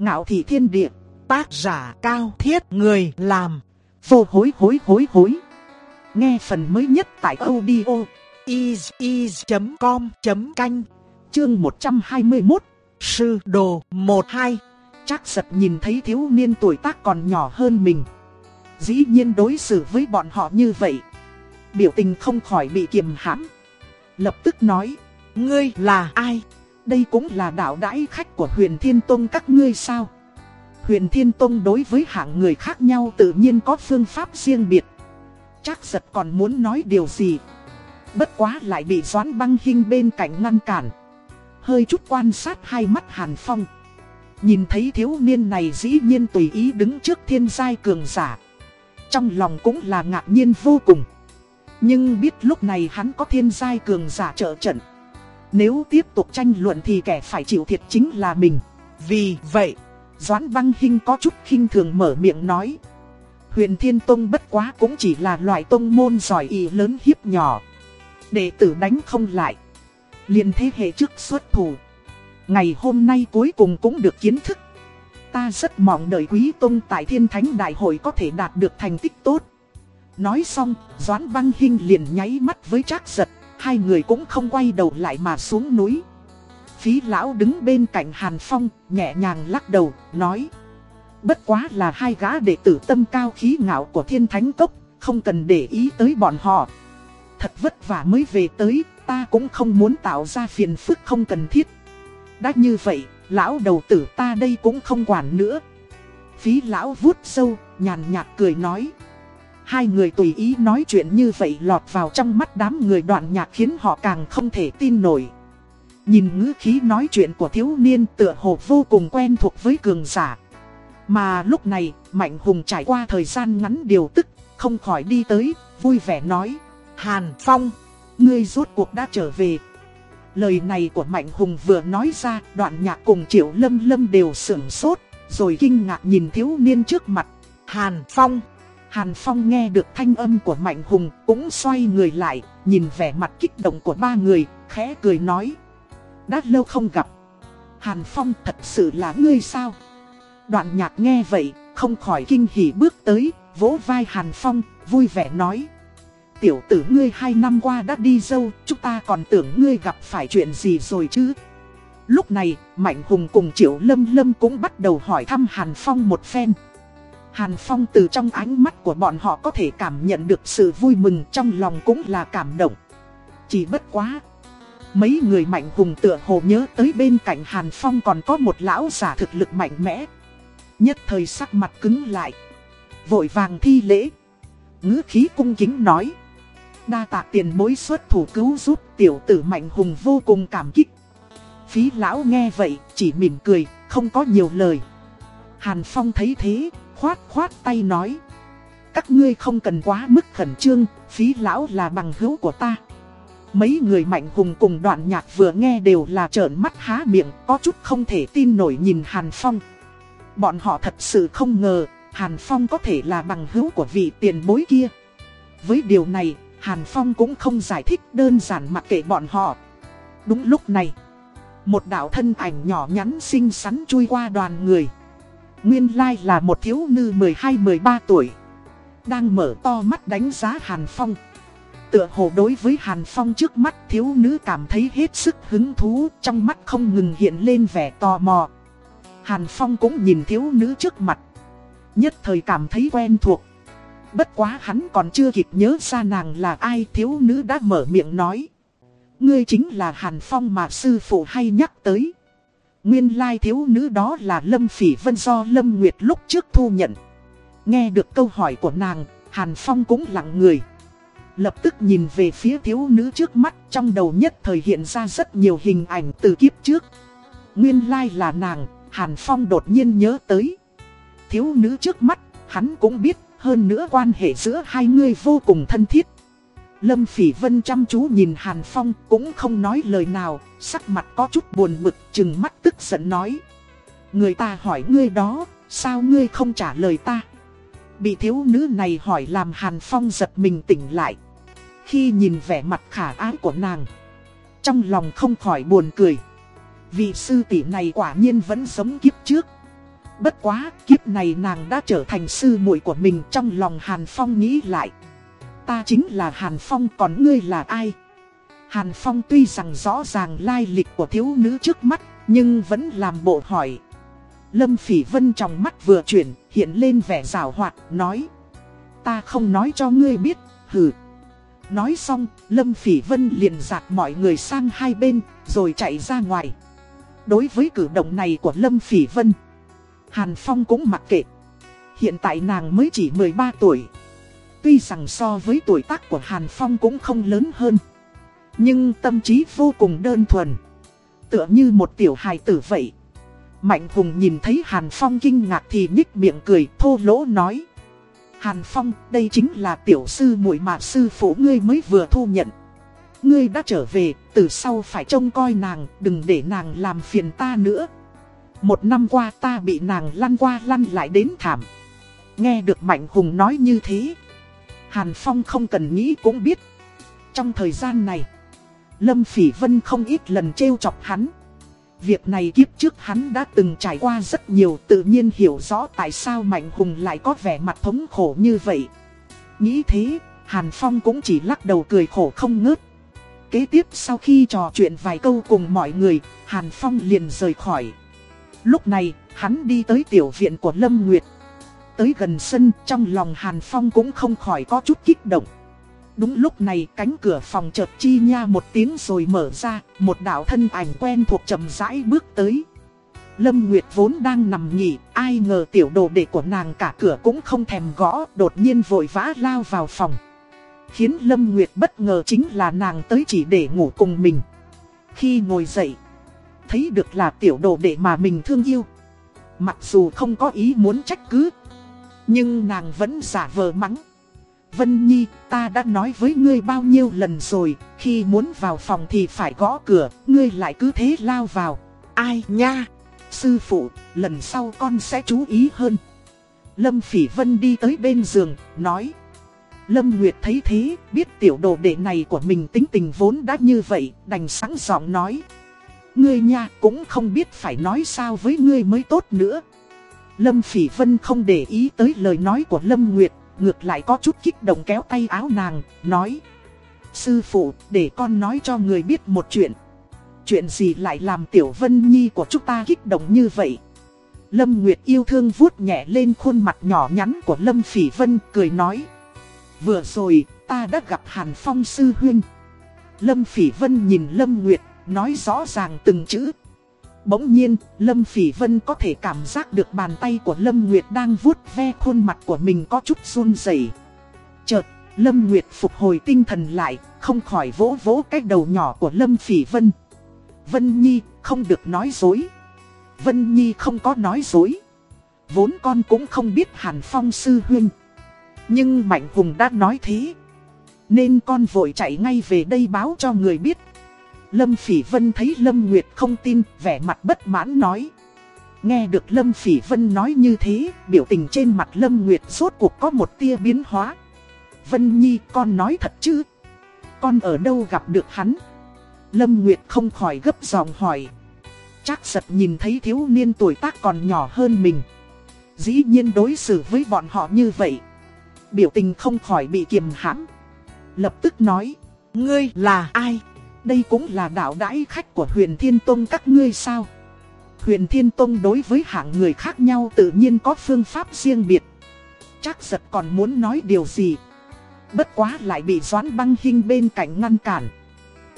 Ngạo thị thiên địa, tác giả cao thiết người làm, vô hối hối hối hối. Nghe phần mới nhất tại audio is.com.canh, chương 121, sư đồ 12. Chắc giật nhìn thấy thiếu niên tuổi tác còn nhỏ hơn mình. Dĩ nhiên đối xử với bọn họ như vậy. Biểu tình không khỏi bị kiềm hãm. Lập tức nói, ngươi là ai? Đây cũng là đạo đãi khách của huyền Thiên Tông các ngươi sao? Huyền Thiên Tông đối với hạng người khác nhau tự nhiên có phương pháp riêng biệt. Chắc giật còn muốn nói điều gì. Bất quá lại bị Doãn băng hình bên cạnh ngăn cản. Hơi chút quan sát hai mắt Hàn Phong. Nhìn thấy thiếu niên này dĩ nhiên tùy ý đứng trước thiên giai cường giả. Trong lòng cũng là ngạc nhiên vô cùng. Nhưng biết lúc này hắn có thiên giai cường giả trợ trận. Nếu tiếp tục tranh luận thì kẻ phải chịu thiệt chính là mình. Vì vậy, Doãn Văn Hinh có chút khinh thường mở miệng nói. Huyền Thiên Tông bất quá cũng chỉ là loại tông môn giỏi y lớn hiếp nhỏ. Đệ tử đánh không lại. liền thế hệ trước xuất thủ. Ngày hôm nay cuối cùng cũng được kiến thức. Ta rất mong đợi quý tông tại thiên thánh đại hội có thể đạt được thành tích tốt. Nói xong, Doãn Văn Hinh liền nháy mắt với trác giật. Hai người cũng không quay đầu lại mà xuống núi. Phí lão đứng bên cạnh Hàn Phong, nhẹ nhàng lắc đầu, nói. Bất quá là hai gã đệ tử tâm cao khí ngạo của thiên thánh cốc, không cần để ý tới bọn họ. Thật vất vả mới về tới, ta cũng không muốn tạo ra phiền phức không cần thiết. Đã như vậy, lão đầu tử ta đây cũng không quản nữa. Phí lão vuốt sâu, nhàn nhạt cười nói. Hai người tùy ý nói chuyện như vậy lọt vào trong mắt đám người đoạn nhạc khiến họ càng không thể tin nổi. Nhìn ngữ khí nói chuyện của thiếu niên tựa hồ vô cùng quen thuộc với cường giả. Mà lúc này, Mạnh Hùng trải qua thời gian ngắn điều tức, không khỏi đi tới, vui vẻ nói. Hàn Phong, ngươi rốt cuộc đã trở về. Lời này của Mạnh Hùng vừa nói ra, đoạn nhạc cùng Triệu Lâm Lâm đều sửng sốt, rồi kinh ngạc nhìn thiếu niên trước mặt. Hàn Phong. Hàn Phong nghe được thanh âm của Mạnh Hùng cũng xoay người lại, nhìn vẻ mặt kích động của ba người, khẽ cười nói. Đã lâu không gặp. Hàn Phong thật sự là ngươi sao? Đoạn nhạc nghe vậy, không khỏi kinh hỉ bước tới, vỗ vai Hàn Phong, vui vẻ nói. Tiểu tử ngươi hai năm qua đã đi dâu, chúng ta còn tưởng ngươi gặp phải chuyện gì rồi chứ? Lúc này, Mạnh Hùng cùng Triệu Lâm Lâm cũng bắt đầu hỏi thăm Hàn Phong một phen. Hàn Phong từ trong ánh mắt của bọn họ có thể cảm nhận được sự vui mừng trong lòng cũng là cảm động. Chỉ bất quá. Mấy người mạnh hùng tựa hồ nhớ tới bên cạnh Hàn Phong còn có một lão giả thực lực mạnh mẽ. Nhất thời sắc mặt cứng lại. Vội vàng thi lễ. ngữ khí cung kính nói. Đa tạ tiền bối xuất thủ cứu giúp tiểu tử mạnh hùng vô cùng cảm kích. Phí lão nghe vậy chỉ mỉm cười, không có nhiều lời. Hàn Phong thấy thế, khoát khoát tay nói. Các ngươi không cần quá mức khẩn trương, phí lão là bằng hữu của ta. Mấy người mạnh hùng cùng đoạn nhạc vừa nghe đều là trợn mắt há miệng, có chút không thể tin nổi nhìn Hàn Phong. Bọn họ thật sự không ngờ, Hàn Phong có thể là bằng hữu của vị tiền bối kia. Với điều này, Hàn Phong cũng không giải thích đơn giản mặc kệ bọn họ. Đúng lúc này, một đạo thân ảnh nhỏ nhắn xinh xắn chui qua đoàn người. Nguyên lai là một thiếu nữ 12-13 tuổi. Đang mở to mắt đánh giá Hàn Phong. Tựa hồ đối với Hàn Phong trước mắt thiếu nữ cảm thấy hết sức hứng thú, trong mắt không ngừng hiện lên vẻ tò mò. Hàn Phong cũng nhìn thiếu nữ trước mặt. Nhất thời cảm thấy quen thuộc. Bất quá hắn còn chưa kịp nhớ ra nàng là ai thiếu nữ đã mở miệng nói. Ngươi chính là Hàn Phong mà sư phụ hay nhắc tới. Nguyên lai thiếu nữ đó là Lâm Phỉ Vân do Lâm Nguyệt lúc trước thu nhận. Nghe được câu hỏi của nàng, Hàn Phong cũng lặng người. Lập tức nhìn về phía thiếu nữ trước mắt trong đầu nhất thời hiện ra rất nhiều hình ảnh từ kiếp trước. Nguyên lai là nàng, Hàn Phong đột nhiên nhớ tới. Thiếu nữ trước mắt, hắn cũng biết, hơn nữa quan hệ giữa hai người vô cùng thân thiết. Lâm Phỉ Vân chăm chú nhìn Hàn Phong cũng không nói lời nào, sắc mặt có chút buồn bực, chừng mắt tức giận nói. Người ta hỏi ngươi đó, sao ngươi không trả lời ta? Bị thiếu nữ này hỏi làm Hàn Phong giật mình tỉnh lại. Khi nhìn vẻ mặt khả ái của nàng, trong lòng không khỏi buồn cười. Vị sư tỷ này quả nhiên vẫn sống kiếp trước. Bất quá, kiếp này nàng đã trở thành sư muội của mình trong lòng Hàn Phong nghĩ lại. Ta chính là Hàn Phong còn ngươi là ai? Hàn Phong tuy rằng rõ ràng lai lịch của thiếu nữ trước mắt, nhưng vẫn làm bộ hỏi. Lâm Phỉ Vân trong mắt vừa chuyển, hiện lên vẻ rào hoạt, nói. Ta không nói cho ngươi biết, hừ. Nói xong, Lâm Phỉ Vân liền dạt mọi người sang hai bên, rồi chạy ra ngoài. Đối với cử động này của Lâm Phỉ Vân, Hàn Phong cũng mặc kệ. Hiện tại nàng mới chỉ 13 tuổi. Tuy rằng so với tuổi tác của Hàn Phong cũng không lớn hơn. Nhưng tâm trí vô cùng đơn thuần. Tựa như một tiểu hài tử vậy. Mạnh Hùng nhìn thấy Hàn Phong kinh ngạc thì nhích miệng cười thô lỗ nói. Hàn Phong, đây chính là tiểu sư muội mà sư phụ ngươi mới vừa thu nhận. Ngươi đã trở về, từ sau phải trông coi nàng, đừng để nàng làm phiền ta nữa. Một năm qua ta bị nàng lăn qua lăn lại đến thảm. Nghe được Mạnh Hùng nói như thế. Hàn Phong không cần nghĩ cũng biết. Trong thời gian này, Lâm Phỉ Vân không ít lần trêu chọc hắn. Việc này kiếp trước hắn đã từng trải qua rất nhiều tự nhiên hiểu rõ tại sao Mạnh Hùng lại có vẻ mặt thống khổ như vậy. Nghĩ thế, Hàn Phong cũng chỉ lắc đầu cười khổ không ngớt. Kế tiếp sau khi trò chuyện vài câu cùng mọi người, Hàn Phong liền rời khỏi. Lúc này, hắn đi tới tiểu viện của Lâm Nguyệt. Tới gần sân, trong lòng Hàn Phong cũng không khỏi có chút kích động. Đúng lúc này cánh cửa phòng chợt chi nha một tiếng rồi mở ra, một đạo thân ảnh quen thuộc chậm rãi bước tới. Lâm Nguyệt vốn đang nằm nghỉ, ai ngờ tiểu đồ đệ của nàng cả cửa cũng không thèm gõ, đột nhiên vội vã lao vào phòng. Khiến Lâm Nguyệt bất ngờ chính là nàng tới chỉ để ngủ cùng mình. Khi ngồi dậy, thấy được là tiểu đồ đệ mà mình thương yêu. Mặc dù không có ý muốn trách cứ, nhưng nàng vẫn giả vờ mắng. Vân Nhi, ta đã nói với ngươi bao nhiêu lần rồi, khi muốn vào phòng thì phải gõ cửa, ngươi lại cứ thế lao vào. Ai nha? Sư phụ, lần sau con sẽ chú ý hơn. Lâm Phỉ Vân đi tới bên giường, nói. Lâm Nguyệt thấy thế, biết tiểu đồ đệ này của mình tính tình vốn đã như vậy, đành sẵn giọng nói. Ngươi nha, cũng không biết phải nói sao với ngươi mới tốt nữa. Lâm Phỉ Vân không để ý tới lời nói của Lâm Nguyệt, ngược lại có chút kích động kéo tay áo nàng, nói Sư phụ, để con nói cho người biết một chuyện. Chuyện gì lại làm Tiểu Vân Nhi của chúng ta kích động như vậy? Lâm Nguyệt yêu thương vuốt nhẹ lên khuôn mặt nhỏ nhắn của Lâm Phỉ Vân cười nói Vừa rồi ta đã gặp Hàn Phong Sư Huyên. Lâm Phỉ Vân nhìn Lâm Nguyệt nói rõ ràng từng chữ Bỗng nhiên, Lâm Phỉ Vân có thể cảm giác được bàn tay của Lâm Nguyệt đang vuốt ve khuôn mặt của mình có chút run rẩy. Chợt, Lâm Nguyệt phục hồi tinh thần lại, không khỏi vỗ vỗ cái đầu nhỏ của Lâm Phỉ Vân. Vân Nhi, không được nói dối. Vân Nhi không có nói dối. Vốn con cũng không biết Hàn Phong sư huynh. Nhưng Mạnh Hùng đã nói thế. Nên con vội chạy ngay về đây báo cho người biết Lâm Phỉ Vân thấy Lâm Nguyệt không tin, vẻ mặt bất mãn nói. Nghe được Lâm Phỉ Vân nói như thế, biểu tình trên mặt Lâm Nguyệt rốt cuộc có một tia biến hóa. Vân Nhi, con nói thật chứ? Con ở đâu gặp được hắn? Lâm Nguyệt không khỏi gấp giọng hỏi. Chắc giật nhìn thấy thiếu niên tuổi tác còn nhỏ hơn mình. Dĩ nhiên đối xử với bọn họ như vậy. Biểu tình không khỏi bị kiềm hãm. Lập tức nói, ngươi là ai? Đây cũng là đạo đãi khách của huyền Thiên Tông các ngươi sao? Huyền Thiên Tông đối với hạng người khác nhau tự nhiên có phương pháp riêng biệt. Chắc giật còn muốn nói điều gì. Bất quá lại bị Doãn băng hình bên cạnh ngăn cản.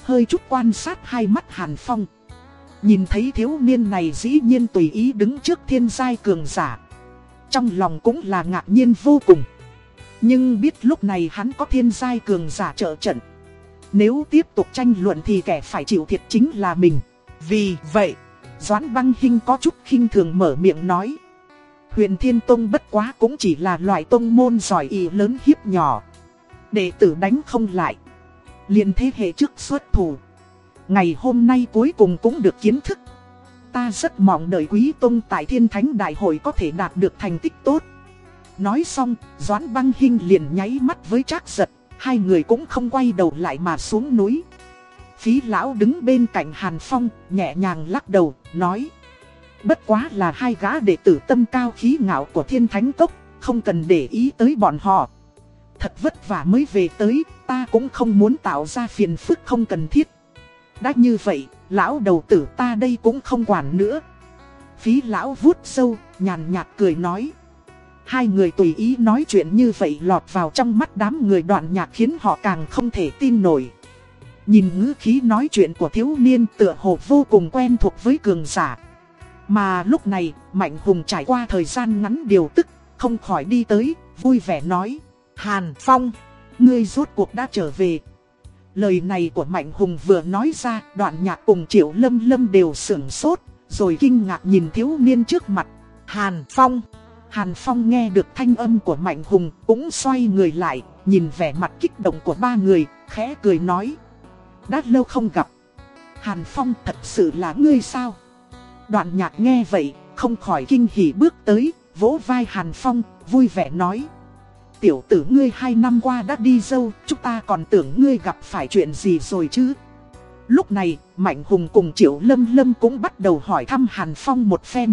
Hơi chút quan sát hai mắt Hàn Phong. Nhìn thấy thiếu niên này dĩ nhiên tùy ý đứng trước thiên giai cường giả. Trong lòng cũng là ngạc nhiên vô cùng. Nhưng biết lúc này hắn có thiên giai cường giả trợ trận. Nếu tiếp tục tranh luận thì kẻ phải chịu thiệt chính là mình. Vì vậy, Doãn Băng Hinh có chút khinh thường mở miệng nói. Huyền Thiên Tông bất quá cũng chỉ là loại tông môn giỏi y lớn hiếp nhỏ. Đệ tử đánh không lại. liền thế hệ trước xuất thủ. Ngày hôm nay cuối cùng cũng được kiến thức. Ta rất mong đợi quý tông tại thiên thánh đại hội có thể đạt được thành tích tốt. Nói xong, Doãn Băng Hinh liền nháy mắt với Trác Giật, Hai người cũng không quay đầu lại mà xuống núi. Phí lão đứng bên cạnh Hàn Phong, nhẹ nhàng lắc đầu, nói. Bất quá là hai gã đệ tử tâm cao khí ngạo của thiên thánh cốc, không cần để ý tới bọn họ. Thật vất vả mới về tới, ta cũng không muốn tạo ra phiền phức không cần thiết. Đã như vậy, lão đầu tử ta đây cũng không quản nữa. Phí lão vuốt sâu, nhàn nhạt cười nói. Hai người tùy ý nói chuyện như vậy lọt vào trong mắt đám người đoạn nhạc khiến họ càng không thể tin nổi. Nhìn ngữ khí nói chuyện của thiếu niên tựa hồ vô cùng quen thuộc với cường giả. Mà lúc này, Mạnh Hùng trải qua thời gian ngắn điều tức, không khỏi đi tới, vui vẻ nói. Hàn Phong, ngươi rốt cuộc đã trở về. Lời này của Mạnh Hùng vừa nói ra, đoạn nhạc cùng Triệu Lâm Lâm đều sửng sốt, rồi kinh ngạc nhìn thiếu niên trước mặt. Hàn Phong. Hàn Phong nghe được thanh âm của Mạnh Hùng, cũng xoay người lại, nhìn vẻ mặt kích động của ba người, khẽ cười nói. Đã lâu không gặp. Hàn Phong thật sự là ngươi sao? Đoạn nhạc nghe vậy, không khỏi kinh hỉ bước tới, vỗ vai Hàn Phong, vui vẻ nói. Tiểu tử ngươi hai năm qua đã đi dâu, chúng ta còn tưởng ngươi gặp phải chuyện gì rồi chứ? Lúc này, Mạnh Hùng cùng Triệu Lâm Lâm cũng bắt đầu hỏi thăm Hàn Phong một phen.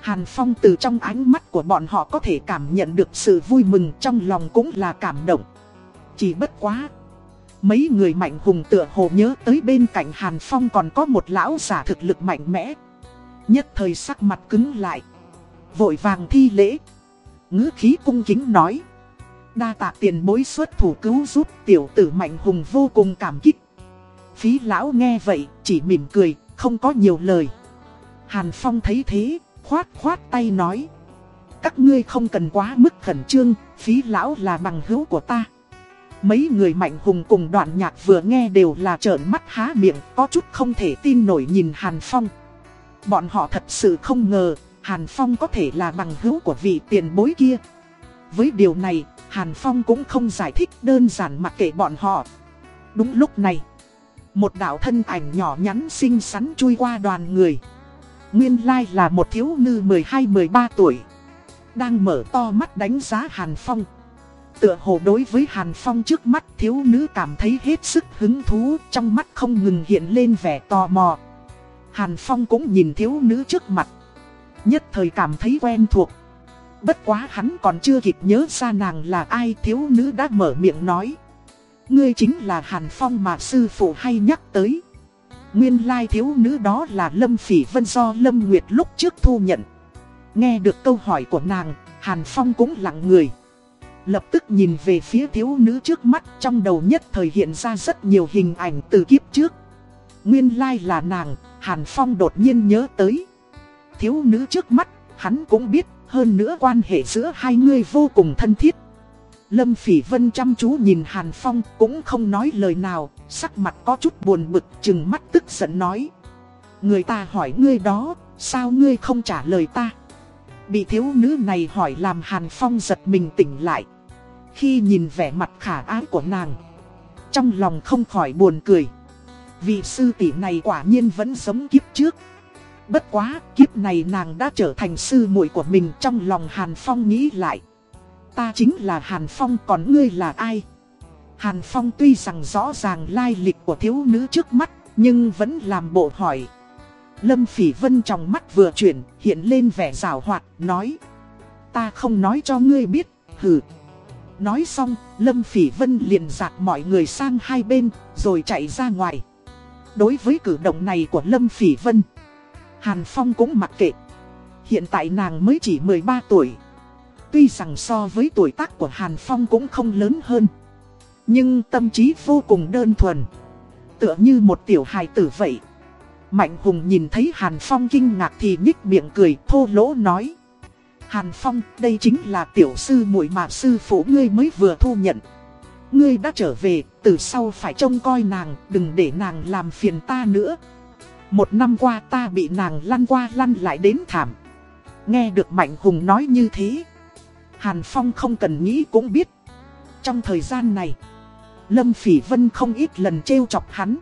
Hàn Phong từ trong ánh mắt của bọn họ có thể cảm nhận được sự vui mừng trong lòng cũng là cảm động. Chỉ bất quá. Mấy người Mạnh Hùng tựa hồ nhớ tới bên cạnh Hàn Phong còn có một lão giả thực lực mạnh mẽ. Nhất thời sắc mặt cứng lại. Vội vàng thi lễ. ngữ khí cung kính nói. Đa tạ tiền bối xuất thủ cứu giúp tiểu tử Mạnh Hùng vô cùng cảm kích. Phí lão nghe vậy, chỉ mỉm cười, không có nhiều lời. Hàn Phong thấy thế, khoát khoát tay nói. Các ngươi không cần quá mức khẩn trương, phí lão là bằng hữu của ta. Mấy người mạnh hùng cùng đoạn nhạc vừa nghe đều là trợn mắt há miệng, có chút không thể tin nổi nhìn Hàn Phong. Bọn họ thật sự không ngờ, Hàn Phong có thể là bằng hữu của vị tiền bối kia. Với điều này, Hàn Phong cũng không giải thích đơn giản mặc kệ bọn họ. Đúng lúc này, một đạo thân ảnh nhỏ nhắn xinh xắn chui qua đoàn người. Nguyên lai là một thiếu nữ 12-13 tuổi. Đang mở to mắt đánh giá Hàn Phong. Tựa hồ đối với Hàn Phong trước mắt thiếu nữ cảm thấy hết sức hứng thú, trong mắt không ngừng hiện lên vẻ tò mò. Hàn Phong cũng nhìn thiếu nữ trước mặt. Nhất thời cảm thấy quen thuộc. Bất quá hắn còn chưa kịp nhớ ra nàng là ai thiếu nữ đã mở miệng nói. Ngươi chính là Hàn Phong mà sư phụ hay nhắc tới. Nguyên lai thiếu nữ đó là Lâm Phỉ Vân do Lâm Nguyệt lúc trước thu nhận. Nghe được câu hỏi của nàng, Hàn Phong cũng lặng người. Lập tức nhìn về phía thiếu nữ trước mắt trong đầu nhất thời hiện ra rất nhiều hình ảnh từ kiếp trước. Nguyên lai là nàng, Hàn Phong đột nhiên nhớ tới. Thiếu nữ trước mắt, hắn cũng biết, hơn nữa quan hệ giữa hai người vô cùng thân thiết. Lâm Phỉ Vân chăm chú nhìn Hàn Phong cũng không nói lời nào, sắc mặt có chút buồn bực, chừng mắt tức giận nói. Người ta hỏi ngươi đó, sao ngươi không trả lời ta? Bị thiếu nữ này hỏi làm Hàn Phong giật mình tỉnh lại. Khi nhìn vẻ mặt khả ái của nàng, trong lòng không khỏi buồn cười. Vị sư tỷ này quả nhiên vẫn sống kiếp trước. Bất quá, kiếp này nàng đã trở thành sư muội của mình trong lòng Hàn Phong nghĩ lại. Ta chính là Hàn Phong còn ngươi là ai? Hàn Phong tuy rằng rõ ràng lai lịch của thiếu nữ trước mắt, nhưng vẫn làm bộ hỏi. Lâm Phỉ Vân trong mắt vừa chuyển, hiện lên vẻ rào hoạt, nói. Ta không nói cho ngươi biết, hừ. Nói xong, Lâm Phỉ Vân liền dạt mọi người sang hai bên, rồi chạy ra ngoài. Đối với cử động này của Lâm Phỉ Vân, Hàn Phong cũng mặc kệ. Hiện tại nàng mới chỉ 13 tuổi. Tuy rằng so với tuổi tác của Hàn Phong cũng không lớn hơn, Nhưng tâm trí vô cùng đơn thuần. Tựa như một tiểu hài tử vậy. Mạnh Hùng nhìn thấy Hàn Phong kinh ngạc thì nhích miệng cười, thô lỗ nói. Hàn Phong, đây chính là tiểu sư muội mà sư phụ ngươi mới vừa thu nhận. Ngươi đã trở về, từ sau phải trông coi nàng, đừng để nàng làm phiền ta nữa. Một năm qua ta bị nàng lăn qua lăn lại đến thảm. Nghe được Mạnh Hùng nói như thế Hàn Phong không cần nghĩ cũng biết. Trong thời gian này, Lâm Phỉ Vân không ít lần trêu chọc hắn.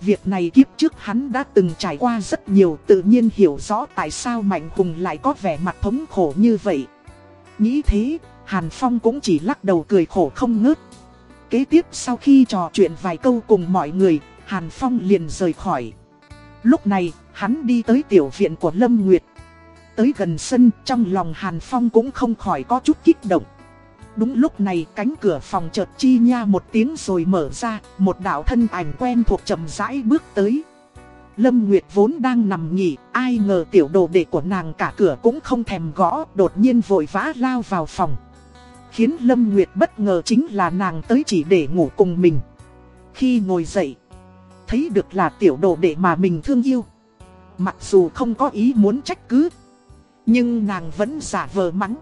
Việc này kiếp trước hắn đã từng trải qua rất nhiều tự nhiên hiểu rõ tại sao Mạnh Hùng lại có vẻ mặt thống khổ như vậy. Nghĩ thế, Hàn Phong cũng chỉ lắc đầu cười khổ không ngớt. Kế tiếp sau khi trò chuyện vài câu cùng mọi người, Hàn Phong liền rời khỏi. Lúc này, hắn đi tới tiểu viện của Lâm Nguyệt. Tới gần sân, trong lòng Hàn Phong cũng không khỏi có chút kích động. Đúng lúc này cánh cửa phòng chợt chi nha một tiếng rồi mở ra, một đạo thân ảnh quen thuộc chậm rãi bước tới. Lâm Nguyệt vốn đang nằm nghỉ, ai ngờ tiểu đồ đệ của nàng cả cửa cũng không thèm gõ, đột nhiên vội vã lao vào phòng. Khiến Lâm Nguyệt bất ngờ chính là nàng tới chỉ để ngủ cùng mình. Khi ngồi dậy, thấy được là tiểu đồ đệ mà mình thương yêu. Mặc dù không có ý muốn trách cứ, nhưng nàng vẫn giả vờ mắng.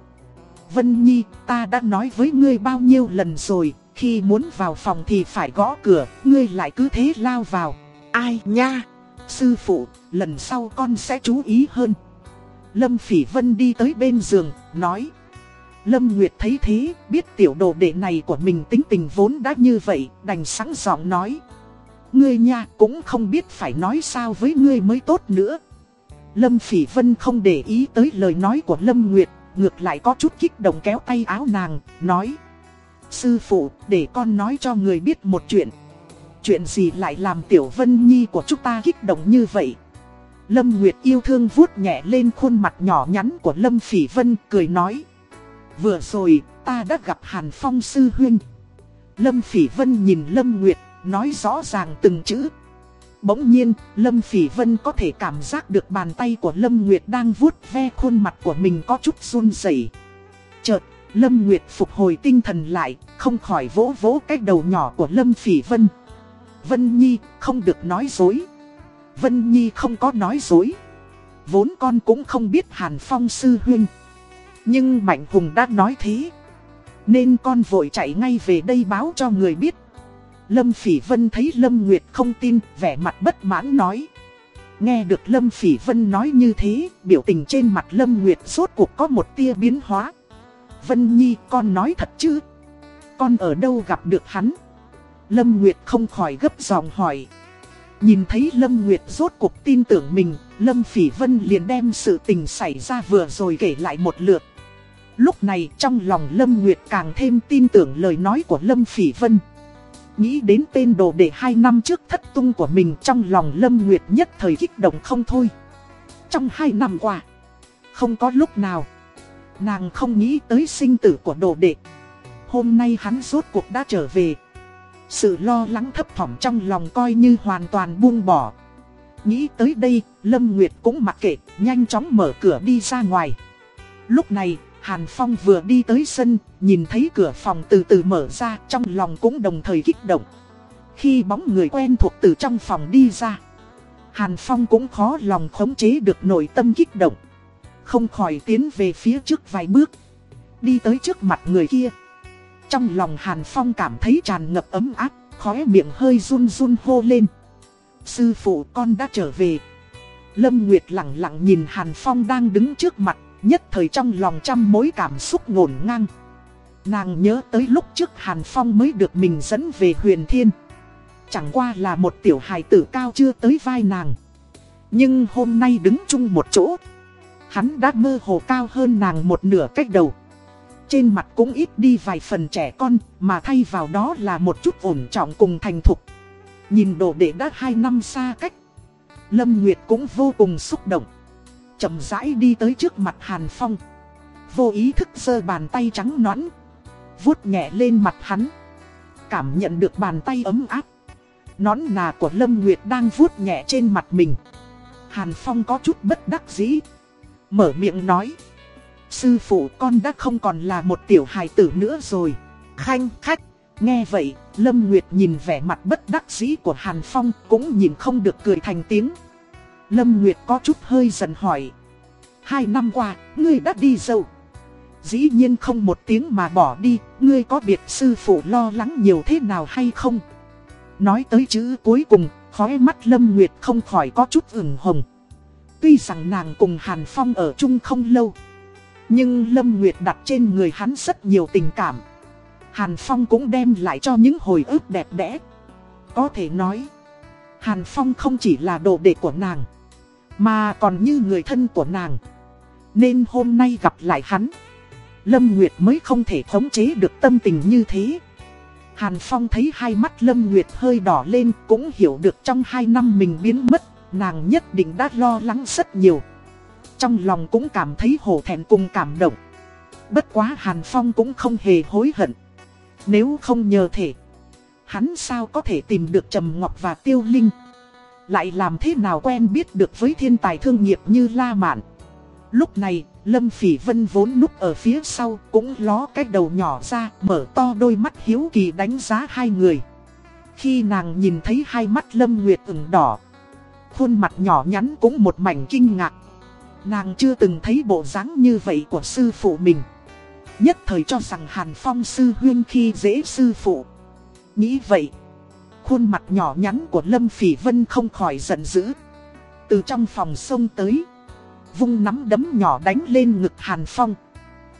Vân Nhi, ta đã nói với ngươi bao nhiêu lần rồi, khi muốn vào phòng thì phải gõ cửa, ngươi lại cứ thế lao vào. Ai nha? Sư phụ, lần sau con sẽ chú ý hơn. Lâm Phỉ Vân đi tới bên giường, nói. Lâm Nguyệt thấy thế, biết tiểu đồ đệ này của mình tính tình vốn đã như vậy, đành sẵn giọng nói. Ngươi nha, cũng không biết phải nói sao với ngươi mới tốt nữa. Lâm Phỉ Vân không để ý tới lời nói của Lâm Nguyệt, ngược lại có chút kích động kéo tay áo nàng, nói. Sư phụ, để con nói cho người biết một chuyện. Chuyện gì lại làm Tiểu Vân Nhi của chúng ta kích động như vậy? Lâm Nguyệt yêu thương vuốt nhẹ lên khuôn mặt nhỏ nhắn của Lâm Phỉ Vân cười nói. Vừa rồi, ta đã gặp Hàn Phong Sư Huyên. Lâm Phỉ Vân nhìn Lâm Nguyệt, nói rõ ràng từng chữ. Bỗng nhiên, Lâm Phỉ Vân có thể cảm giác được bàn tay của Lâm Nguyệt đang vuốt ve khuôn mặt của mình có chút run rẩy. Chợt, Lâm Nguyệt phục hồi tinh thần lại, không khỏi vỗ vỗ cái đầu nhỏ của Lâm Phỉ Vân. Vân Nhi, không được nói dối. Vân Nhi không có nói dối. Vốn con cũng không biết Hàn Phong sư huynh. Nhưng Mạnh Hùng đã nói thế. Nên con vội chạy ngay về đây báo cho người biết. Lâm Phỉ Vân thấy Lâm Nguyệt không tin, vẻ mặt bất mãn nói. Nghe được Lâm Phỉ Vân nói như thế, biểu tình trên mặt Lâm Nguyệt rốt cuộc có một tia biến hóa. Vân Nhi, con nói thật chứ? Con ở đâu gặp được hắn? Lâm Nguyệt không khỏi gấp giọng hỏi. Nhìn thấy Lâm Nguyệt rốt cuộc tin tưởng mình, Lâm Phỉ Vân liền đem sự tình xảy ra vừa rồi kể lại một lượt. Lúc này trong lòng Lâm Nguyệt càng thêm tin tưởng lời nói của Lâm Phỉ Vân. Nghĩ đến tên đồ đệ hai năm trước thất tung của mình trong lòng Lâm Nguyệt nhất thời kích động không thôi. Trong hai năm qua, không có lúc nào, nàng không nghĩ tới sinh tử của đồ đệ. Hôm nay hắn rốt cuộc đã trở về. Sự lo lắng thấp thỏm trong lòng coi như hoàn toàn buông bỏ. Nghĩ tới đây, Lâm Nguyệt cũng mặc kệ, nhanh chóng mở cửa đi ra ngoài. Lúc này, Hàn Phong vừa đi tới sân, nhìn thấy cửa phòng từ từ mở ra, trong lòng cũng đồng thời kích động. Khi bóng người quen thuộc từ trong phòng đi ra, Hàn Phong cũng khó lòng khống chế được nội tâm kích động. Không khỏi tiến về phía trước vài bước, đi tới trước mặt người kia. Trong lòng Hàn Phong cảm thấy tràn ngập ấm áp, khóe miệng hơi run run hô lên. Sư phụ con đã trở về. Lâm Nguyệt lặng lặng nhìn Hàn Phong đang đứng trước mặt, nhất thời trong lòng trăm mối cảm xúc ngổn ngang. Nàng nhớ tới lúc trước Hàn Phong mới được mình dẫn về huyền thiên. Chẳng qua là một tiểu hài tử cao chưa tới vai nàng. Nhưng hôm nay đứng chung một chỗ. Hắn đã mơ hồ cao hơn nàng một nửa cách đầu. Trên mặt cũng ít đi vài phần trẻ con, mà thay vào đó là một chút ổn trọng cùng thành thục. Nhìn đồ đệ đã hai năm xa cách. Lâm Nguyệt cũng vô cùng xúc động chậm rãi đi tới trước mặt Hàn Phong. Vô ý thức giơ bàn tay trắng nõn. vuốt nhẹ lên mặt hắn. Cảm nhận được bàn tay ấm áp. Nón nà của Lâm Nguyệt đang vuốt nhẹ trên mặt mình. Hàn Phong có chút bất đắc dĩ. Mở miệng nói. Sư phụ con đã không còn là một tiểu hài tử nữa rồi. Khanh khách. Nghe vậy, Lâm Nguyệt nhìn vẻ mặt bất đắc dĩ của Hàn Phong cũng nhìn không được cười thành tiếng. Lâm Nguyệt có chút hơi giận hỏi. Hai năm qua, ngươi đã đi đâu? Dĩ nhiên không một tiếng mà bỏ đi, ngươi có biệt sư phụ lo lắng nhiều thế nào hay không? Nói tới chữ cuối cùng, khóe mắt Lâm Nguyệt không khỏi có chút ửng hồng. Tuy rằng nàng cùng Hàn Phong ở chung không lâu. Nhưng Lâm Nguyệt đặt trên người hắn rất nhiều tình cảm. Hàn Phong cũng đem lại cho những hồi ức đẹp đẽ. Có thể nói, Hàn Phong không chỉ là đồ đệ của nàng, mà còn như người thân của nàng. Nên hôm nay gặp lại hắn, Lâm Nguyệt mới không thể khống chế được tâm tình như thế. Hàn Phong thấy hai mắt Lâm Nguyệt hơi đỏ lên cũng hiểu được trong hai năm mình biến mất, nàng nhất định đã lo lắng rất nhiều. Trong lòng cũng cảm thấy hổ thẹn cùng cảm động. Bất quá Hàn Phong cũng không hề hối hận. Nếu không nhờ thể, hắn sao có thể tìm được Trầm Ngọc và Tiêu Linh. Lại làm thế nào quen biết được với thiên tài thương nghiệp như La Mạn. Lúc này, Lâm Phỉ Vân vốn núp ở phía sau cũng ló cái đầu nhỏ ra, mở to đôi mắt hiếu kỳ đánh giá hai người. Khi nàng nhìn thấy hai mắt Lâm Nguyệt ửng đỏ, khuôn mặt nhỏ nhắn cũng một mảnh kinh ngạc. Nàng chưa từng thấy bộ dáng như vậy của sư phụ mình. Nhất thời cho rằng Hàn Phong sư huyên khi dễ sư phụ. Nghĩ vậy, khuôn mặt nhỏ nhắn của Lâm Phỉ Vân không khỏi giận dữ. Từ trong phòng sông tới, vung nắm đấm nhỏ đánh lên ngực Hàn Phong.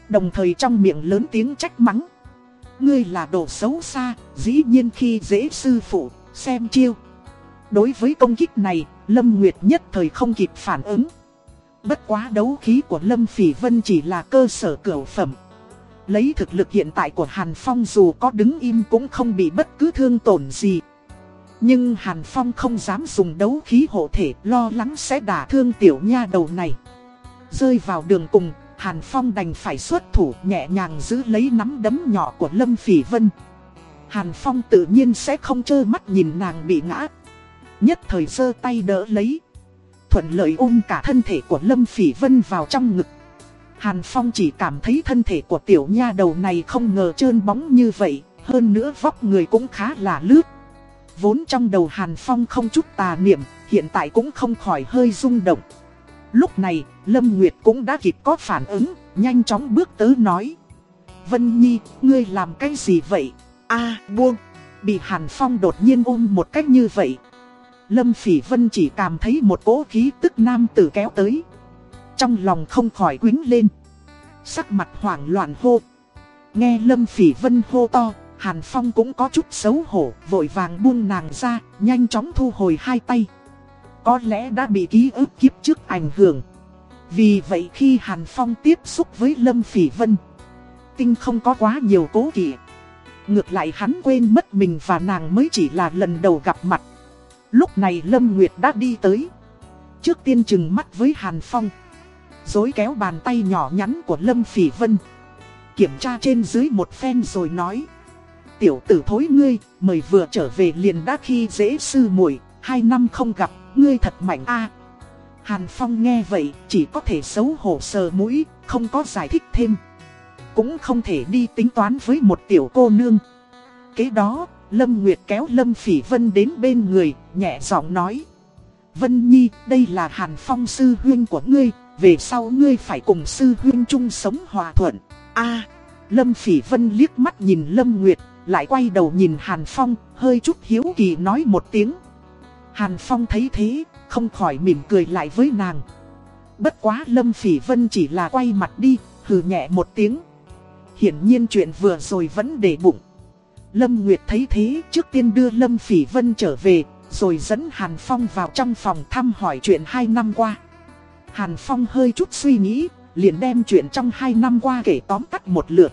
Đồng thời trong miệng lớn tiếng trách mắng. Ngươi là đồ xấu xa, dĩ nhiên khi dễ sư phụ, xem chiêu. Đối với công kích này, Lâm Nguyệt nhất thời không kịp phản ứng. Bất quá đấu khí của Lâm Phỉ Vân chỉ là cơ sở cửu phẩm. Lấy thực lực hiện tại của Hàn Phong dù có đứng im cũng không bị bất cứ thương tổn gì. Nhưng Hàn Phong không dám dùng đấu khí hộ thể lo lắng sẽ đả thương tiểu nha đầu này. Rơi vào đường cùng, Hàn Phong đành phải xuất thủ nhẹ nhàng giữ lấy nắm đấm nhỏ của Lâm Phỉ Vân. Hàn Phong tự nhiên sẽ không trơ mắt nhìn nàng bị ngã. Nhất thời giơ tay đỡ lấy. Thuận lợi ôm cả thân thể của Lâm Phỉ Vân vào trong ngực. Hàn Phong chỉ cảm thấy thân thể của tiểu nha đầu này không ngờ trơn bóng như vậy, hơn nữa vóc người cũng khá là lướt. Vốn trong đầu Hàn Phong không chút tà niệm, hiện tại cũng không khỏi hơi rung động. Lúc này, Lâm Nguyệt cũng đã kịp có phản ứng, nhanh chóng bước tới nói. Vân Nhi, ngươi làm cái gì vậy? a buông. Bị Hàn Phong đột nhiên ôm một cách như vậy. Lâm Phỉ Vân chỉ cảm thấy một cỗ khí tức nam tử kéo tới. Trong lòng không khỏi quính lên. Sắc mặt hoảng loạn hô. Nghe Lâm Phỉ Vân hô to, Hàn Phong cũng có chút xấu hổ, vội vàng buông nàng ra, nhanh chóng thu hồi hai tay. Có lẽ đã bị ký ức kiếp trước ảnh hưởng. Vì vậy khi Hàn Phong tiếp xúc với Lâm Phỉ Vân, Tinh không có quá nhiều cố kỵ. Ngược lại hắn quên mất mình và nàng mới chỉ là lần đầu gặp mặt. Lúc này Lâm Nguyệt đã đi tới. Trước tiên chừng mắt với Hàn Phong. Dối kéo bàn tay nhỏ nhắn của Lâm Phỉ Vân. Kiểm tra trên dưới một phen rồi nói. Tiểu tử thối ngươi, mời vừa trở về liền đã khi dễ sư muội hai năm không gặp, ngươi thật mạnh a Hàn Phong nghe vậy, chỉ có thể xấu hổ sờ mũi, không có giải thích thêm. Cũng không thể đi tính toán với một tiểu cô nương. Kế đó, Lâm Nguyệt kéo Lâm Phỉ Vân đến bên người, nhẹ giọng nói. Vân Nhi, đây là Hàn Phong sư huyên của ngươi, về sau ngươi phải cùng sư huyên chung sống hòa thuận. a Lâm Phỉ Vân liếc mắt nhìn Lâm Nguyệt, lại quay đầu nhìn Hàn Phong, hơi chút hiếu kỳ nói một tiếng. Hàn Phong thấy thế, không khỏi mỉm cười lại với nàng. Bất quá Lâm Phỉ Vân chỉ là quay mặt đi, hừ nhẹ một tiếng. Hiển nhiên chuyện vừa rồi vẫn để bụng. Lâm Nguyệt thấy thế trước tiên đưa Lâm Phỉ Vân trở về, rồi dẫn Hàn Phong vào trong phòng thăm hỏi chuyện hai năm qua. Hàn Phong hơi chút suy nghĩ, liền đem chuyện trong hai năm qua kể tóm tắt một lượt.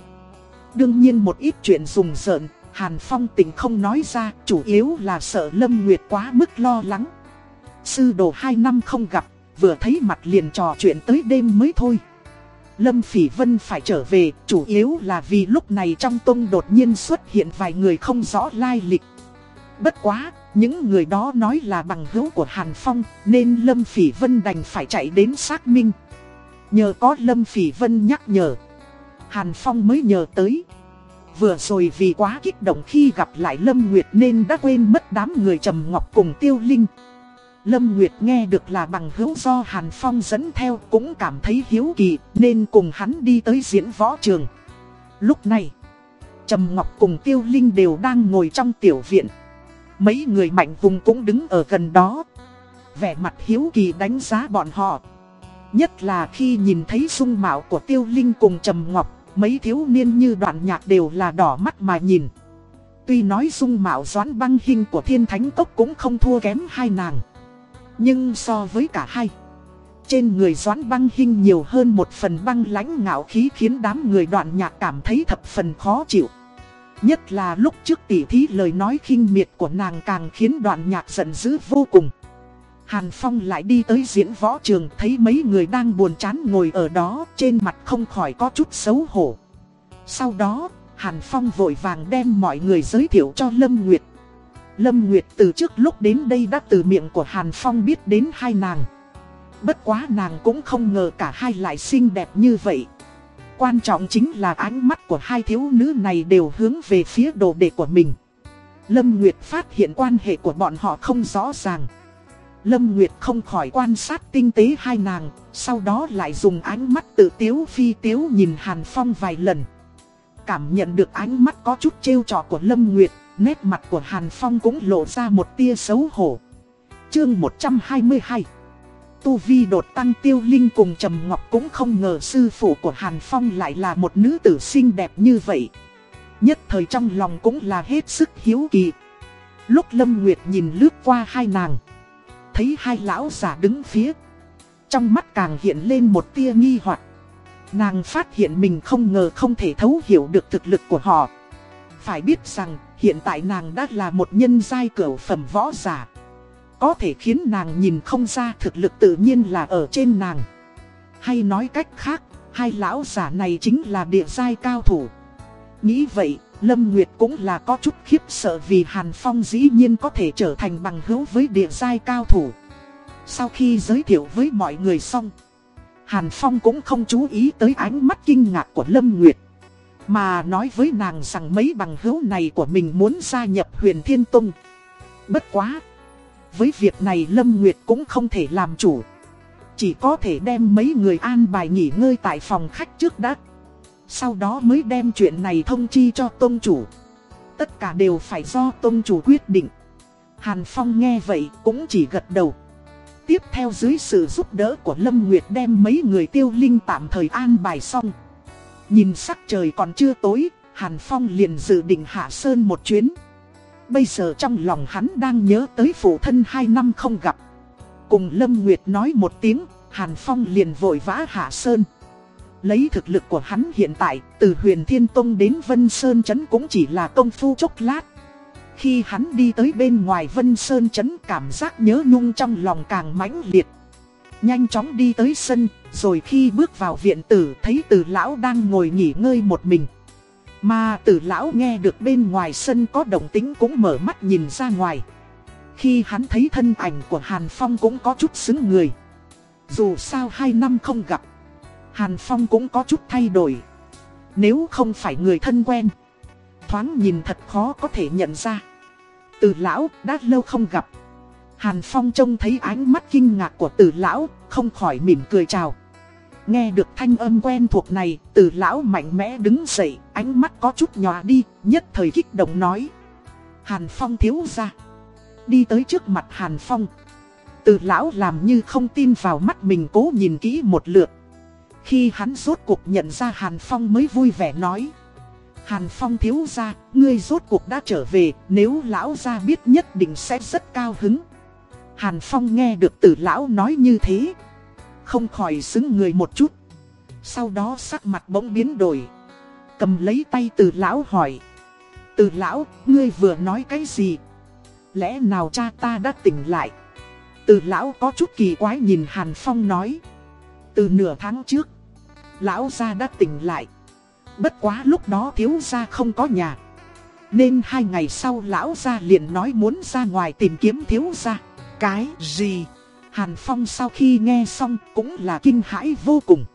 Đương nhiên một ít chuyện rùng rợn, Hàn Phong tình không nói ra, chủ yếu là sợ Lâm Nguyệt quá mức lo lắng. Sư đồ hai năm không gặp, vừa thấy mặt liền trò chuyện tới đêm mới thôi. Lâm Phỉ Vân phải trở về, chủ yếu là vì lúc này trong tông đột nhiên xuất hiện vài người không rõ lai lịch. Bất quá, những người đó nói là bằng hữu của Hàn Phong, nên Lâm Phỉ Vân đành phải chạy đến xác minh. Nhờ có Lâm Phỉ Vân nhắc nhở, Hàn Phong mới nhờ tới. Vừa rồi vì quá kích động khi gặp lại Lâm Nguyệt nên đã quên mất đám người Trầm Ngọc cùng Tiêu Linh. Lâm Nguyệt nghe được là bằng hữu do Hàn Phong dẫn theo cũng cảm thấy hiếu kỳ nên cùng hắn đi tới diễn võ trường. Lúc này, Trầm Ngọc cùng Tiêu Linh đều đang ngồi trong tiểu viện. Mấy người mạnh vùng cũng đứng ở gần đó. Vẻ mặt hiếu kỳ đánh giá bọn họ. Nhất là khi nhìn thấy dung mạo của Tiêu Linh cùng Trầm Ngọc, mấy thiếu niên như đoạn nhạc đều là đỏ mắt mà nhìn. Tuy nói dung mạo doán băng hình của thiên thánh cốc cũng không thua kém hai nàng. Nhưng so với cả hai, trên người doán băng hình nhiều hơn một phần băng lãnh ngạo khí khiến đám người đoạn nhạc cảm thấy thập phần khó chịu. Nhất là lúc trước tỉ thí lời nói khinh miệt của nàng càng khiến đoạn nhạc giận dữ vô cùng. Hàn Phong lại đi tới diễn võ trường thấy mấy người đang buồn chán ngồi ở đó trên mặt không khỏi có chút xấu hổ. Sau đó, Hàn Phong vội vàng đem mọi người giới thiệu cho Lâm Nguyệt. Lâm Nguyệt từ trước lúc đến đây đã từ miệng của Hàn Phong biết đến hai nàng. Bất quá nàng cũng không ngờ cả hai lại xinh đẹp như vậy. Quan trọng chính là ánh mắt của hai thiếu nữ này đều hướng về phía đồ đệ của mình. Lâm Nguyệt phát hiện quan hệ của bọn họ không rõ ràng. Lâm Nguyệt không khỏi quan sát tinh tế hai nàng, sau đó lại dùng ánh mắt tự tiếu phi tiếu nhìn Hàn Phong vài lần. Cảm nhận được ánh mắt có chút trêu trò của Lâm Nguyệt, nét mặt của Hàn Phong cũng lộ ra một tia xấu hổ. Chương 122 Tu Vi đột tăng tiêu linh cùng Trầm Ngọc cũng không ngờ sư phụ của Hàn Phong lại là một nữ tử xinh đẹp như vậy. Nhất thời trong lòng cũng là hết sức hiếu kỳ. Lúc Lâm Nguyệt nhìn lướt qua hai nàng thấy hai lão giả đứng phía. Trong mắt càng hiện lên một tia nghi hoặc. Nàng phát hiện mình không ngờ không thể thấu hiểu được thực lực của họ. Phải biết rằng, hiện tại nàng đã là một nhân giai cửu phẩm võ giả. Có thể khiến nàng nhìn không ra thực lực tự nhiên là ở trên nàng. Hay nói cách khác, hai lão giả này chính là địa giai cao thủ. Nghĩ vậy, Lâm Nguyệt cũng là có chút khiếp sợ vì Hàn Phong dĩ nhiên có thể trở thành bằng hữu với địa giai cao thủ. Sau khi giới thiệu với mọi người xong, Hàn Phong cũng không chú ý tới ánh mắt kinh ngạc của Lâm Nguyệt. Mà nói với nàng rằng mấy bằng hữu này của mình muốn gia nhập huyền Thiên Tông. Bất quá! Với việc này Lâm Nguyệt cũng không thể làm chủ. Chỉ có thể đem mấy người an bài nghỉ ngơi tại phòng khách trước đã. Sau đó mới đem chuyện này thông chi cho tôn chủ. Tất cả đều phải do tôn chủ quyết định. Hàn Phong nghe vậy cũng chỉ gật đầu. Tiếp theo dưới sự giúp đỡ của Lâm Nguyệt đem mấy người tiêu linh tạm thời an bài xong. Nhìn sắc trời còn chưa tối, Hàn Phong liền dự định hạ sơn một chuyến. Bây giờ trong lòng hắn đang nhớ tới phụ thân hai năm không gặp. Cùng Lâm Nguyệt nói một tiếng, Hàn Phong liền vội vã hạ sơn. Lấy thực lực của hắn hiện tại, từ huyền Thiên Tông đến Vân Sơn Trấn cũng chỉ là công phu chốc lát. Khi hắn đi tới bên ngoài Vân Sơn Trấn cảm giác nhớ nhung trong lòng càng mãnh liệt. Nhanh chóng đi tới sân, rồi khi bước vào viện tử thấy tử lão đang ngồi nghỉ ngơi một mình. Mà tử lão nghe được bên ngoài sân có động tính cũng mở mắt nhìn ra ngoài. Khi hắn thấy thân ảnh của Hàn Phong cũng có chút xứng người. Dù sao hai năm không gặp. Hàn Phong cũng có chút thay đổi. Nếu không phải người thân quen, thoáng nhìn thật khó có thể nhận ra. Từ lão đã lâu không gặp. Hàn Phong trông thấy ánh mắt kinh ngạc của từ lão, không khỏi mỉm cười chào. Nghe được thanh âm quen thuộc này, từ lão mạnh mẽ đứng dậy, ánh mắt có chút nhòa đi, nhất thời kích động nói. Hàn Phong thiếu ra. Đi tới trước mặt Hàn Phong. Từ lão làm như không tin vào mắt mình cố nhìn kỹ một lượt. Khi hắn rốt cuộc nhận ra Hàn Phong mới vui vẻ nói. Hàn Phong thiếu ra, ngươi rốt cuộc đã trở về, nếu lão ra biết nhất định sẽ rất cao hứng. Hàn Phong nghe được tử lão nói như thế. Không khỏi xứng người một chút. Sau đó sắc mặt bỗng biến đổi. Cầm lấy tay tử lão hỏi. Tử lão, ngươi vừa nói cái gì? Lẽ nào cha ta đã tỉnh lại? Tử lão có chút kỳ quái nhìn Hàn Phong nói. Từ nửa tháng trước lão gia đã tỉnh lại. Bất quá lúc đó thiếu gia không có nhà. Nên hai ngày sau lão gia liền nói muốn ra ngoài tìm kiếm thiếu gia. Cái gì? Hàn Phong sau khi nghe xong cũng là kinh hãi vô cùng.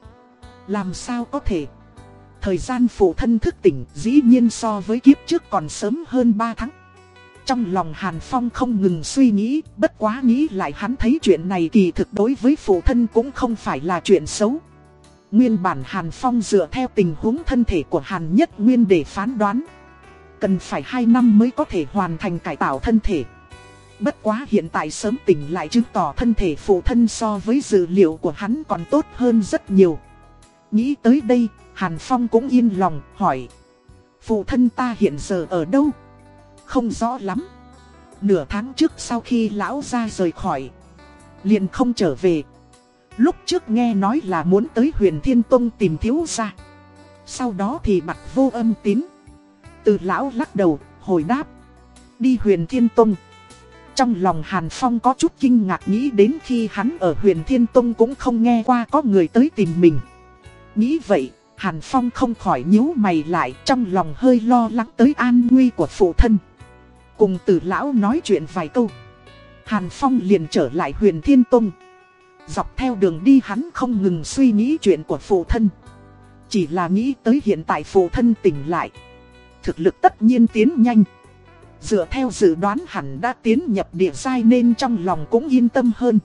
Làm sao có thể? Thời gian phụ thân thức tỉnh dĩ nhiên so với kiếp trước còn sớm hơn 3 tháng. Trong lòng Hàn Phong không ngừng suy nghĩ, bất quá nghĩ lại hắn thấy chuyện này kỳ thực đối với phụ thân cũng không phải là chuyện xấu. Nguyên bản Hàn Phong dựa theo tình huống thân thể của Hàn Nhất Nguyên để phán đoán. Cần phải 2 năm mới có thể hoàn thành cải tạo thân thể. Bất quá hiện tại sớm tỉnh lại chứng tỏ thân thể phụ thân so với dữ liệu của hắn còn tốt hơn rất nhiều. Nghĩ tới đây, Hàn Phong cũng yên lòng, hỏi. Phụ thân ta hiện giờ ở đâu? Không rõ lắm. Nửa tháng trước sau khi lão ra rời khỏi, liền không trở về. Lúc trước nghe nói là muốn tới huyền Thiên Tông tìm thiếu gia. Sau đó thì mặt vô âm tín. Từ lão lắc đầu, hồi đáp. Đi huyền Thiên Tông. Trong lòng Hàn Phong có chút kinh ngạc nghĩ đến khi hắn ở huyền Thiên Tông cũng không nghe qua có người tới tìm mình. Nghĩ vậy, Hàn Phong không khỏi nhíu mày lại trong lòng hơi lo lắng tới an nguy của phụ thân. Cùng tử lão nói chuyện vài câu. Hàn Phong liền trở lại huyền Thiên Tông. Dọc theo đường đi hắn không ngừng suy nghĩ chuyện của phụ thân. Chỉ là nghĩ tới hiện tại phụ thân tỉnh lại. Thực lực tất nhiên tiến nhanh. Dựa theo dự đoán hẳn đã tiến nhập địa giai nên trong lòng cũng yên tâm hơn.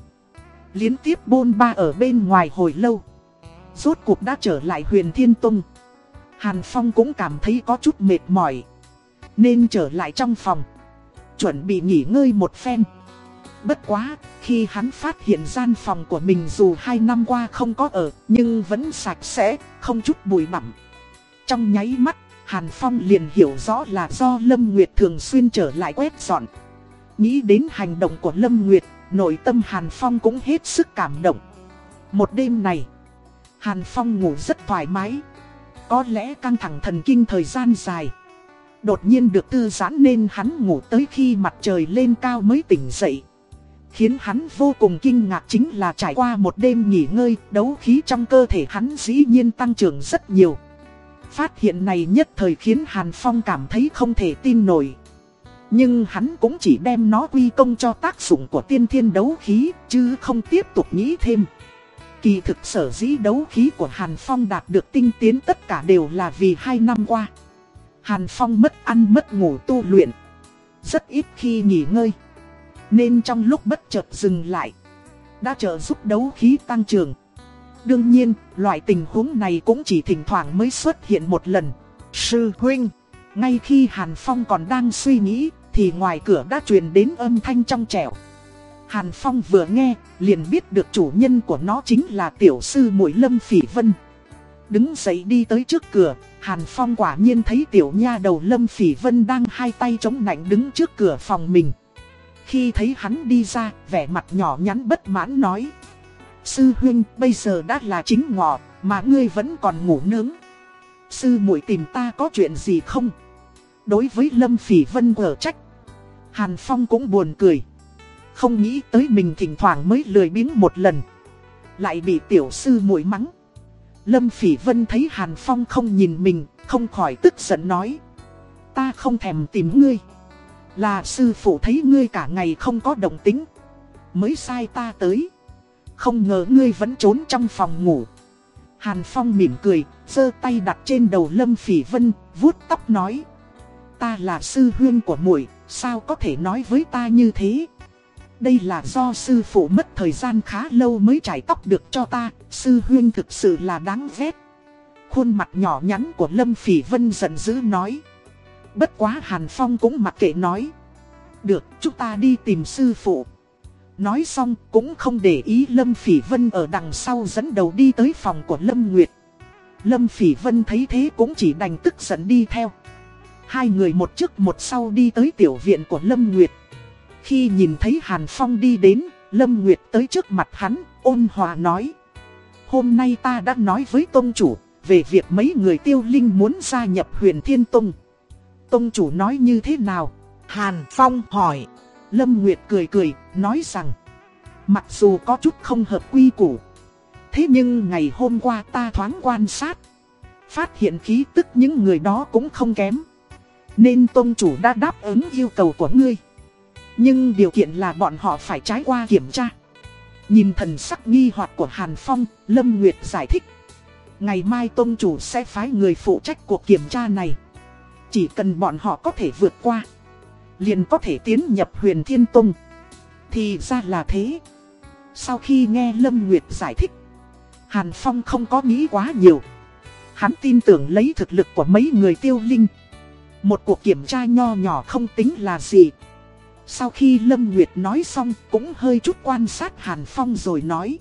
Liên tiếp bôn ba ở bên ngoài hồi lâu. Rốt cuộc đã trở lại huyền Thiên Tông. Hàn Phong cũng cảm thấy có chút mệt mỏi. Nên trở lại trong phòng. Chuẩn bị nghỉ ngơi một phen. Bất quá, khi hắn phát hiện gian phòng của mình dù hai năm qua không có ở, nhưng vẫn sạch sẽ, không chút bụi bặm. Trong nháy mắt, Hàn Phong liền hiểu rõ là do Lâm Nguyệt thường xuyên trở lại quét dọn. Nghĩ đến hành động của Lâm Nguyệt, nội tâm Hàn Phong cũng hết sức cảm động. Một đêm này, Hàn Phong ngủ rất thoải mái. Có lẽ căng thẳng thần kinh thời gian dài. Đột nhiên được thư giãn nên hắn ngủ tới khi mặt trời lên cao mới tỉnh dậy. Khiến hắn vô cùng kinh ngạc chính là trải qua một đêm nghỉ ngơi, đấu khí trong cơ thể hắn dĩ nhiên tăng trưởng rất nhiều. Phát hiện này nhất thời khiến Hàn Phong cảm thấy không thể tin nổi. Nhưng hắn cũng chỉ đem nó quy công cho tác dụng của tiên thiên đấu khí, chứ không tiếp tục nghĩ thêm. Kỳ thực sở dĩ đấu khí của Hàn Phong đạt được tinh tiến tất cả đều là vì hai năm qua. Hàn Phong mất ăn mất ngủ tu luyện. Rất ít khi nghỉ ngơi. Nên trong lúc bất chợt dừng lại. Đã trợ giúp đấu khí tăng trưởng. Đương nhiên, loại tình huống này cũng chỉ thỉnh thoảng mới xuất hiện một lần. Sư huynh, ngay khi Hàn Phong còn đang suy nghĩ, thì ngoài cửa đã truyền đến âm thanh trong trẻo. Hàn Phong vừa nghe, liền biết được chủ nhân của nó chính là tiểu sư muội Lâm Phỉ Vân. Đứng dậy đi tới trước cửa, Hàn Phong quả nhiên thấy tiểu nha đầu Lâm Phỉ Vân đang hai tay chống nạnh đứng trước cửa phòng mình. Khi thấy hắn đi ra, vẻ mặt nhỏ nhắn bất mãn nói. Sư huynh, bây giờ đã là chính ngọ, mà ngươi vẫn còn ngủ nướng. Sư muội tìm ta có chuyện gì không? Đối với Lâm Phỉ Vân ở trách, Hàn Phong cũng buồn cười. Không nghĩ tới mình thỉnh thoảng mới lười biếng một lần. Lại bị tiểu sư muội mắng. Lâm Phỉ Vân thấy Hàn Phong không nhìn mình, không khỏi tức giận nói. Ta không thèm tìm ngươi. Là sư phụ thấy ngươi cả ngày không có động tính. Mới sai ta tới. Không ngờ ngươi vẫn trốn trong phòng ngủ. Hàn Phong mỉm cười, giơ tay đặt trên đầu Lâm Phỉ Vân, vuốt tóc nói. Ta là sư huyên của muội, sao có thể nói với ta như thế? Đây là do sư phụ mất thời gian khá lâu mới trải tóc được cho ta, sư huyên thực sự là đáng ghét. Khuôn mặt nhỏ nhắn của Lâm Phỉ Vân giận dữ nói. Bất quá Hàn Phong cũng mặc kệ nói. Được, chúng ta đi tìm sư phụ. Nói xong cũng không để ý Lâm Phỉ Vân ở đằng sau dẫn đầu đi tới phòng của Lâm Nguyệt. Lâm Phỉ Vân thấy thế cũng chỉ đành tức giận đi theo. Hai người một trước một sau đi tới tiểu viện của Lâm Nguyệt. Khi nhìn thấy Hàn Phong đi đến, Lâm Nguyệt tới trước mặt hắn, ôn hòa nói. Hôm nay ta đã nói với Tông Chủ, về việc mấy người tiêu linh muốn gia nhập huyền Thiên Tông. Tông Chủ nói như thế nào? Hàn Phong hỏi. Lâm Nguyệt cười cười, nói rằng. Mặc dù có chút không hợp quy củ. Thế nhưng ngày hôm qua ta thoáng quan sát. Phát hiện khí tức những người đó cũng không kém. Nên Tông Chủ đã đáp ứng yêu cầu của ngươi. Nhưng điều kiện là bọn họ phải trái qua kiểm tra. Nhìn thần sắc nghi hoặc của Hàn Phong, Lâm Nguyệt giải thích. Ngày mai Tông Chủ sẽ phái người phụ trách cuộc kiểm tra này. Chỉ cần bọn họ có thể vượt qua, liền có thể tiến nhập huyền Thiên Tông. Thì ra là thế. Sau khi nghe Lâm Nguyệt giải thích, Hàn Phong không có nghĩ quá nhiều. Hắn tin tưởng lấy thực lực của mấy người tiêu linh. Một cuộc kiểm tra nho nhỏ không tính là gì. Sau khi Lâm Nguyệt nói xong cũng hơi chút quan sát Hàn Phong rồi nói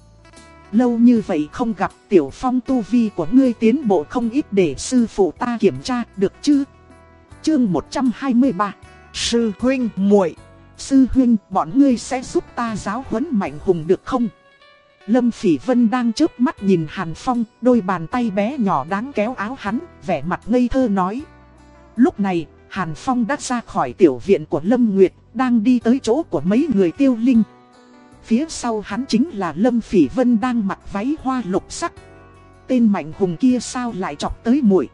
Lâu như vậy không gặp Tiểu Phong tu vi của ngươi tiến bộ không ít để sư phụ ta kiểm tra được chứ Chương 123 Sư huynh muội, Sư huynh, bọn ngươi sẽ giúp ta giáo huấn mạnh hùng được không Lâm Phỉ Vân đang chớp mắt nhìn Hàn Phong, Đôi bàn tay bé nhỏ đáng kéo áo hắn, Vẻ mặt ngây thơ nói Lúc này, Hàn Phong đã ra khỏi tiểu viện của Lâm Nguyệt, đang đi tới chỗ của mấy người tiêu linh. Phía sau hắn chính là Lâm Phỉ Vân đang mặc váy hoa lục sắc. Tên mạnh hùng kia sao lại chọc tới muội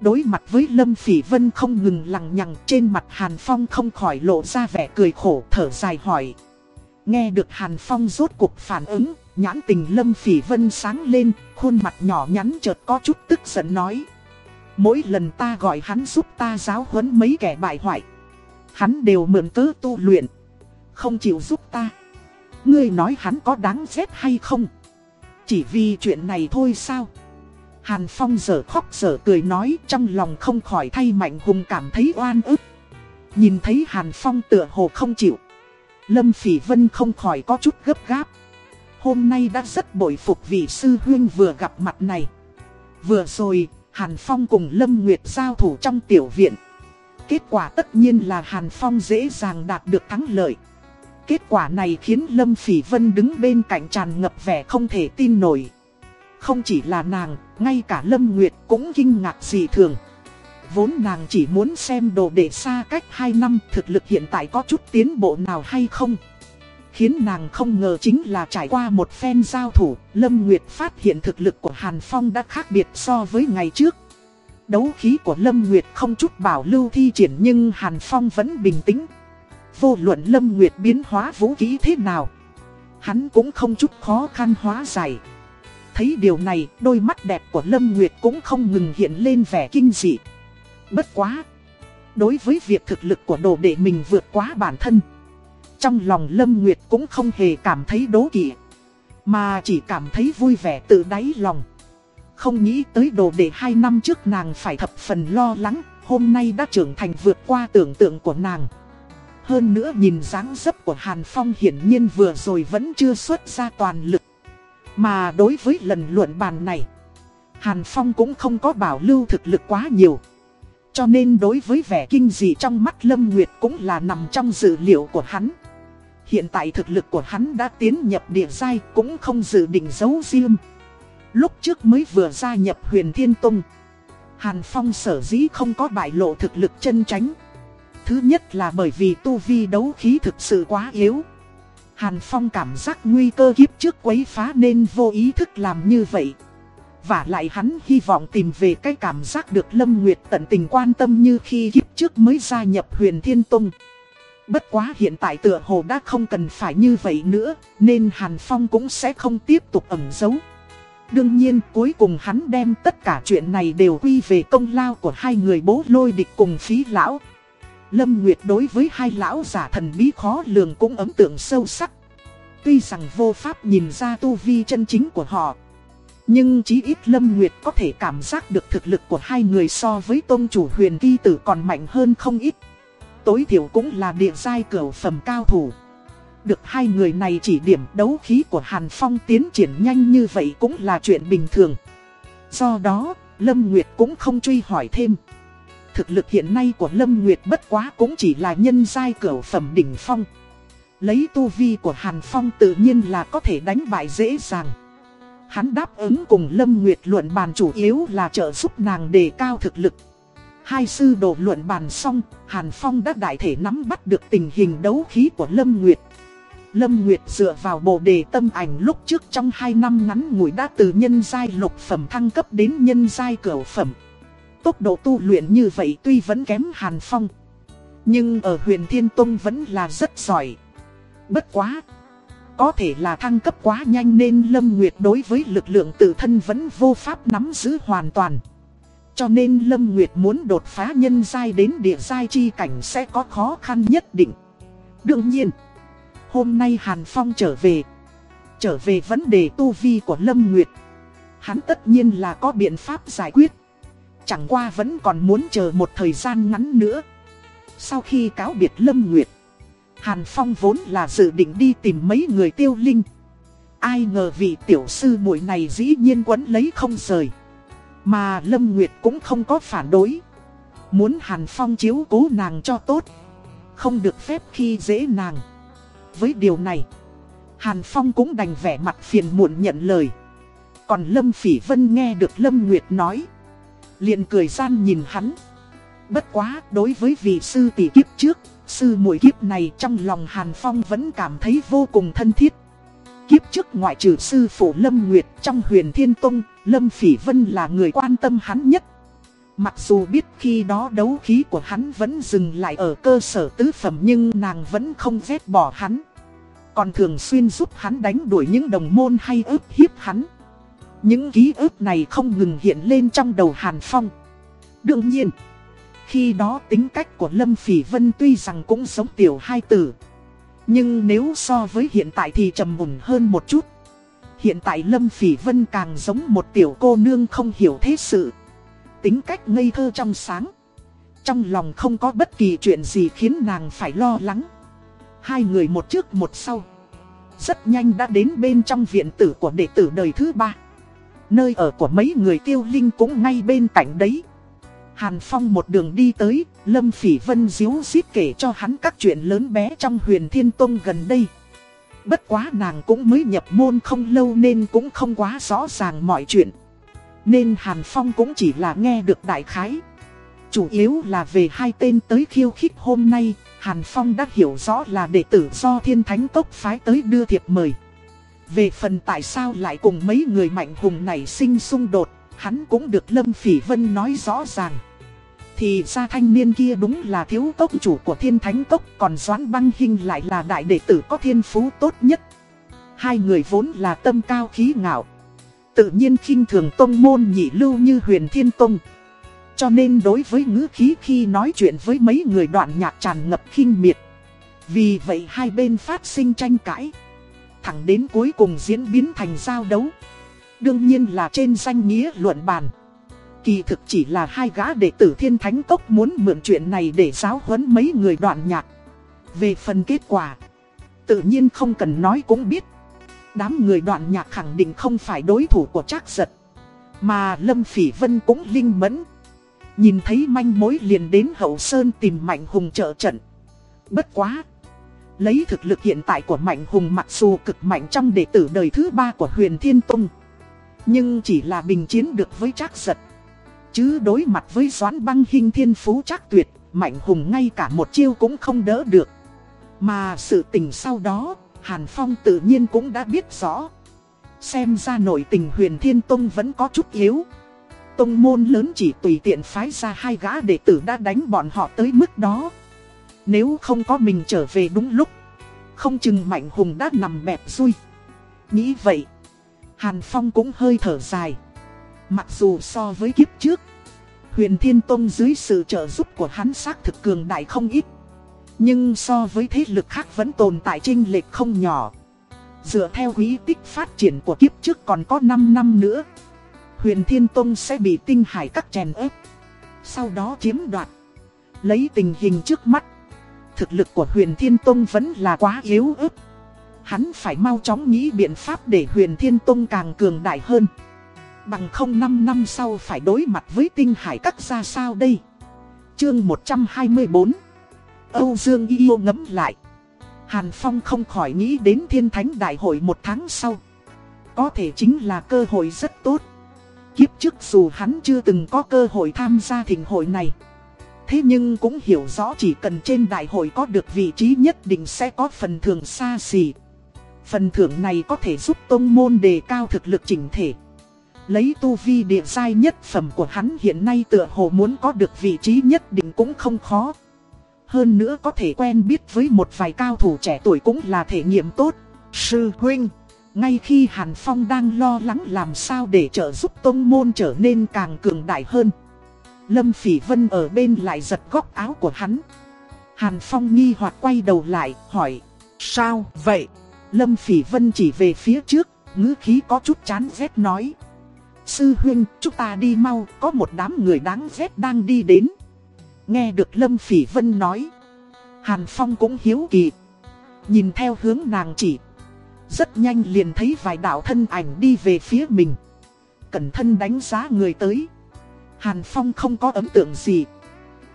Đối mặt với Lâm Phỉ Vân không ngừng lằng nhằng trên mặt Hàn Phong không khỏi lộ ra vẻ cười khổ thở dài hỏi. Nghe được Hàn Phong rốt cuộc phản ứng, nhãn tình Lâm Phỉ Vân sáng lên, khuôn mặt nhỏ nhắn chợt có chút tức giận nói. Mỗi lần ta gọi hắn giúp ta giáo huấn mấy kẻ bại hoại. Hắn đều mượn cớ tu luyện, không chịu giúp ta. Ngươi nói hắn có đáng ghét hay không? Chỉ vì chuyện này thôi sao? Hàn Phong giờ khóc giờ cười nói trong lòng không khỏi thay Mạnh Hùng cảm thấy oan ức. Nhìn thấy Hàn Phong tựa hồ không chịu. Lâm Phỉ Vân không khỏi có chút gấp gáp. Hôm nay đã rất bội phục vị sư huyên vừa gặp mặt này. Vừa rồi, Hàn Phong cùng Lâm Nguyệt giao thủ trong tiểu viện. Kết quả tất nhiên là Hàn Phong dễ dàng đạt được thắng lợi. Kết quả này khiến Lâm Phỉ Vân đứng bên cạnh tràn ngập vẻ không thể tin nổi. Không chỉ là nàng, ngay cả Lâm Nguyệt cũng kinh ngạc dị thường. Vốn nàng chỉ muốn xem đồ để xa cách 2 năm thực lực hiện tại có chút tiến bộ nào hay không. Khiến nàng không ngờ chính là trải qua một phen giao thủ, Lâm Nguyệt phát hiện thực lực của Hàn Phong đã khác biệt so với ngày trước. Đấu khí của Lâm Nguyệt không chút bảo lưu thi triển nhưng Hàn Phong vẫn bình tĩnh. Vô luận Lâm Nguyệt biến hóa vũ khí thế nào, hắn cũng không chút khó khăn hóa giải. Thấy điều này, đôi mắt đẹp của Lâm Nguyệt cũng không ngừng hiện lên vẻ kinh dị. Bất quá! Đối với việc thực lực của đồ đệ mình vượt quá bản thân, trong lòng Lâm Nguyệt cũng không hề cảm thấy đố kỵ, mà chỉ cảm thấy vui vẻ tự đáy lòng. Không nghĩ tới đồ đệ hai năm trước nàng phải thập phần lo lắng, hôm nay đã trưởng thành vượt qua tưởng tượng của nàng. Hơn nữa nhìn dáng dấp của Hàn Phong hiển nhiên vừa rồi vẫn chưa xuất ra toàn lực. Mà đối với lần luận bàn này, Hàn Phong cũng không có bảo lưu thực lực quá nhiều. Cho nên đối với vẻ kinh dị trong mắt Lâm Nguyệt cũng là nằm trong dự liệu của hắn. Hiện tại thực lực của hắn đã tiến nhập địa giai cũng không dự định giấu riêng. Lúc trước mới vừa gia nhập huyền Thiên Tông. Hàn Phong sở dĩ không có bại lộ thực lực chân tránh. Thứ nhất là bởi vì tu vi đấu khí thực sự quá yếu. Hàn Phong cảm giác nguy cơ kiếp trước quấy phá nên vô ý thức làm như vậy. Và lại hắn hy vọng tìm về cái cảm giác được Lâm Nguyệt tận tình quan tâm như khi kiếp trước mới gia nhập huyền Thiên Tông. Bất quá hiện tại tựa hồ đã không cần phải như vậy nữa, nên Hàn Phong cũng sẽ không tiếp tục ẩn giấu. Đương nhiên cuối cùng hắn đem tất cả chuyện này đều quy về công lao của hai người bố lôi địch cùng phí lão. Lâm Nguyệt đối với hai lão giả thần bí khó lường cũng ấn tượng sâu sắc. Tuy rằng vô pháp nhìn ra tu vi chân chính của họ. Nhưng chí ít Lâm Nguyệt có thể cảm giác được thực lực của hai người so với tôn chủ huyền kỳ tử còn mạnh hơn không ít. Tối thiểu cũng là địa giai cửu phẩm cao thủ. Được hai người này chỉ điểm đấu khí của Hàn Phong tiến triển nhanh như vậy cũng là chuyện bình thường. Do đó, Lâm Nguyệt cũng không truy hỏi thêm thực lực hiện nay của Lâm Nguyệt bất quá cũng chỉ là nhân giai cửa phẩm đỉnh phong. Lấy tu vi của Hàn Phong tự nhiên là có thể đánh bại dễ dàng. Hắn đáp ứng cùng Lâm Nguyệt luận bàn chủ yếu là trợ giúp nàng đề cao thực lực. Hai sư đồ luận bàn xong, Hàn Phong đã đại thể nắm bắt được tình hình đấu khí của Lâm Nguyệt. Lâm Nguyệt dựa vào bộ đề tâm ảnh lúc trước trong 2 năm ngắn ngủi đã từ nhân giai lục phẩm thăng cấp đến nhân giai cửu phẩm. Tốc độ tu luyện như vậy tuy vẫn kém Hàn Phong, Nhưng ở huyền Thiên Tông vẫn là rất giỏi. Bất quá, Có thể là thăng cấp quá nhanh nên Lâm Nguyệt đối với lực lượng tự thân vẫn vô pháp nắm giữ hoàn toàn. Cho nên Lâm Nguyệt muốn đột phá nhân giai đến địa giai chi cảnh sẽ có khó khăn nhất định. Đương nhiên, Hôm nay Hàn Phong trở về Trở về vấn đề tu vi của Lâm Nguyệt, Hắn tất nhiên là có biện pháp giải quyết. Chẳng qua vẫn còn muốn chờ một thời gian ngắn nữa. Sau khi cáo biệt Lâm Nguyệt, Hàn Phong vốn là dự định đi tìm mấy người tiêu linh. Ai ngờ vị tiểu sư muội này dĩ nhiên quấn lấy không rời. Mà Lâm Nguyệt cũng không có phản đối. Muốn Hàn Phong chiếu cố nàng cho tốt, Không được phép khi dễ nàng. Với điều này, Hàn Phong cũng đành vẻ mặt phiền muộn nhận lời. Còn Lâm Phỉ Vân nghe được Lâm Nguyệt nói liền cười gian nhìn hắn. Bất quá, đối với vị sư tỷ kiếp trước, Sư muội kiếp này trong lòng Hàn Phong vẫn cảm thấy vô cùng thân thiết. Kiếp trước ngoại trừ sư phụ Lâm Nguyệt trong huyền Thiên Tông, Lâm Phỉ Vân là người quan tâm hắn nhất. Mặc dù biết khi đó đấu khí của hắn vẫn dừng lại ở cơ sở tứ phẩm nhưng nàng vẫn không ghét bỏ hắn. Còn thường xuyên giúp hắn đánh đuổi những đồng môn hay ức hiếp hắn. Những ký ức này không ngừng hiện lên trong đầu Hàn Phong. Đương nhiên, khi đó tính cách của Lâm Phỉ Vân tuy rằng cũng giống tiểu hai tử. Nhưng nếu so với hiện tại thì trầm mùng hơn một chút. Hiện tại Lâm Phỉ Vân càng giống một tiểu cô nương không hiểu thế sự. Tính cách ngây thơ trong sáng. Trong lòng không có bất kỳ chuyện gì khiến nàng phải lo lắng. Hai người một trước một sau. Rất nhanh đã đến bên trong viện tử của đệ tử đời thứ ba. Nơi ở của mấy người tiêu linh cũng ngay bên cạnh đấy. Hàn Phong một đường đi tới, Lâm Phỉ Vân díu dít kể cho hắn các chuyện lớn bé trong huyền Thiên Tông gần đây. Bất quá nàng cũng mới nhập môn không lâu nên cũng không quá rõ ràng mọi chuyện. Nên Hàn Phong cũng chỉ là nghe được đại khái. Chủ yếu là về hai tên tới khiêu khích hôm nay, Hàn Phong đã hiểu rõ là đệ tử do Thiên Thánh Tốc phái tới đưa thiệp mời. Về phần tại sao lại cùng mấy người mạnh hùng này sinh xung đột, hắn cũng được Lâm Phỉ Vân nói rõ ràng. Thì ra thanh niên kia đúng là thiếu tốc chủ của thiên thánh tốc Còn Doãn Băng Hinh lại là đại đệ tử có thiên phú tốt nhất. Hai người vốn là tâm cao khí ngạo. Tự nhiên khinh thường tông môn nhị lưu như huyền thiên tông. Cho nên đối với ngữ khí khi nói chuyện với mấy người đoạn nhạc tràn ngập khinh miệt. Vì vậy hai bên phát sinh tranh cãi. Thẳng đến cuối cùng diễn biến thành giao đấu Đương nhiên là trên danh nghĩa luận bàn Kỳ thực chỉ là hai gã đệ tử thiên thánh cốc muốn mượn chuyện này để giáo huấn mấy người đoạn nhạc. Về phần kết quả, tự nhiên không cần nói cũng biết. Đám người đoạn nhạc khẳng định không phải đối thủ của trác giật. Mà Lâm Phỉ Vân cũng linh mẫn. Nhìn thấy manh mối liền đến hậu sơn tìm Mạnh Hùng trợ trận. Bất quá. Lấy thực lực hiện tại của Mạnh Hùng mặc dù cực mạnh trong đệ tử đời thứ ba của huyền Thiên Tông. Nhưng chỉ là bình chiến được với trác giật. Chứ đối mặt với Doãn băng hình thiên phú chắc tuyệt, Mạnh Hùng ngay cả một chiêu cũng không đỡ được. Mà sự tình sau đó, Hàn Phong tự nhiên cũng đã biết rõ. Xem ra nội tình huyền thiên tông vẫn có chút yếu. Tông môn lớn chỉ tùy tiện phái ra hai gã đệ tử đã đánh bọn họ tới mức đó. Nếu không có mình trở về đúng lúc, không chừng Mạnh Hùng đã nằm bẹp rui. Nghĩ vậy, Hàn Phong cũng hơi thở dài. Mặc dù so với kiếp trước, huyền Thiên Tông dưới sự trợ giúp của hắn xác thực cường đại không ít. Nhưng so với thế lực khác vẫn tồn tại trinh lệch không nhỏ. Dựa theo quý tích phát triển của kiếp trước còn có 5 năm nữa. Huyền Thiên Tông sẽ bị tinh hải các chèn ép. Sau đó chiếm đoạt. Lấy tình hình trước mắt. Thực lực của huyền Thiên Tông vẫn là quá yếu ớt. Hắn phải mau chóng nghĩ biện pháp để huyền Thiên Tông càng cường đại hơn. Bằng không 5 năm sau phải đối mặt với tinh hải các ra sao đây? Chương 124 Âu Dương yêu ngấm lại. Hàn Phong không khỏi nghĩ đến thiên thánh đại hội một tháng sau. Có thể chính là cơ hội rất tốt. Kiếp trước dù hắn chưa từng có cơ hội tham gia thỉnh hội này Thế nhưng cũng hiểu rõ chỉ cần trên đại hội có được vị trí nhất định sẽ có phần thưởng xa xỉ Phần thưởng này có thể giúp tông môn đề cao thực lực chỉnh thể Lấy tu vi địa giai nhất phẩm của hắn hiện nay tựa hồ muốn có được vị trí nhất định cũng không khó. Hơn nữa có thể quen biết với một vài cao thủ trẻ tuổi cũng là thể nghiệm tốt. Sư huynh, ngay khi Hàn Phong đang lo lắng làm sao để trợ giúp tông môn trở nên càng cường đại hơn. Lâm Phỉ Vân ở bên lại giật góc áo của hắn. Hàn Phong nghi hoặc quay đầu lại, hỏi, sao vậy? Lâm Phỉ Vân chỉ về phía trước, ngữ khí có chút chán ghét nói. Sư huynh, chúng ta đi mau, có một đám người đáng ghét đang đi đến. Nghe được Lâm Phỉ Vân nói. Hàn Phong cũng hiếu kỳ. Nhìn theo hướng nàng chỉ. Rất nhanh liền thấy vài đạo thân ảnh đi về phía mình. Cẩn thân đánh giá người tới. Hàn Phong không có ấn tượng gì.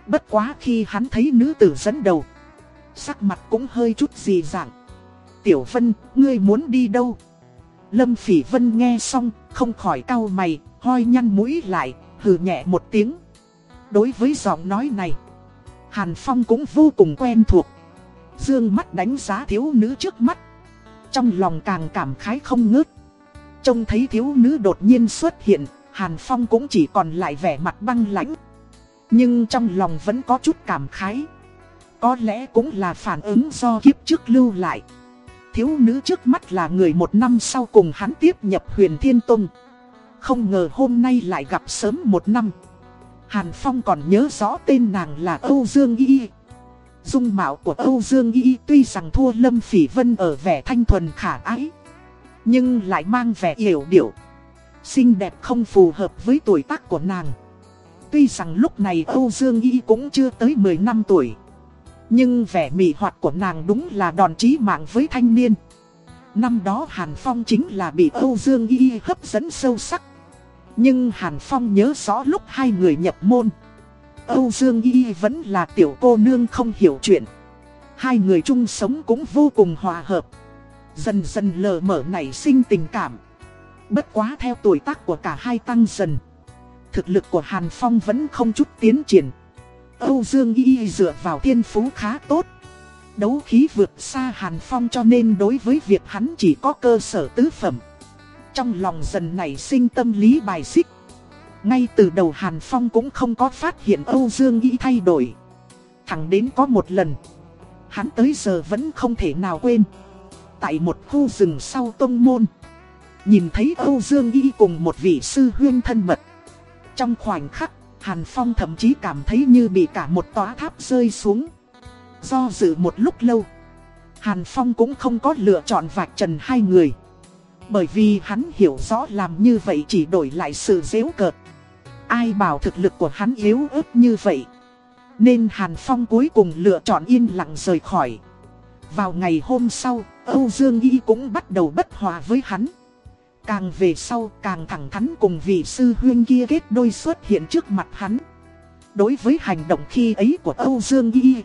Bất quá khi hắn thấy nữ tử dẫn đầu. Sắc mặt cũng hơi chút gì dạng. Tiểu Vân, ngươi muốn đi đâu? Lâm Phỉ Vân nghe xong, không khỏi cau mày, hoi nhăn mũi lại, hừ nhẹ một tiếng. Đối với giọng nói này, Hàn Phong cũng vô cùng quen thuộc. Dương mắt đánh giá thiếu nữ trước mắt. Trong lòng càng cảm khái không ngớt. Trông thấy thiếu nữ đột nhiên xuất hiện, Hàn Phong cũng chỉ còn lại vẻ mặt băng lãnh. Nhưng trong lòng vẫn có chút cảm khái. Có lẽ cũng là phản ứng do kiếp trước lưu lại. Thiếu nữ trước mắt là người một năm sau cùng hắn tiếp nhập huyền Thiên Tông. Không ngờ hôm nay lại gặp sớm một năm. Hàn Phong còn nhớ rõ tên nàng là Âu Dương Y. Dung mạo của Âu Dương Y tuy rằng thua Lâm Phỉ Vân ở vẻ thanh thuần khả ái. Nhưng lại mang vẻ yểu điệu. Xinh đẹp không phù hợp với tuổi tác của nàng. Tuy rằng lúc này Âu Dương Y cũng chưa tới 10 năm tuổi. Nhưng vẻ mị hoạt của nàng đúng là đòn chí mạng với thanh niên. Năm đó Hàn Phong chính là bị Âu Dương Y hấp dẫn sâu sắc. Nhưng Hàn Phong nhớ rõ lúc hai người nhập môn. Âu Dương Y vẫn là tiểu cô nương không hiểu chuyện. Hai người chung sống cũng vô cùng hòa hợp. Dần dần lờ mở nảy sinh tình cảm. Bất quá theo tuổi tác của cả hai tăng dần. Thực lực của Hàn Phong vẫn không chút tiến triển. Âu Dương Y dựa vào thiên phú khá tốt. Đấu khí vượt xa Hàn Phong cho nên đối với việc hắn chỉ có cơ sở tứ phẩm. Trong lòng dần nảy sinh tâm lý bài xích. Ngay từ đầu Hàn Phong cũng không có phát hiện Âu Dương Y thay đổi. Thẳng đến có một lần. Hắn tới giờ vẫn không thể nào quên. Tại một khu rừng sau tông môn. Nhìn thấy Âu Dương Y cùng một vị sư huyên thân mật. Trong khoảnh khắc, Hàn Phong thậm chí cảm thấy như bị cả một tòa tháp rơi xuống. Do dự một lúc lâu, Hàn Phong cũng không có lựa chọn vạch trần hai người. Bởi vì hắn hiểu rõ làm như vậy chỉ đổi lại sự dễu cợt. Ai bảo thực lực của hắn yếu ớt như vậy. Nên Hàn Phong cuối cùng lựa chọn yên lặng rời khỏi. Vào ngày hôm sau, Âu Dương Y cũng bắt đầu bất hòa với hắn. Càng về sau càng thẳng thắn cùng vị sư huyên kia kết đôi xuất hiện trước mặt hắn. Đối với hành động khi ấy của Âu Dương Y,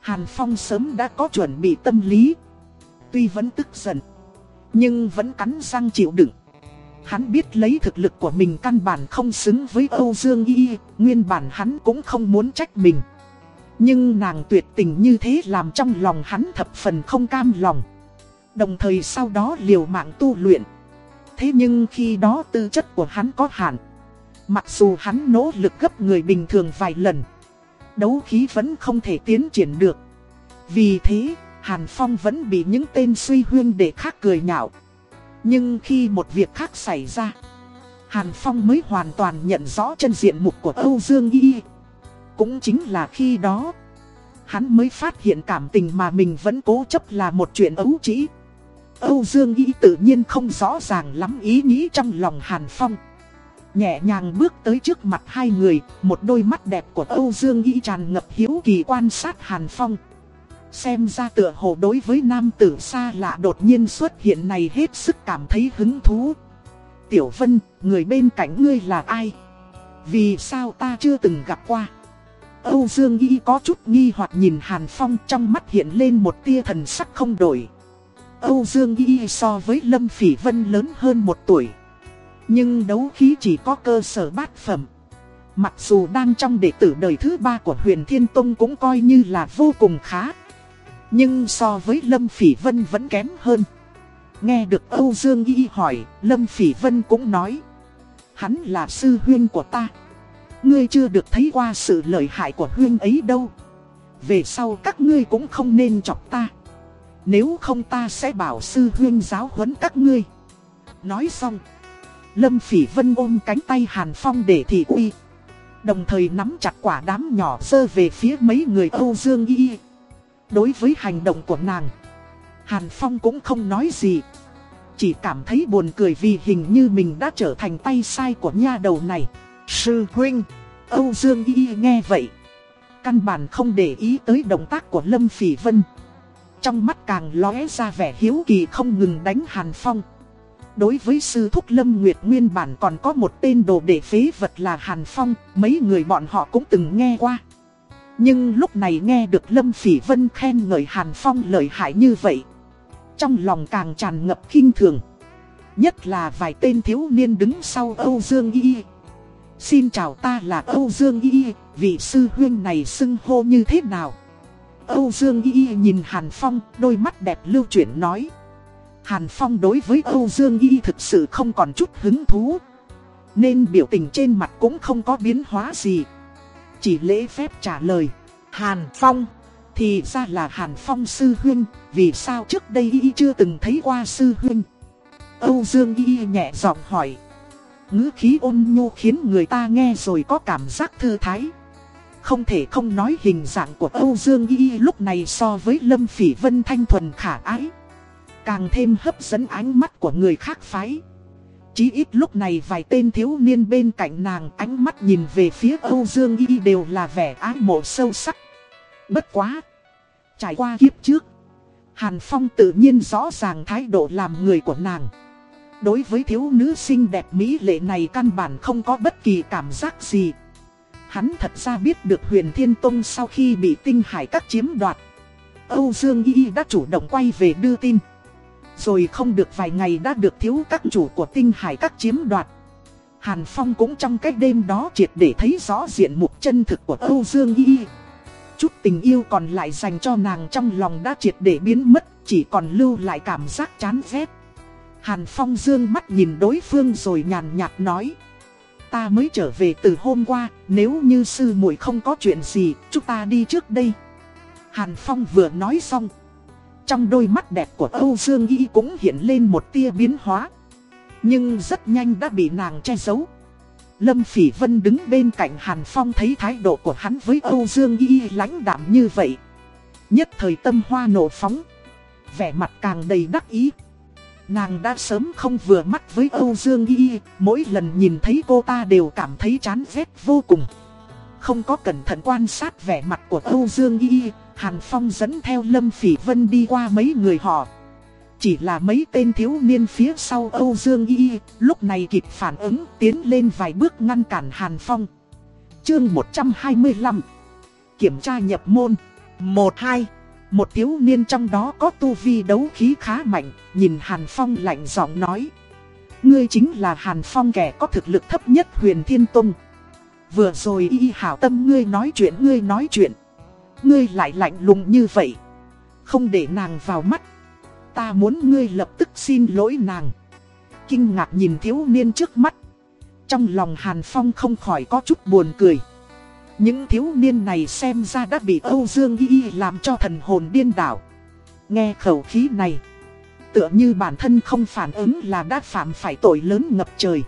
Hàn Phong sớm đã có chuẩn bị tâm lý. Tuy vẫn tức giận, nhưng vẫn cắn răng chịu đựng. Hắn biết lấy thực lực của mình căn bản không xứng với Âu Dương Y, nguyên bản hắn cũng không muốn trách mình. Nhưng nàng tuyệt tình như thế làm trong lòng hắn thập phần không cam lòng. Đồng thời sau đó liều mạng tu luyện. Thế nhưng khi đó tư chất của hắn có hạn. Mặc dù hắn nỗ lực gấp người bình thường vài lần. Đấu khí vẫn không thể tiến triển được. Vì thế, Hàn Phong vẫn bị những tên suy huyên để khác cười nhạo. Nhưng khi một việc khác xảy ra, Hàn Phong mới hoàn toàn nhận rõ chân diện mục của Âu Dương Y. Cũng chính là khi đó, hắn mới phát hiện cảm tình mà mình vẫn cố chấp là một chuyện ấu trĩ. Âu Dương Y tự nhiên không rõ ràng lắm ý nghĩ trong lòng Hàn Phong. Nhẹ nhàng bước tới trước mặt hai người, một đôi mắt đẹp của Âu Dương Y tràn ngập hiếu kỳ quan sát Hàn Phong. Xem ra tựa hồ đối với nam tử xa lạ đột nhiên xuất hiện này hết sức cảm thấy hứng thú. Tiểu Vân, người bên cạnh ngươi là ai? Vì sao ta chưa từng gặp qua? Âu Dương Y có chút nghi hoặc nhìn Hàn Phong trong mắt hiện lên một tia thần sắc không đổi. Âu Dương Y so với Lâm Phỉ Vân lớn hơn một tuổi. Nhưng đấu khí chỉ có cơ sở bát phẩm. Mặc dù đang trong đệ tử đời thứ ba của huyền Thiên Tông cũng coi như là vô cùng khá. Nhưng so với Lâm Phỉ Vân vẫn kém hơn. Nghe được Âu Dương Y hỏi, Lâm Phỉ Vân cũng nói. Hắn là sư huyên của ta. Ngươi chưa được thấy qua sự lợi hại của huyên ấy đâu. Về sau các ngươi cũng không nên chọc ta. Nếu không ta sẽ bảo sư huyên giáo huấn các ngươi. Nói xong. Lâm Phỉ Vân ôm cánh tay Hàn Phong để thị uy. Đồng thời nắm chặt quả đám nhỏ sơ về phía mấy người Âu Dương Y. Đối với hành động của nàng, Hàn Phong cũng không nói gì. Chỉ cảm thấy buồn cười vì hình như mình đã trở thành tay sai của nha đầu này. Sư huynh, Âu Dương Y nghe vậy. Căn bản không để ý tới động tác của Lâm Phỉ Vân. Trong mắt càng lóe ra vẻ hiếu kỳ không ngừng đánh Hàn Phong. Đối với sư thúc Lâm Nguyệt nguyên bản còn có một tên đồ đệ phế vật là Hàn Phong, mấy người bọn họ cũng từng nghe qua. Nhưng lúc này nghe được Lâm Phỉ Vân khen ngợi Hàn Phong lợi hại như vậy. Trong lòng càng tràn ngập kinh thường. Nhất là vài tên thiếu niên đứng sau Âu Dương Y. Xin chào ta là Âu Dương Y, vị sư huyên này xưng hô như thế nào? Âu Dương Y Y nhìn Hàn Phong, đôi mắt đẹp lưu chuyển nói. Hàn Phong đối với Âu Dương Y thực sự không còn chút hứng thú. Nên biểu tình trên mặt cũng không có biến hóa gì. Chỉ lễ phép trả lời. Hàn Phong, thì ra là Hàn Phong sư huynh, vì sao trước đây Y chưa từng thấy qua sư huynh? Âu Dương Y nhẹ giọng hỏi ngữ khí ôn nhu khiến người ta nghe rồi có cảm giác thư thái. Không thể không nói hình dạng của Âu Dương Y lúc này so với Lâm Phỉ Vân Thanh Thuần khả ái. Càng thêm hấp dẫn ánh mắt của người khác phái. Chí ít lúc này vài tên thiếu niên bên cạnh nàng ánh mắt nhìn về phía Âu Dương Y đều là vẻ ái mộ sâu sắc. Bất quá! Trải qua kiếp trước, Hàn Phong tự nhiên rõ ràng thái độ làm người của nàng. Đối với thiếu nữ xinh đẹp mỹ lệ này căn bản không có bất kỳ cảm giác gì. Hắn thật ra biết được huyền thiên tông sau khi bị tinh hải các chiếm đoạt. Âu Dương Y đã chủ động quay về đưa tin. Rồi không được vài ngày đã được thiếu các chủ của tinh hải các chiếm đoạt. Hàn Phong cũng trong cái đêm đó triệt để thấy rõ diện mục chân thực của Âu Dương Y. Chút tình yêu còn lại dành cho nàng trong lòng đã triệt để biến mất, chỉ còn lưu lại cảm giác chán ghét. Hàn Phong dương mắt nhìn đối phương rồi nhàn nhạt nói. Ta mới trở về từ hôm qua, nếu như sư muội không có chuyện gì, chúng ta đi trước đây. Hàn Phong vừa nói xong. Trong đôi mắt đẹp của Âu Dương Y cũng hiện lên một tia biến hóa. Nhưng rất nhanh đã bị nàng che giấu. Lâm Phỉ Vân đứng bên cạnh Hàn Phong thấy thái độ của hắn với Âu Dương Y lãnh đạm như vậy. Nhất thời tâm hoa nổ phóng. Vẻ mặt càng đầy đắc ý. Nàng đã sớm không vừa mắt với Âu Dương Y, mỗi lần nhìn thấy cô ta đều cảm thấy chán ghét vô cùng. Không có cẩn thận quan sát vẻ mặt của Âu Dương Y, Hàn Phong dẫn theo Lâm Phỉ Vân đi qua mấy người họ. Chỉ là mấy tên thiếu niên phía sau Âu Dương Y, lúc này kịp phản ứng tiến lên vài bước ngăn cản Hàn Phong. Chương 125 Kiểm tra nhập môn 1-2 một thiếu niên trong đó có tu vi đấu khí khá mạnh, nhìn Hàn Phong lạnh giọng nói. Ngươi chính là Hàn Phong kẻ có thực lực thấp nhất huyền Thiên Tông. Vừa rồi y hảo tâm ngươi nói chuyện ngươi nói chuyện. Ngươi lại lạnh lùng như vậy. Không để nàng vào mắt. Ta muốn ngươi lập tức xin lỗi nàng. Kinh ngạc nhìn thiếu niên trước mắt. Trong lòng Hàn Phong không khỏi có chút buồn cười. Những thiếu niên này xem ra đã bị Âu Dương Y Y làm cho thần hồn điên đảo. Nghe khẩu khí này, tựa như bản thân không phản ứng là đã phạm phải tội lớn ngập trời.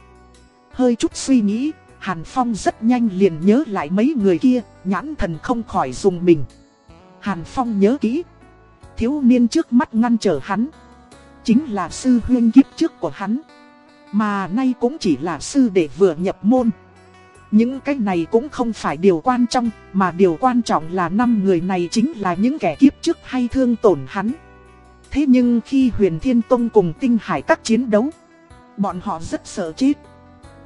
Hơi chút suy nghĩ, Hàn Phong rất nhanh liền nhớ lại mấy người kia, nhãn thần không khỏi dùng mình. Hàn Phong nhớ kỹ, thiếu niên trước mắt ngăn trở hắn, chính là sư huyên kiếp trước của hắn. Mà nay cũng chỉ là sư đệ vừa nhập môn. Những cái này cũng không phải điều quan trọng, mà điều quan trọng là năm người này chính là những kẻ kiếp trước hay thương tổn hắn. Thế nhưng khi huyền thiên tông cùng tinh hải các chiến đấu, bọn họ rất sợ chết.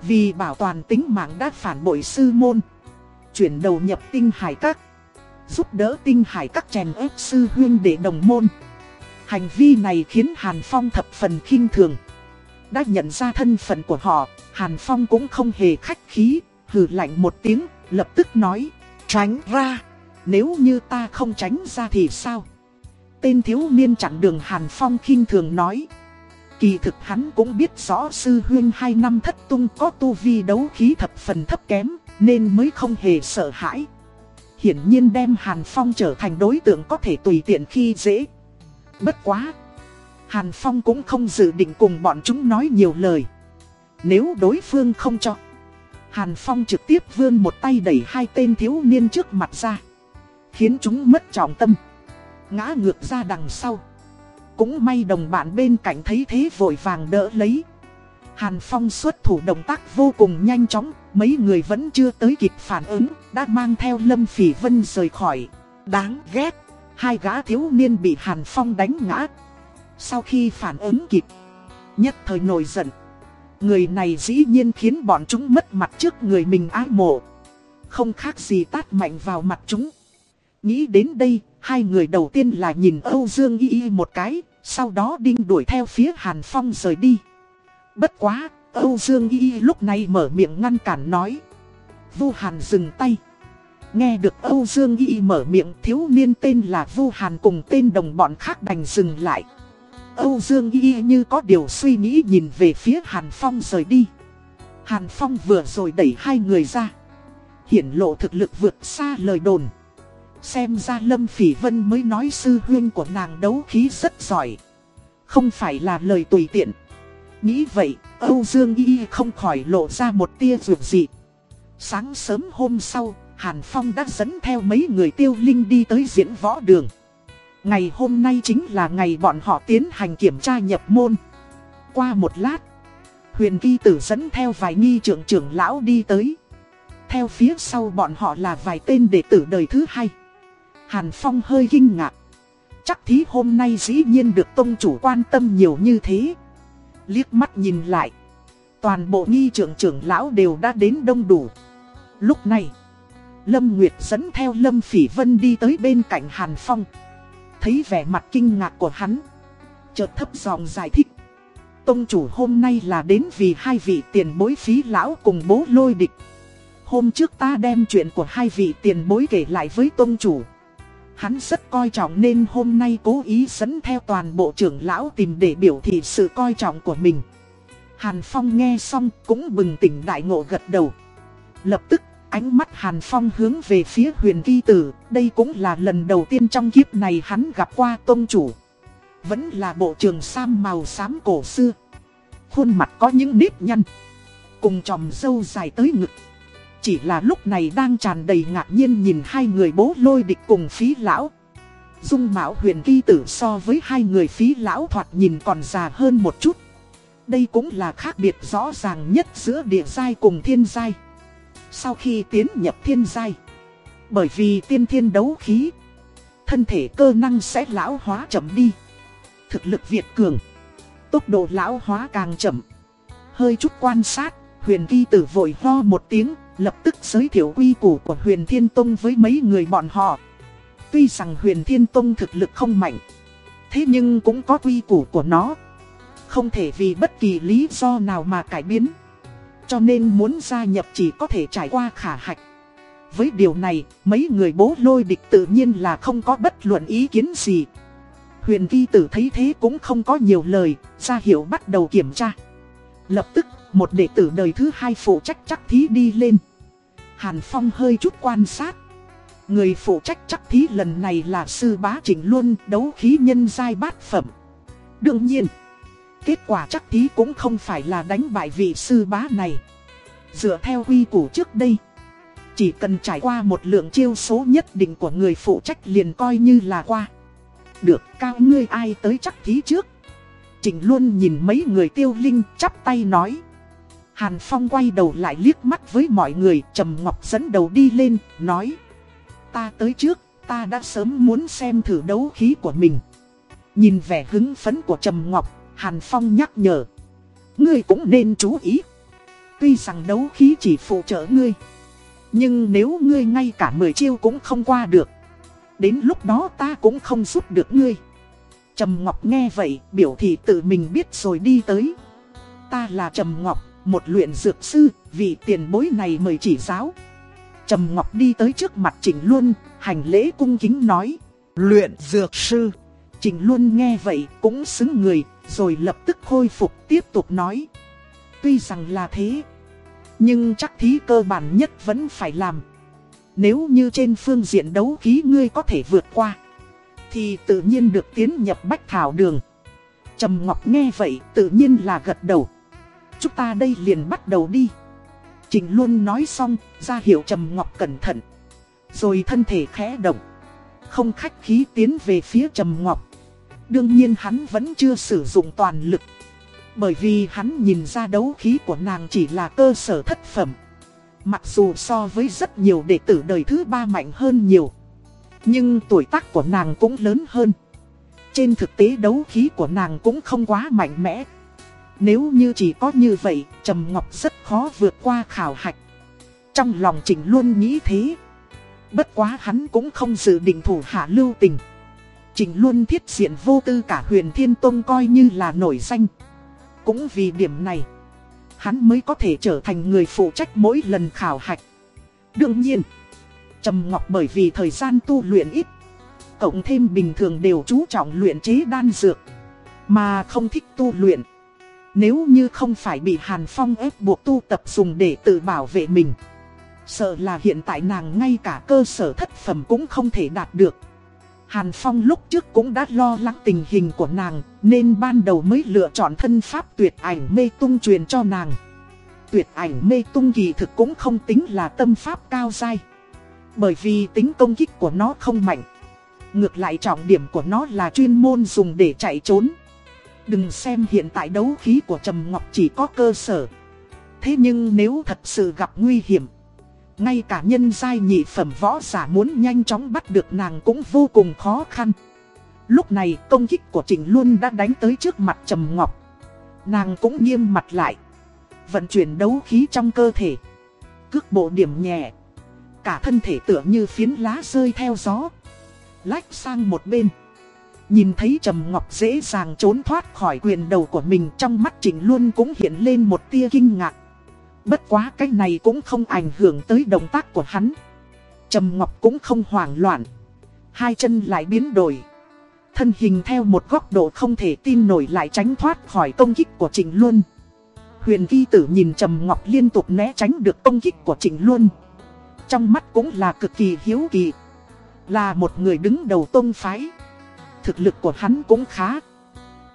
Vì bảo toàn tính mạng đã phản bội sư môn. Chuyển đầu nhập tinh hải các, giúp đỡ tinh hải các chèn ép sư huyên để đồng môn. Hành vi này khiến Hàn Phong thập phần khinh thường. Đã nhận ra thân phận của họ, Hàn Phong cũng không hề khách khí, hừ lạnh một tiếng, lập tức nói, tránh ra, nếu như ta không tránh ra thì sao? Tên thiếu niên chặn đường Hàn Phong khinh thường nói. Kỳ thực hắn cũng biết rõ sư huyên hai năm thất tung có tu vi đấu khí thập phần thấp kém, nên mới không hề sợ hãi. Hiển nhiên đem Hàn Phong trở thành đối tượng có thể tùy tiện khi dễ. Bất quá! Hàn Phong cũng không dự định cùng bọn chúng nói nhiều lời. Nếu đối phương không cho Hàn Phong trực tiếp vươn một tay đẩy hai tên thiếu niên trước mặt ra. Khiến chúng mất trọng tâm. Ngã ngược ra đằng sau. Cũng may đồng bạn bên cạnh thấy thế vội vàng đỡ lấy. Hàn Phong xuất thủ động tác vô cùng nhanh chóng. Mấy người vẫn chưa tới kịp phản ứng. Đã mang theo Lâm Phỉ Vân rời khỏi. Đáng ghét. Hai gã thiếu niên bị Hàn Phong đánh ngã. Sau khi phản ứng kịp. Nhất thời nổi giận. Người này dĩ nhiên khiến bọn chúng mất mặt trước người mình ái mộ. Không khác gì tát mạnh vào mặt chúng. Nghĩ đến đây, hai người đầu tiên là nhìn Âu Dương Y Y một cái, sau đó đinh đuổi theo phía Hàn Phong rời đi. Bất quá, Âu Dương Y Y lúc này mở miệng ngăn cản nói. Vu Hàn dừng tay. Nghe được Âu Dương Y mở miệng thiếu niên tên là Vu Hàn cùng tên đồng bọn khác đành dừng lại. Âu Dương Y như có điều suy nghĩ nhìn về phía Hàn Phong rời đi. Hàn Phong vừa rồi đẩy hai người ra. Hiển lộ thực lực vượt xa lời đồn. Xem ra Lâm Phỉ Vân mới nói sư huyên của nàng đấu khí rất giỏi. Không phải là lời tùy tiện. Nghĩ vậy, Âu Dương Y không khỏi lộ ra một tia rượu dị. Sáng sớm hôm sau, Hàn Phong đã dẫn theo mấy người tiêu linh đi tới diễn võ đường. Ngày hôm nay chính là ngày bọn họ tiến hành kiểm tra nhập môn. Qua một lát, huyền vi tử dẫn theo vài nghi trưởng trưởng lão đi tới. Theo phía sau bọn họ là vài tên đệ tử đời thứ hai. Hàn Phong hơi kinh ngạc. Chắc thí hôm nay dĩ nhiên được tông chủ quan tâm nhiều như thế. Liếc mắt nhìn lại. Toàn bộ nghi trưởng trưởng lão đều đã đến đông đủ. Lúc này, Lâm Nguyệt dẫn theo Lâm Phỉ Vân đi tới bên cạnh Hàn Phong. Thấy vẻ mặt kinh ngạc của hắn. Chợt thấp giọng giải thích. Tông chủ hôm nay là đến vì hai vị tiền bối phí lão cùng bố lôi địch. Hôm trước ta đem chuyện của hai vị tiền bối kể lại với tông chủ. Hắn rất coi trọng nên hôm nay cố ý dẫn theo toàn bộ trưởng lão tìm để biểu thị sự coi trọng của mình. Hàn Phong nghe xong cũng bừng tỉnh đại ngộ gật đầu. Lập tức ánh mắt Hàn Phong hướng về phía huyền kỳ tử, đây cũng là lần đầu tiên trong kiếp này hắn gặp qua tôn chủ. Vẫn là bộ trường sam màu xám cổ xưa. Khuôn mặt có những nếp nhăn, cùng tròm râu dài tới ngực. Chỉ là lúc này đang tràn đầy ngạc nhiên nhìn hai người bố lôi địch cùng phí lão. Dung mạo huyền kỳ tử so với hai người phí lão thoạt nhìn còn già hơn một chút. Đây cũng là khác biệt rõ ràng nhất giữa địa giai cùng thiên giai. Sau khi tiến nhập thiên giai, bởi vì tiên thiên đấu khí, thân thể cơ năng sẽ lão hóa chậm đi. Thực lực Việt cường, tốc độ lão hóa càng chậm. Hơi chút quan sát, huyền kỳ tử vội ho một tiếng, lập tức giới thiệu quy củ của huyền thiên tông với mấy người bọn họ. Tuy rằng huyền thiên tông thực lực không mạnh, thế nhưng cũng có quy củ của nó. Không thể vì bất kỳ lý do nào mà cải biến. Cho nên muốn gia nhập chỉ có thể trải qua khả hạch. Với điều này, mấy người bố lôi địch tự nhiên là không có bất luận ý kiến gì. Huyền vi tử thấy thế cũng không có nhiều lời, ra hiệu bắt đầu kiểm tra. Lập tức, một đệ tử đời thứ hai phụ trách chắc thí đi lên. Hàn Phong hơi chút quan sát. Người phụ trách chắc thí lần này là sư bá Trịnh Luân đấu khí nhân giai bát phẩm. Đương nhiên. Kết quả chắc thí cũng không phải là đánh bại vị sư bá này. Dựa theo quy củ trước đây. Chỉ cần trải qua một lượng chiêu số nhất định của người phụ trách liền coi như là qua. Được cao ngươi ai tới chắc thí trước. Trình luôn nhìn mấy người tiêu linh chắp tay nói. Hàn Phong quay đầu lại liếc mắt với mọi người, Trầm Ngọc dẫn đầu đi lên, nói. Ta tới trước, ta đã sớm muốn xem thử đấu khí của mình. Nhìn vẻ hứng phấn của Trầm Ngọc, Hàn Phong nhắc nhở. Ngươi cũng nên chú ý. Tuy rằng đấu khí chỉ phụ trợ ngươi. Nhưng nếu ngươi ngay cả 10 chiêu cũng không qua được. Đến lúc đó ta cũng không giúp được ngươi. Trầm Ngọc nghe vậy, biểu thị tự mình biết rồi đi tới. Ta là Trầm Ngọc, một luyện dược sư, vì tiền bối này mời chỉ giáo. Trầm Ngọc đi tới trước mặt Trình Luân, hành lễ cung kính nói. Luyện dược sư. Trình Luân nghe vậy cũng xứng người, rồi lập tức khôi phục tiếp tục nói. Tuy rằng là thế, nhưng chắc thí cơ bản nhất vẫn phải làm. Nếu như trên phương diện đấu khí ngươi có thể vượt qua, thì tự nhiên được tiến nhập bách thảo đường. Trầm Ngọc nghe vậy tự nhiên là gật đầu. Chúng ta đây liền bắt đầu đi. Trình luôn nói xong, ra hiệu Trầm Ngọc cẩn thận. Rồi thân thể khẽ động. Không khách khí tiến về phía Trầm Ngọc. Đương nhiên hắn vẫn chưa sử dụng toàn lực. Bởi vì hắn nhìn ra đấu khí của nàng chỉ là cơ sở thất phẩm. Mặc dù so với rất nhiều đệ tử đời thứ ba mạnh hơn nhiều. Nhưng tuổi tác của nàng cũng lớn hơn. Trên thực tế đấu khí của nàng cũng không quá mạnh mẽ. Nếu như chỉ có như vậy, Trầm Ngọc rất khó vượt qua khảo hạch. Trong lòng Trình luôn nghĩ thế. Bất quá hắn cũng không dự định thủ hạ lưu tình. Trình luôn thiết diện vô tư cả huyền Thiên Tông coi như là nổi danh. Cũng vì điểm này, hắn mới có thể trở thành người phụ trách mỗi lần khảo hạch. Đương nhiên, Trầm Ngọc bởi vì thời gian tu luyện ít, cộng thêm bình thường đều chú trọng luyện chế đan dược, mà không thích tu luyện. Nếu như không phải bị Hàn Phong ép buộc tu tập dùng để tự bảo vệ mình, sợ là hiện tại nàng ngay cả cơ sở thất phẩm cũng không thể đạt được. Hàn Phong lúc trước cũng đã lo lắng tình hình của nàng, nên ban đầu mới lựa chọn thân pháp tuyệt ảnh mê tung truyền cho nàng. Tuyệt ảnh mê tung kỳ thực cũng không tính là tâm pháp cao dai. Bởi vì tính công kích của nó không mạnh. Ngược lại trọng điểm của nó là chuyên môn dùng để chạy trốn. Đừng xem hiện tại đấu khí của Trầm Ngọc chỉ có cơ sở. Thế nhưng nếu thật sự gặp nguy hiểm, ngay cả nhân giai nhị phẩm võ giả muốn nhanh chóng bắt được nàng cũng vô cùng khó khăn. Lúc này công kích của Trịnh Luân đã đánh tới trước mặt Trầm Ngọc. Nàng cũng nghiêm mặt lại. Vận chuyển đấu khí trong cơ thể. Cước bộ điểm nhẹ. Cả thân thể tựa như phiến lá rơi theo gió. Lách sang một bên. Nhìn thấy Trầm Ngọc dễ dàng trốn thoát khỏi quyền đầu của mình trong mắt Trịnh Luân cũng hiện lên một tia kinh ngạc. Bất quá cái này cũng không ảnh hưởng tới động tác của hắn. Trầm Ngọc cũng không hoảng loạn. Hai chân lại biến đổi. Thân hình theo một góc độ không thể tin nổi lại tránh thoát khỏi công kích của Trịnh Luân. Huyền Ghi Tử nhìn Trầm Ngọc liên tục né tránh được công kích của Trịnh Luân. Trong mắt cũng là cực kỳ hiếu kỳ. Là một người đứng đầu tôn phái. Thực lực của hắn cũng khá.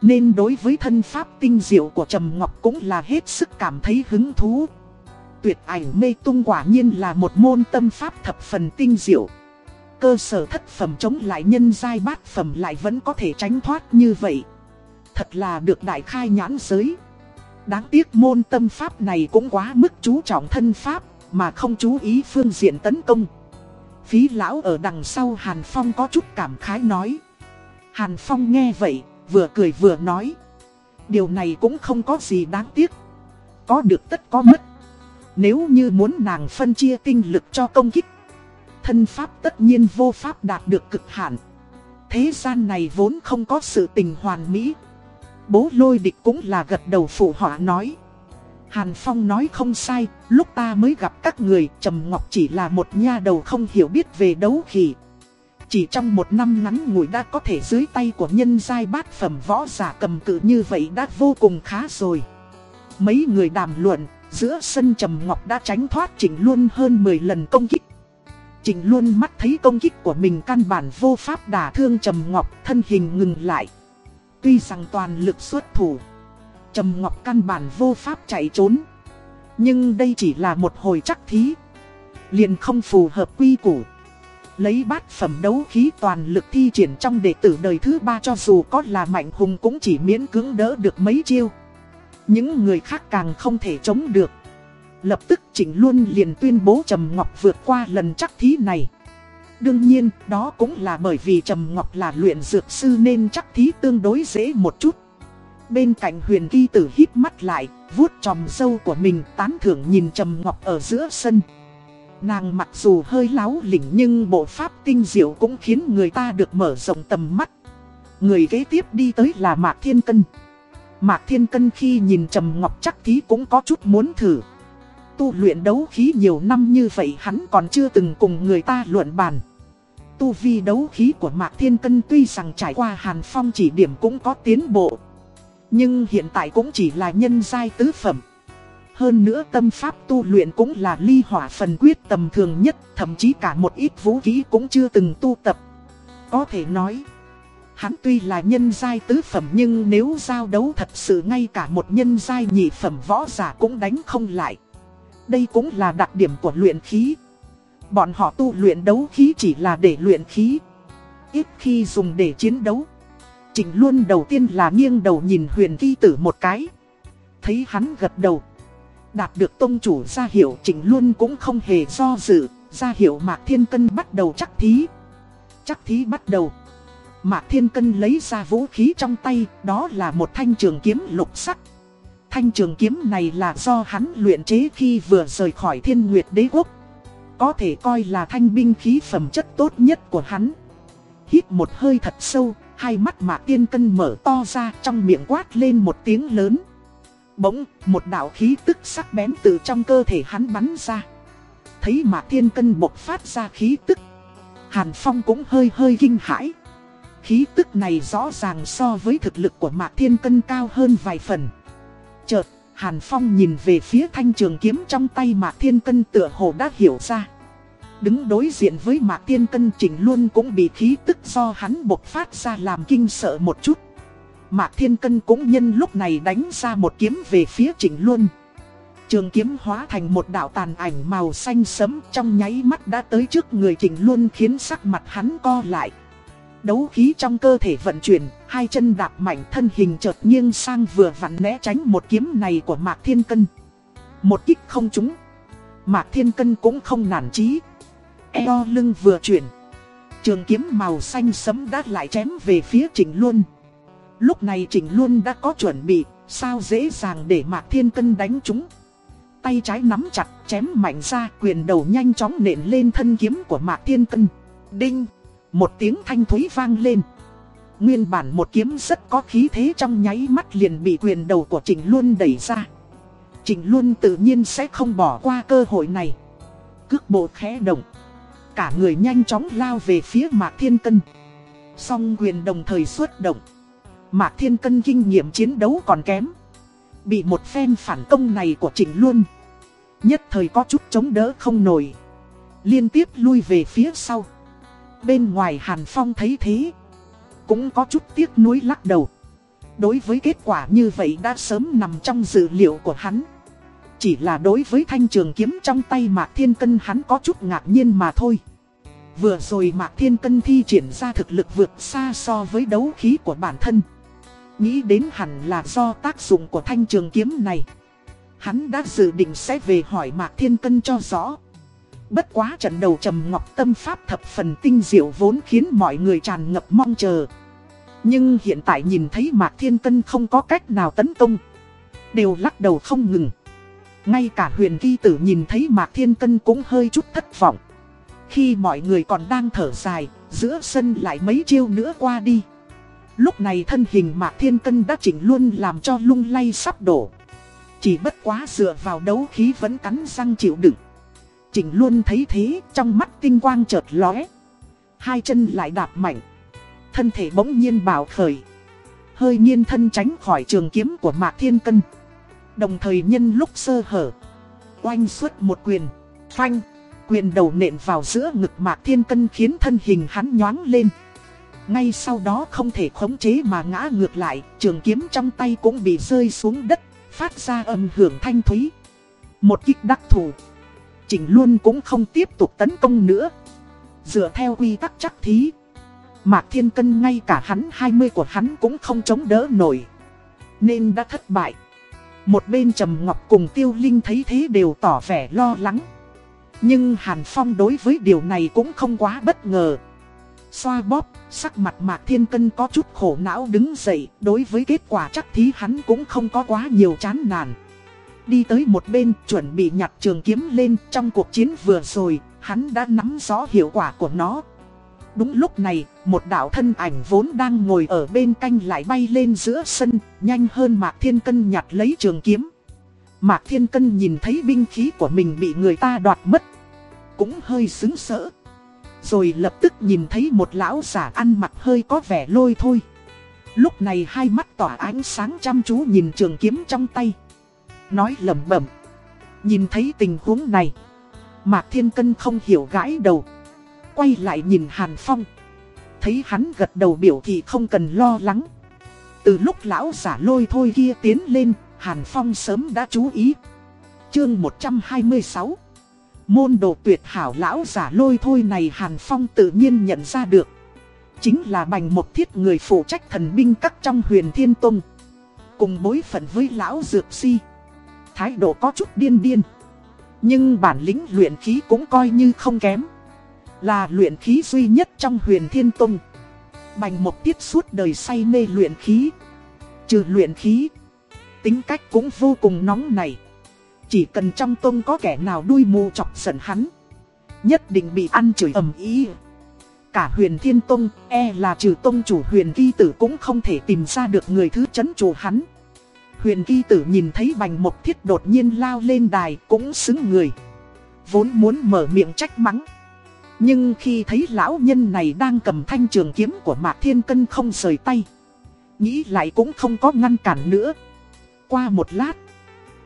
Nên đối với thân pháp tinh diệu của Trầm Ngọc cũng là hết sức cảm thấy hứng thú. Tuyệt ảnh mê tung quả nhiên là một môn tâm pháp thập phần tinh diệu. Cơ sở thất phẩm chống lại nhân giai bát phẩm lại vẫn có thể tránh thoát như vậy. Thật là được đại khai nhãn giới. Đáng tiếc môn tâm pháp này cũng quá mức chú trọng thân pháp, mà không chú ý phương diện tấn công. Phí lão ở đằng sau Hàn Phong có chút cảm khái nói. Hàn Phong nghe vậy, vừa cười vừa nói. Điều này cũng không có gì đáng tiếc. Có được tất có mất. Nếu như muốn nàng phân chia tinh lực cho công kích Thân pháp tất nhiên vô pháp đạt được cực hạn Thế gian này vốn không có sự tình hoàn mỹ Bố lôi địch cũng là gật đầu phụ họa nói Hàn Phong nói không sai, lúc ta mới gặp các người, Trầm Ngọc chỉ là một nha đầu không hiểu biết về đấu khí. Chỉ trong một năm ngắn ngủi đã có thể dưới tay của nhân giai bát phẩm võ giả cầm cự như vậy đã vô cùng khá rồi. Mấy người đàm luận, Giữa sân Trầm Ngọc đã tránh thoát Trịnh Luân hơn 10 lần công kích. Trịnh Luân mắt thấy công kích của mình căn bản vô pháp đả thương Trầm Ngọc, thân hình ngừng lại. Tuy rằng toàn lực xuất thủ, Trầm Ngọc căn bản vô pháp chạy trốn. Nhưng đây chỉ là một hồi chắc thí. Liền không phù hợp quy củ. Lấy bát phẩm đấu khí toàn lực thi triển trong đệ tử đời thứ ba cho dù có là mạnh hùng cũng chỉ miễn cưỡng đỡ được mấy chiêu. Những người khác càng không thể chống được. Lập tức Trịnh Luân liền tuyên bố Trầm Ngọc vượt qua lần chắc thí này. Đương nhiên, đó cũng là bởi vì Trầm Ngọc là luyện dược sư nên chắc thí tương đối dễ một chút. Bên cạnh huyền kỳ tử hít mắt lại, vuốt tròm dâu của mình tán thưởng nhìn Trầm Ngọc ở giữa sân. Nàng mặc dù hơi láo lỉnh nhưng bộ pháp tinh diệu cũng khiến người ta được mở rộng tầm mắt. Người kế tiếp đi tới là Mạc Thiên Cân. Mạc Thiên Cân khi nhìn Trầm Ngọc chắc thí cũng có chút muốn thử. Tu luyện đấu khí nhiều năm như vậy hắn còn chưa từng cùng người ta luận bàn. Tu vi đấu khí của Mạc Thiên Cân tuy rằng trải qua Hàn Phong chỉ điểm cũng có tiến bộ. Nhưng hiện tại cũng chỉ là nhân giai tứ phẩm. Hơn nữa tâm pháp tu luyện cũng là ly hỏa phần quyết tầm thường nhất, thậm chí cả một ít vũ khí cũng chưa từng tu tập. Có thể nói... Hắn tuy là nhân giai tứ phẩm nhưng nếu giao đấu thật sự ngay cả một nhân giai nhị phẩm võ giả cũng đánh không lại. Đây cũng là đặc điểm của luyện khí. Bọn họ tu luyện đấu khí chỉ là để luyện khí. Ít khi dùng để chiến đấu. Trình luôn đầu tiên là nghiêng đầu nhìn huyền thi tử một cái. Thấy hắn gật đầu. Đạt được tôn chủ ra hiệu trình luôn cũng không hề do dự. Ra hiệu Mạc Thiên Cân bắt đầu chắc thí. Chắc thí bắt đầu. Mạc Thiên Cân lấy ra vũ khí trong tay, đó là một thanh trường kiếm lục sắc. Thanh trường kiếm này là do hắn luyện chế khi vừa rời khỏi thiên nguyệt đế quốc. Có thể coi là thanh binh khí phẩm chất tốt nhất của hắn. Hít một hơi thật sâu, hai mắt Mạc Thiên Cân mở to ra trong miệng quát lên một tiếng lớn. Bỗng, một đạo khí tức sắc bén từ trong cơ thể hắn bắn ra. Thấy Mạc Thiên Cân bộc phát ra khí tức. Hàn Phong cũng hơi hơi kinh hãi. Khí tức này rõ ràng so với thực lực của Mạc Thiên Cân cao hơn vài phần. Chợt, Hàn Phong nhìn về phía thanh trường kiếm trong tay Mạc Thiên Cân tựa hồ đã hiểu ra. Đứng đối diện với Mạc Thiên Cân Trình Luân cũng bị khí tức do hắn bộc phát ra làm kinh sợ một chút. Mạc Thiên Cân cũng nhân lúc này đánh ra một kiếm về phía Trình Luân. Trường kiếm hóa thành một đạo tàn ảnh màu xanh sẫm trong nháy mắt đã tới trước người Trình Luân khiến sắc mặt hắn co lại. Đấu khí trong cơ thể vận chuyển, hai chân đạp mạnh thân hình chợt nghiêng sang vừa vặn né tránh một kiếm này của Mạc Thiên Cân. Một kích không trúng. Mạc Thiên Cân cũng không nản chí. Eo lưng vừa chuyển. Trường kiếm màu xanh sẫm đã lại chém về phía Trình Luân. Lúc này Trình Luân đã có chuẩn bị, sao dễ dàng để Mạc Thiên Cân đánh trúng. Tay trái nắm chặt, chém mạnh ra, quyền đầu nhanh chóng nện lên thân kiếm của Mạc Thiên Cân. Đinh! Một tiếng thanh thúy vang lên. Nguyên bản một kiếm rất có khí thế trong nháy mắt liền bị quyền đầu của Trình Luân đẩy ra. Trình Luân tự nhiên sẽ không bỏ qua cơ hội này. Cước bộ khẽ động. Cả người nhanh chóng lao về phía Mạc Thiên Cân. Song quyền đồng thời xuất động. Mạc Thiên Cân kinh nghiệm chiến đấu còn kém. Bị một phen phản công này của Trình Luân. Nhất thời có chút chống đỡ không nổi. Liên tiếp lui về phía sau. Bên ngoài Hàn Phong thấy thế. Cũng có chút tiếc nuối lắc đầu. Đối với kết quả như vậy đã sớm nằm trong dự liệu của hắn. Chỉ là đối với thanh trường kiếm trong tay Mạc Thiên Cân hắn có chút ngạc nhiên mà thôi. Vừa rồi Mạc Thiên Cân thi triển ra thực lực vượt xa so với đấu khí của bản thân. Nghĩ đến hẳn là do tác dụng của thanh trường kiếm này. Hắn đã dự định sẽ về hỏi Mạc Thiên Cân cho rõ. Bất quá trận đầu trầm ngọc tâm pháp thập phần tinh diệu vốn khiến mọi người tràn ngập mong chờ. Nhưng hiện tại nhìn thấy Mạc Thiên Cân không có cách nào tấn công. Đều lắc đầu không ngừng. Ngay cả huyền kỳ tử nhìn thấy Mạc Thiên Cân cũng hơi chút thất vọng. Khi mọi người còn đang thở dài, giữa sân lại mấy chiêu nữa qua đi. Lúc này thân hình Mạc Thiên Cân đã chỉnh luôn làm cho lung lay sắp đổ. Chỉ bất quá dựa vào đấu khí vẫn cắn răng chịu đựng. Trình luôn thấy thế, trong mắt tinh quang chợt lóe. Hai chân lại đạp mạnh. Thân thể bỗng nhiên bảo khởi. Hơi nhiên thân tránh khỏi trường kiếm của Mạc Thiên Cân. Đồng thời nhân lúc sơ hở. Oanh xuất một quyền. Phanh. Quyền đầu nện vào giữa ngực Mạc Thiên Cân khiến thân hình hắn nhoáng lên. Ngay sau đó không thể khống chế mà ngã ngược lại, trường kiếm trong tay cũng bị rơi xuống đất, phát ra âm hưởng thanh thúy. Một kích đắc thủ. Trình luôn cũng không tiếp tục tấn công nữa. Dựa theo quy tắc chắc thí. Mạc Thiên Cân ngay cả hắn 20 của hắn cũng không chống đỡ nổi. Nên đã thất bại. Một bên Trầm Ngọc cùng Tiêu Linh thấy thế đều tỏ vẻ lo lắng. Nhưng Hàn Phong đối với điều này cũng không quá bất ngờ. Xoa bóp, sắc mặt Mạc Thiên Cân có chút khổ não đứng dậy, đối với kết quả chắc thí hắn cũng không có quá nhiều chán nản. Đi tới một bên, chuẩn bị nhặt trường kiếm lên, trong cuộc chiến vừa rồi, hắn đã nắm rõ hiệu quả của nó. Đúng lúc này, một đạo thân ảnh vốn đang ngồi ở bên canh lại bay lên giữa sân, nhanh hơn Mạc Thiên Cân nhặt lấy trường kiếm. Mạc Thiên Cân nhìn thấy binh khí của mình bị người ta đoạt mất. Cũng hơi xứng sỡ. Rồi lập tức nhìn thấy một lão giả ăn mặc hơi có vẻ lôi thôi. Lúc này hai mắt tỏa ánh sáng chăm chú nhìn trường kiếm trong tay. Nói lẩm bẩm. Nhìn thấy tình huống này. Mạc Thiên Cân không hiểu gãi đầu. Quay lại nhìn Hàn Phong. Thấy hắn gật đầu biểu thị không cần lo lắng. Từ lúc lão giả lôi thôi kia tiến lên, Hàn Phong sớm đã chú ý. Chương 126 Môn đồ tuyệt hảo lão giả lôi thôi này Hàn Phong tự nhiên nhận ra được. Chính là bành một thiết người phụ trách thần binh các trong huyền thiên tông. Cùng bối phận với lão dược si. Thái độ có chút điên điên. Nhưng bản lĩnh luyện khí cũng coi như không kém. Là luyện khí duy nhất trong huyền thiên tông. Bành một tiết suốt đời say mê luyện khí. Trừ luyện khí. Tính cách cũng vô cùng nóng này. Chỉ cần trong tông có kẻ nào đuôi mù chọc giận hắn, Nhất định bị ăn chửi ầm ý Cả huyền thiên tông e là trừ tông chủ huyền ghi tử cũng không thể tìm ra được người thứ chấn chủ hắn Huyền kỳ tử nhìn thấy bành một thiết đột nhiên lao lên đài cũng xứng người vốn muốn mở miệng trách mắng. Nhưng khi thấy lão nhân này đang cầm thanh trường kiếm của Mạc Thiên Cân không rời tay. Nghĩ lại cũng không có ngăn cản nữa. Qua một lát,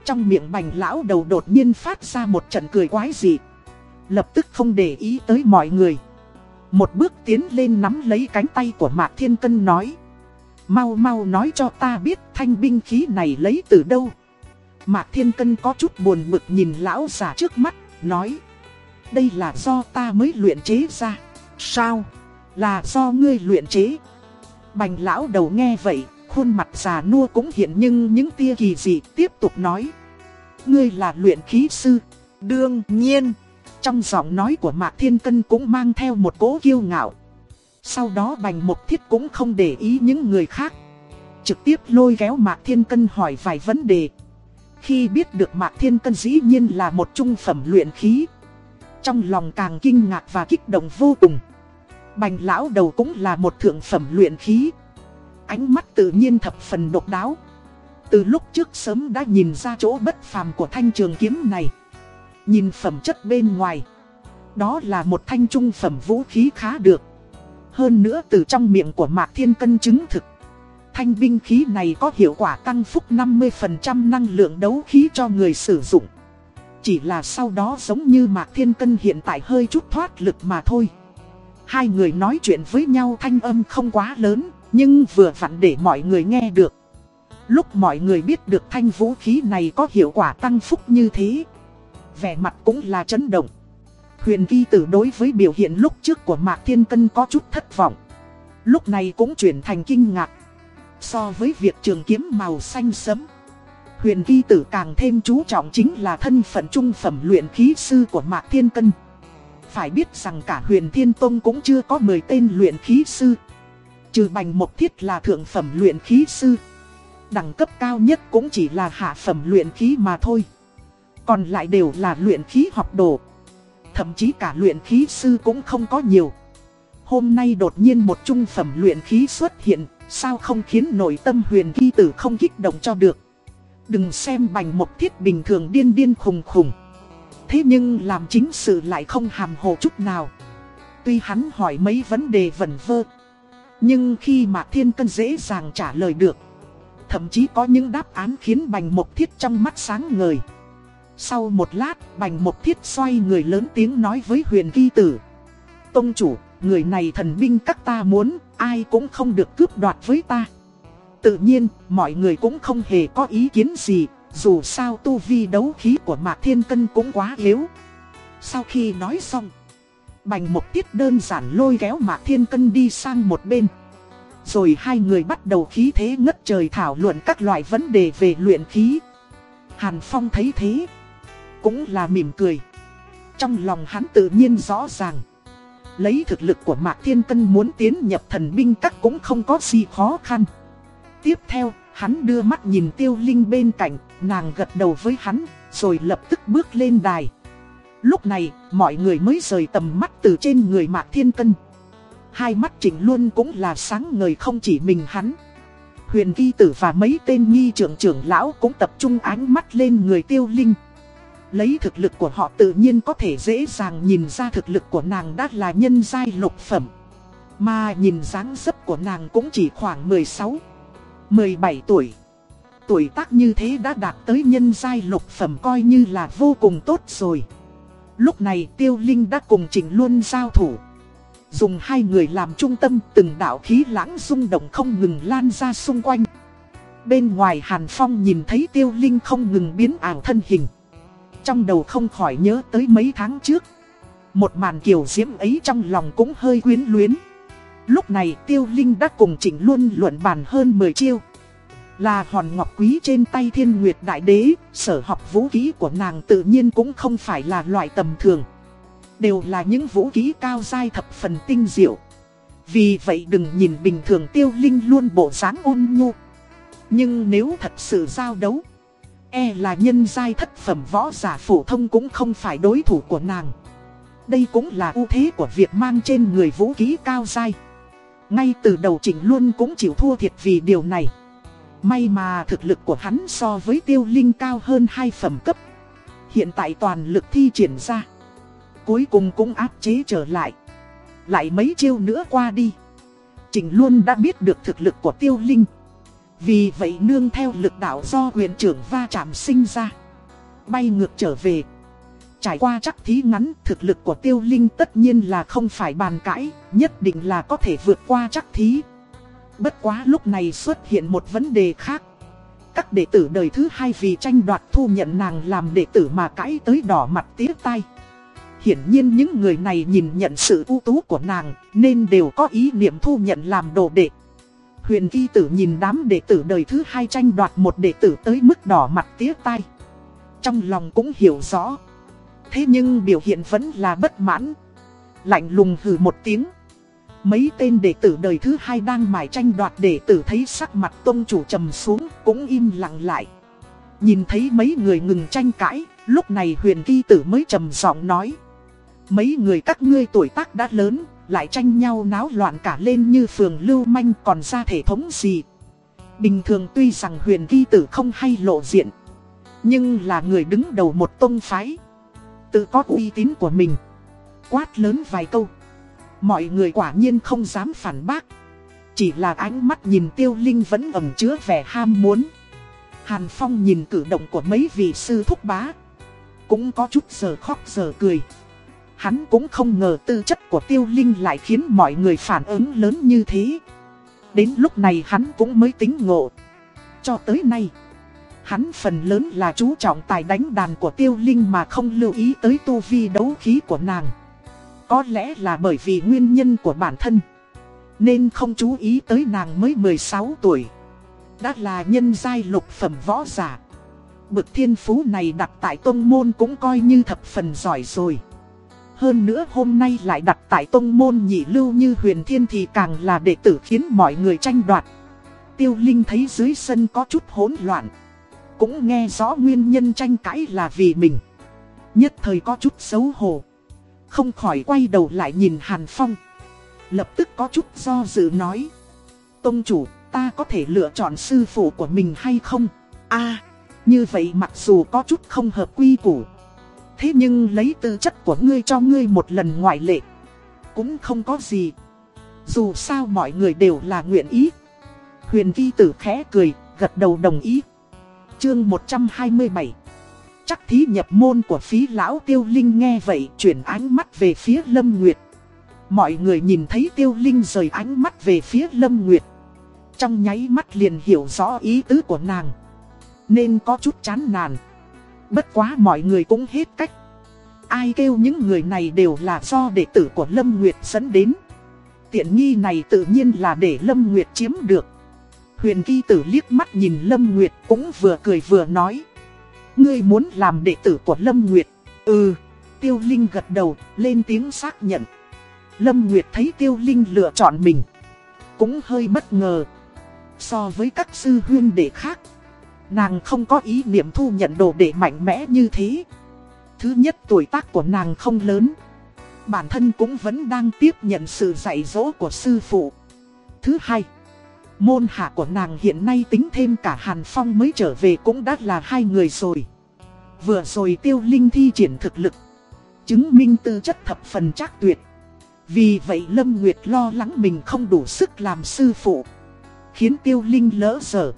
trong miệng bành lão đầu đột nhiên phát ra một trận cười quái dị. Lập tức không để ý tới mọi người. Một bước tiến lên nắm lấy cánh tay của Mạc Thiên Cân nói. Mau mau nói cho ta biết thanh binh khí này lấy từ đâu. Mạc Thiên Cân có chút buồn bực nhìn lão già trước mắt, nói. Đây là do ta mới luyện chế ra. Sao? Là do ngươi luyện chế. Bành lão đầu nghe vậy, khuôn mặt già nua cũng hiện nhưng những tia kỳ dị tiếp tục nói. Ngươi là luyện khí sư. Đương nhiên, trong giọng nói của Mạc Thiên Cân cũng mang theo một cố kiêu ngạo. Sau đó bành một thiết cũng không để ý những người khác. Trực tiếp lôi kéo Mạc Thiên Cân hỏi vài vấn đề. Khi biết được Mạc Thiên Cân dĩ nhiên là một trung phẩm luyện khí. Trong lòng càng kinh ngạc và kích động vô cùng. Bành lão đầu cũng là một thượng phẩm luyện khí. Ánh mắt tự nhiên thập phần độc đáo. Từ lúc trước sớm đã nhìn ra chỗ bất phàm của thanh trường kiếm này. Nhìn phẩm chất bên ngoài. Đó là một thanh trung phẩm vũ khí khá được. Hơn nữa từ trong miệng của Mạc Thiên Cân chứng thực. Thanh binh khí này có hiệu quả tăng phúc 50% năng lượng đấu khí cho người sử dụng. Chỉ là sau đó giống như Mạc Thiên Cân hiện tại hơi chút thoát lực mà thôi. Hai người nói chuyện với nhau thanh âm không quá lớn, nhưng vừa vặn để mọi người nghe được. Lúc mọi người biết được thanh vũ khí này có hiệu quả tăng phúc như thế, vẻ mặt cũng là chấn động. Huyền kỳ tử đối với biểu hiện lúc trước của Mạc Thiên Cân có chút thất vọng. Lúc này cũng chuyển thành kinh ngạc. So với việc trường kiếm màu xanh sẫm, huyền kỳ tử càng thêm chú trọng chính là thân phận trung phẩm luyện khí sư của Mạc Thiên Cân. Phải biết rằng cả huyền Thiên Tông cũng chưa có 10 tên luyện khí sư. Trừ bành một thiết là thượng phẩm luyện khí sư. Đẳng cấp cao nhất cũng chỉ là hạ phẩm luyện khí mà thôi. Còn lại đều là luyện khí học đồ. Thậm chí cả luyện khí sư cũng không có nhiều. Hôm nay đột nhiên một trung phẩm luyện khí xuất hiện, sao không khiến nội tâm huyền ghi tử không kích động cho được. Đừng xem bành một thiết bình thường điên điên khùng khùng. Thế nhưng làm chính sự lại không hàm hồ chút nào. Tuy hắn hỏi mấy vấn đề vẩn vơ. Nhưng khi mà thiên cân dễ dàng trả lời được. Thậm chí có những đáp án khiến bành một thiết trong mắt sáng ngời. Sau một lát, bành một thiết xoay người lớn tiếng nói với huyền kỳ tử. Tông chủ, người này thần binh các ta muốn, ai cũng không được cướp đoạt với ta. Tự nhiên, mọi người cũng không hề có ý kiến gì, dù sao tu vi đấu khí của Mạc Thiên Cân cũng quá yếu. Sau khi nói xong, bành một tiết đơn giản lôi kéo Mạc Thiên Cân đi sang một bên. Rồi hai người bắt đầu khí thế ngất trời thảo luận các loại vấn đề về luyện khí. Hàn Phong thấy thế, cũng là mỉm cười. Trong lòng hắn tự nhiên rõ ràng. Lấy thực lực của Mạc Thiên Cân muốn tiến nhập thần binh các cũng không có gì khó khăn. Tiếp theo, hắn đưa mắt nhìn tiêu linh bên cạnh, nàng gật đầu với hắn, rồi lập tức bước lên đài. Lúc này, mọi người mới rời tầm mắt từ trên người Mạc Thiên Cân. Hai mắt chỉnh luôn cũng là sáng ngời không chỉ mình hắn. Huyền ghi tử và mấy tên nghi trưởng trưởng lão cũng tập trung ánh mắt lên người tiêu linh. Lấy thực lực của họ tự nhiên có thể dễ dàng nhìn ra thực lực của nàng đã là nhân giai lục phẩm. Mà nhìn dáng dấp của nàng cũng chỉ khoảng 16, 17 tuổi. Tuổi tác như thế đã đạt tới nhân giai lục phẩm coi như là vô cùng tốt rồi. Lúc này Tiêu Linh đã cùng Trình Luân giao thủ. Dùng hai người làm trung tâm từng đạo khí lãng rung động không ngừng lan ra xung quanh. Bên ngoài Hàn Phong nhìn thấy Tiêu Linh không ngừng biến ảo thân hình. Trong đầu không khỏi nhớ tới mấy tháng trước. Một màn kiều diễm ấy trong lòng cũng hơi quyến luyến. Lúc này tiêu linh đã cùng chỉnh luôn luận bàn hơn 10 chiêu. Là hòn ngọc quý trên tay thiên nguyệt đại đế, Sở học vũ khí của nàng tự nhiên cũng không phải là loại tầm thường. Đều là những vũ khí cao dai thập phần tinh diệu. Vì vậy đừng nhìn bình thường tiêu linh luôn bộ dáng ôn nhu. Nhưng nếu thật sự giao đấu E là nhân giai thất phẩm võ giả phổ thông cũng không phải đối thủ của nàng. Đây cũng là ưu thế của việc mang trên người vũ khí cao giai. Ngay từ đầu Trịnh Luân cũng chịu thua thiệt vì điều này. May mà thực lực của hắn so với tiêu linh cao hơn hai phẩm cấp. Hiện tại toàn lực thi triển ra. Cuối cùng cũng áp chế trở lại. Lại mấy chiêu nữa qua đi. Trình luôn đã biết được thực lực của tiêu linh. Vì vậy nương theo lực đạo do quyền trưởng va chạm sinh ra. Bay ngược trở về. Trải qua chắc thí ngắn, thực lực của tiêu linh tất nhiên là không phải bàn cãi, Nhất định là có thể vượt qua chắc thí. Bất quá lúc này xuất hiện một vấn đề khác. Các đệ tử đời thứ hai vì tranh đoạt thu nhận nàng làm đệ tử mà cãi tới đỏ mặt tía tay Hiển nhiên những người này nhìn nhận sự ưu tú của nàng, Nên đều có ý niệm thu nhận làm đồ đệ. Huyền kỳ tử nhìn đám đệ tử đời thứ hai tranh đoạt một đệ tử tới mức đỏ mặt tía tai. Trong lòng cũng hiểu rõ. Thế nhưng biểu hiện vẫn là bất mãn. Lạnh lùng hừ một tiếng. Mấy tên đệ tử đời thứ hai đang mải tranh đoạt đệ tử thấy sắc mặt tôn chủ trầm xuống cũng im lặng lại. Nhìn thấy mấy người ngừng tranh cãi, Lúc này huyền kỳ tử mới trầm giọng nói. Mấy người các ngươi tuổi tác đã lớn lại tranh nhau náo loạn cả lên như phường lưu manh còn ra thể thống gì. Bình thường tuy rằng huyền ghi tử không hay lộ diện, Nhưng là người đứng đầu một tôn phái. Tự có uy tín của mình, Quát lớn vài câu. Mọi người quả nhiên không dám phản bác. Chỉ là ánh mắt nhìn tiêu linh vẫn ẩm chứa vẻ ham muốn. Hàn Phong nhìn cử động của mấy vị sư thúc bá. Cũng có chút giờ khóc giờ cười. Hắn cũng không ngờ tư chất của tiêu linh lại khiến mọi người phản ứng lớn như thế. Đến lúc này hắn cũng mới tính ngộ. Cho tới nay, Hắn phần lớn là chú trọng tài đánh đàn của tiêu linh mà không lưu ý tới tu vi đấu khí của nàng. Có lẽ là bởi vì nguyên nhân của bản thân, Nên không chú ý tới nàng mới 16 tuổi. Đã là nhân giai lục phẩm võ giả. Bực thiên phú này đặt tại tôn môn cũng coi như thập phần giỏi rồi hơn nữa hôm nay lại đặt tại tông môn nhị lưu như huyền thiên thì càng là đệ tử khiến mọi người tranh đoạt. Tiêu Linh thấy dưới sân có chút hỗn loạn. Cũng nghe rõ nguyên nhân tranh cãi là vì mình. Nhất thời có chút xấu hổ. Không khỏi quay đầu lại nhìn Hàn Phong. Lập tức có chút do dự nói. Tông chủ, ta có thể lựa chọn sư phụ của mình hay không? a như vậy mặc dù có chút không hợp quy củ. Thế nhưng lấy tư chất của ngươi cho ngươi một lần ngoại lệ. Cũng không có gì. Dù sao mọi người đều là nguyện ý. Huyền vi tử khẽ cười, gật đầu đồng ý. Chương 127 Chắc thí nhập môn của phí lão tiêu linh nghe vậy chuyển ánh mắt về phía Lâm Nguyệt. Mọi người nhìn thấy tiêu linh rời ánh mắt về phía Lâm Nguyệt. Trong nháy mắt liền hiểu rõ ý tứ của nàng. Nên có chút chán nản Bất quá mọi người cũng hết cách. Ai kêu những người này đều là do đệ tử của Lâm Nguyệt dẫn đến. Tiện nghi này tự nhiên là để Lâm Nguyệt chiếm được. Huyền kỳ tử liếc mắt nhìn Lâm Nguyệt cũng vừa cười vừa nói. Ngươi muốn làm đệ tử của Lâm Nguyệt. Ừ, Tiêu Linh gật đầu, lên tiếng xác nhận. Lâm Nguyệt thấy Tiêu Linh lựa chọn mình. Cũng hơi bất ngờ. So với các sư huyên đệ khác, Nàng không có ý niệm thu nhận đồ đệ mạnh mẽ như thế. Thứ nhất tuổi tác của nàng không lớn. Bản thân cũng vẫn đang tiếp nhận sự dạy dỗ của sư phụ. Thứ hai, môn hạ của nàng hiện nay tính thêm cả Hàn Phong mới trở về cũng đã là hai người rồi. Vừa rồi tiêu linh thi triển thực lực. Chứng minh tư chất thập phần chắc tuyệt. Vì vậy Lâm Nguyệt lo lắng mình không đủ sức làm sư phụ. Khiến tiêu linh lỡ dở.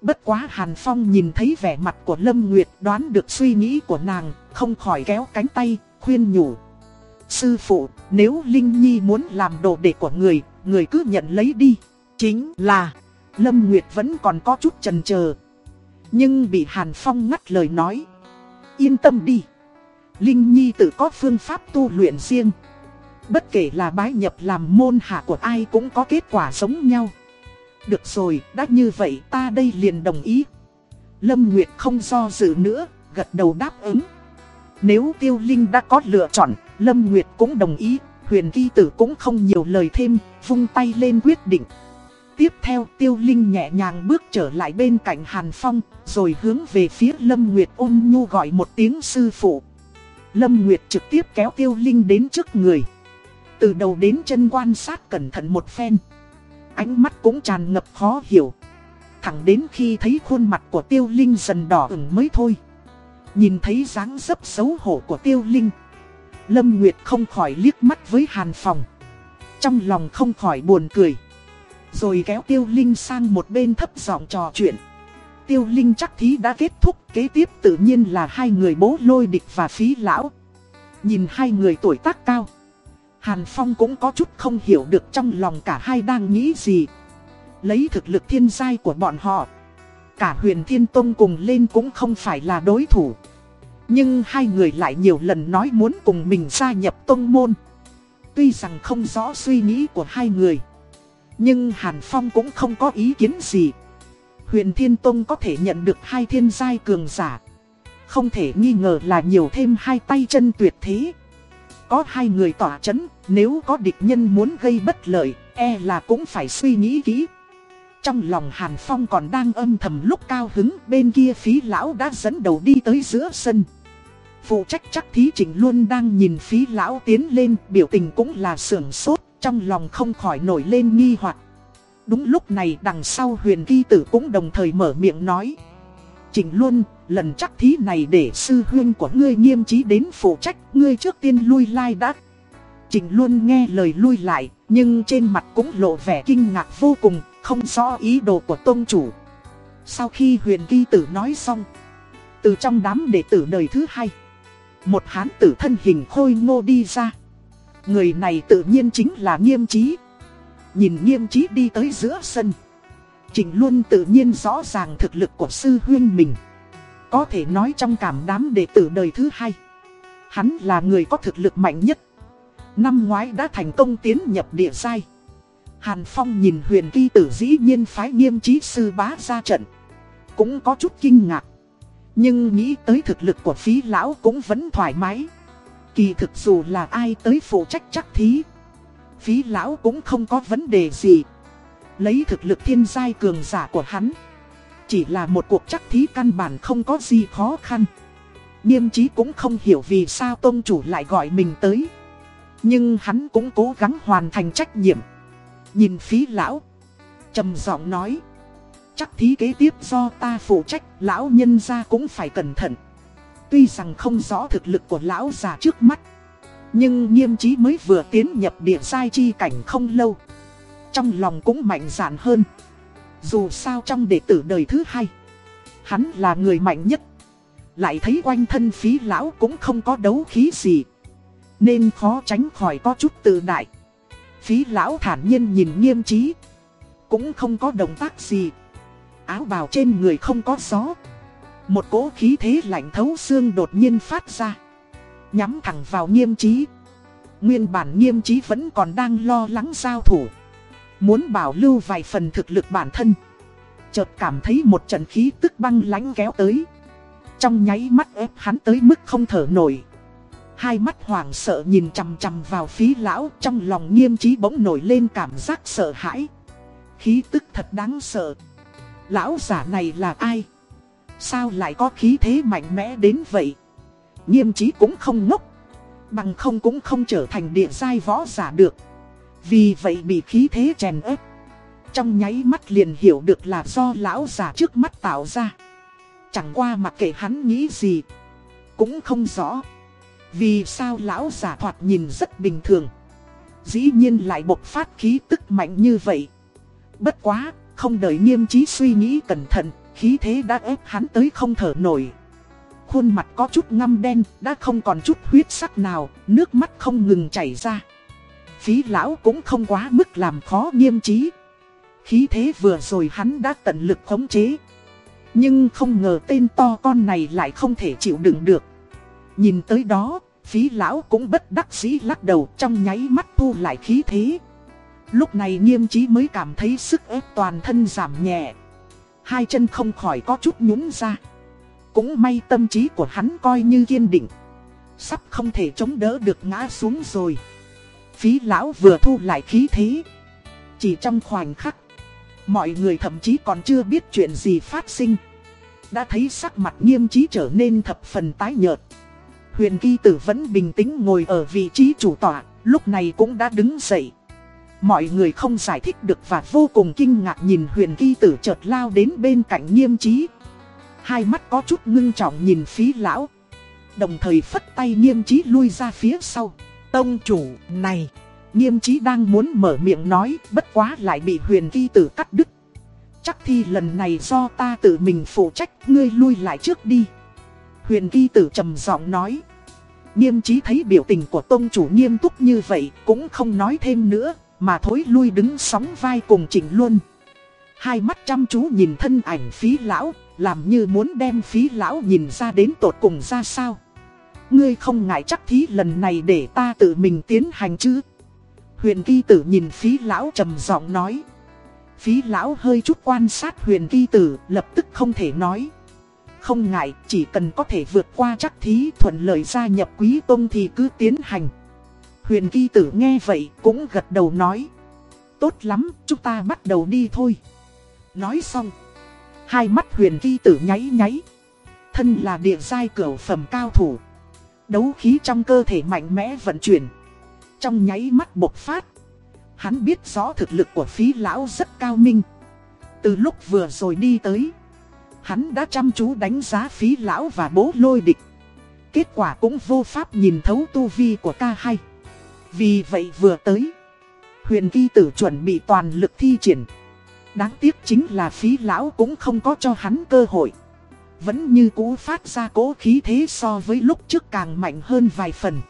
Bất quá Hàn Phong nhìn thấy vẻ mặt của Lâm Nguyệt đoán được suy nghĩ của nàng, không khỏi kéo cánh tay, khuyên nhủ. Sư phụ, nếu Linh Nhi muốn làm đồ đệ của người, người cứ nhận lấy đi. Chính là, Lâm Nguyệt vẫn còn có chút chần chờ Nhưng bị Hàn Phong ngắt lời nói. Yên tâm đi. Linh Nhi tự có phương pháp tu luyện riêng. Bất kể là bái nhập làm môn hạ của ai cũng có kết quả giống nhau. Được rồi, đã như vậy ta đây liền đồng ý. Lâm Nguyệt không do dự nữa, gật đầu đáp ứng. Nếu Tiêu Linh đã có lựa chọn, Lâm Nguyệt cũng đồng ý, huyền kỳ tử cũng không nhiều lời thêm, vung tay lên quyết định. Tiếp theo Tiêu Linh nhẹ nhàng bước trở lại bên cạnh Hàn Phong, rồi hướng về phía Lâm Nguyệt ôn nhu gọi một tiếng sư phụ. Lâm Nguyệt trực tiếp kéo Tiêu Linh đến trước người. Từ đầu đến chân quan sát cẩn thận một phen ánh mắt cũng tràn ngập khó hiểu. Thẳng đến khi thấy khuôn mặt của tiêu linh dần đỏ ửng mới thôi. Nhìn thấy dáng dấp xấu hổ của tiêu linh, Lâm Nguyệt không khỏi liếc mắt với Hàn Phòng. Trong lòng không khỏi buồn cười Rồi kéo tiêu linh sang một bên thấp giọng trò chuyện Tiêu linh chắc thí đã kết thúc, Kế tiếp tự nhiên là hai người bố lôi địch và phí lão Nhìn hai người tuổi tác cao Hàn Phong cũng có chút không hiểu được trong lòng cả hai đang nghĩ gì. Lấy thực lực thiên giai của bọn họ, Cả huyền thiên tông cùng lên cũng không phải là đối thủ. Nhưng hai người lại nhiều lần nói muốn cùng mình gia nhập tông môn. Tuy rằng không rõ suy nghĩ của hai người, Nhưng Hàn Phong cũng không có ý kiến gì. Huyền Thiên Tông có thể nhận được hai thiên giai cường giả. Không thể nghi ngờ là nhiều thêm hai tay chân tuyệt thế. Có hai người tỏa chấn, Nếu có địch nhân muốn gây bất lợi E là cũng phải suy nghĩ kỹ trong lòng Hàn Phong còn đang âm thầm lúc cao hứng, bên kia phí lão đã dẫn đầu đi tới giữa sân. Phụ trách chắc thí trình luôn đang nhìn phí lão tiến lên, biểu tình cũng là sưởng sốt, trong lòng không khỏi nổi lên nghi hoặc. Đúng lúc này, đằng sau huyền kỳ tử cũng đồng thời mở miệng nói. Trình luôn, lần chắc thí này để sư huyên của ngươi nghiêm trí đến phụ trách, ngươi trước tiên lui lai like đã. Trình luôn nghe lời lui lại, nhưng trên mặt cũng lộ vẻ kinh ngạc vô cùng, không rõ ý đồ của tôn chủ. Sau khi huyền ghi tử nói xong, từ trong đám đệ tử đời thứ hai, một hán tử thân hình khôi ngô đi ra. Người này tự nhiên chính là nghiêm trí. Nhìn nghiêm trí đi tới giữa sân. Trình luôn tự nhiên rõ ràng thực lực của sư huyên mình. Có thể nói trong cảm đám đệ tử đời thứ hai. Hắn là người có thực lực mạnh nhất. Năm ngoái đã thành công tiến nhập địa sai. Hàn Phong nhìn huyền kỳ tử dĩ nhiên phái nghiêm trí sư bá ra trận. Cũng có chút kinh ngạc. Nhưng nghĩ tới thực lực của phí lão cũng vẫn thoải mái. Kỳ thực dù là ai tới phụ trách chắc thí. Phí lão cũng không có vấn đề gì. Lấy thực lực thiên giai cường giả của hắn. Chỉ là một cuộc chắc thí căn bản không có gì khó khăn. Nghiêm trí cũng không hiểu vì sao tôn chủ lại gọi mình tới. Nhưng hắn cũng cố gắng hoàn thành trách nhiệm. Nhìn phí lão. trầm giọng nói. Chắc thí kế tiếp do ta phụ trách, lão nhân ra cũng phải cẩn thận. Tuy rằng không rõ thực lực của lão già trước mắt. Nhưng nghiêm trí mới vừa tiến nhập địa sai chi cảnh không lâu. Trong lòng cũng mạnh dạn hơn. Dù sao trong đệ tử đời thứ hai, hắn là người mạnh nhất. Lại thấy quanh thân phí lão cũng không có đấu khí gì. Nên khó tránh khỏi có chút tự đại. Phí lão thản nhiên nhìn nghiêm trí. Cũng không có động tác gì. Áo bào trên người không có gió. Một cỗ khí thế lạnh thấu xương đột nhiên phát ra. Nhắm thẳng vào nghiêm trí. Nguyên bản nghiêm trí vẫn còn đang lo lắng giao thủ. Muốn bảo lưu vài phần thực lực bản thân. Chợt cảm thấy một trận khí tức băng lãnh kéo tới. Trong nháy mắt ép hắn tới mức không thở nổi. Hai mắt hoảng sợ nhìn chằm chằm vào phí lão, trong lòng nghiêm trí bỗng nổi lên cảm giác sợ hãi. Khí tức thật đáng sợ. Lão giả này là ai? Sao lại có khí thế mạnh mẽ đến vậy? Nghiêm trí cũng không ngốc. Bằng không cũng không trở thành địa giai võ giả được. Vì vậy bị khí thế chèn ép. Trong nháy mắt liền hiểu được là do lão già trước mắt tạo ra. Chẳng qua mặc kệ hắn nghĩ gì. Cũng không rõ. Vì sao lão giả thoạt nhìn rất bình thường Dĩ nhiên lại bộc phát khí tức mạnh như vậy Bất quá, không đợi nghiêm trí suy nghĩ cẩn thận Khí thế đã ép hắn tới không thở nổi Khuôn mặt có chút ngăm đen, đã không còn chút huyết sắc nào Nước mắt không ngừng chảy ra Phí lão cũng không quá mức làm khó nghiêm trí Khí thế vừa rồi hắn đã tận lực khống chế Nhưng không ngờ tên to con này lại không thể chịu đựng được Nhìn tới đó, phí lão cũng bất đắc dĩ lắc đầu trong nháy mắt thu lại khí thế. Lúc này nghiêm trí mới cảm thấy sức ép toàn thân giảm nhẹ. Hai chân không khỏi có chút nhún ra. Cũng may tâm trí của hắn coi như kiên định. Sắp không thể chống đỡ được ngã xuống rồi. Phí lão vừa thu lại khí thế. Chỉ trong khoảnh khắc. Mọi người thậm chí còn chưa biết chuyện gì phát sinh. Đã thấy sắc mặt nghiêm trí trở nên thập phần tái nhợt. Huyền kỳ tử vẫn bình tĩnh ngồi ở vị trí chủ tọa, lúc này cũng đã đứng dậy. Mọi người không giải thích được và vô cùng kinh ngạc nhìn huyền kỳ tử chợt lao đến bên cạnh nghiêm trí. Hai mắt có chút ngưng trọng nhìn phí lão. Đồng thời phất tay nghiêm trí lui ra phía sau. Tông chủ này, nghiêm trí đang muốn mở miệng nói, bất quá lại bị huyền kỳ tử cắt đứt. Chắc thi lần này do ta tự mình phụ trách, ngươi lui lại trước đi. Huyền kỳ tử trầm giọng nói. Nghiêm trí thấy biểu tình của tông chủ nghiêm túc như vậy, cũng không nói thêm nữa, mà thối lui đứng sóng vai cùng chỉnh luôn. Hai mắt chăm chú nhìn thân ảnh phí lão, làm như muốn đem phí lão nhìn ra đến tột cùng ra sao. Ngươi không ngại chắc thí lần này để ta tự mình tiến hành chứ. Huyền kỳ tử nhìn phí lão trầm giọng nói. Phí lão hơi chút quan sát huyền kỳ tử lập tức không thể nói. Không ngại, chỉ cần có thể vượt qua chắc thí thuận lợi gia nhập quý tông thì cứ tiến hành. Huyền kỳ tử nghe vậy cũng gật đầu nói. Tốt lắm, chúng ta bắt đầu đi thôi. Nói xong. Hai mắt huyền kỳ tử nháy nháy. Thân là địa giai cửu phẩm cao thủ. Đấu khí trong cơ thể mạnh mẽ vận chuyển. Trong nháy mắt bộc phát. Hắn biết rõ thực lực của phí lão rất cao minh. Từ lúc vừa rồi đi tới. Hắn đã chăm chú đánh giá phí lão và bố lôi địch. Kết quả cũng vô pháp nhìn thấu tu vi của ca hay. Vì vậy vừa tới. Huyền kỳ tử chuẩn bị toàn lực thi triển. Đáng tiếc chính là phí lão cũng không có cho hắn cơ hội. Vẫn như cũ phát ra cố khí thế so với lúc trước càng mạnh hơn vài phần.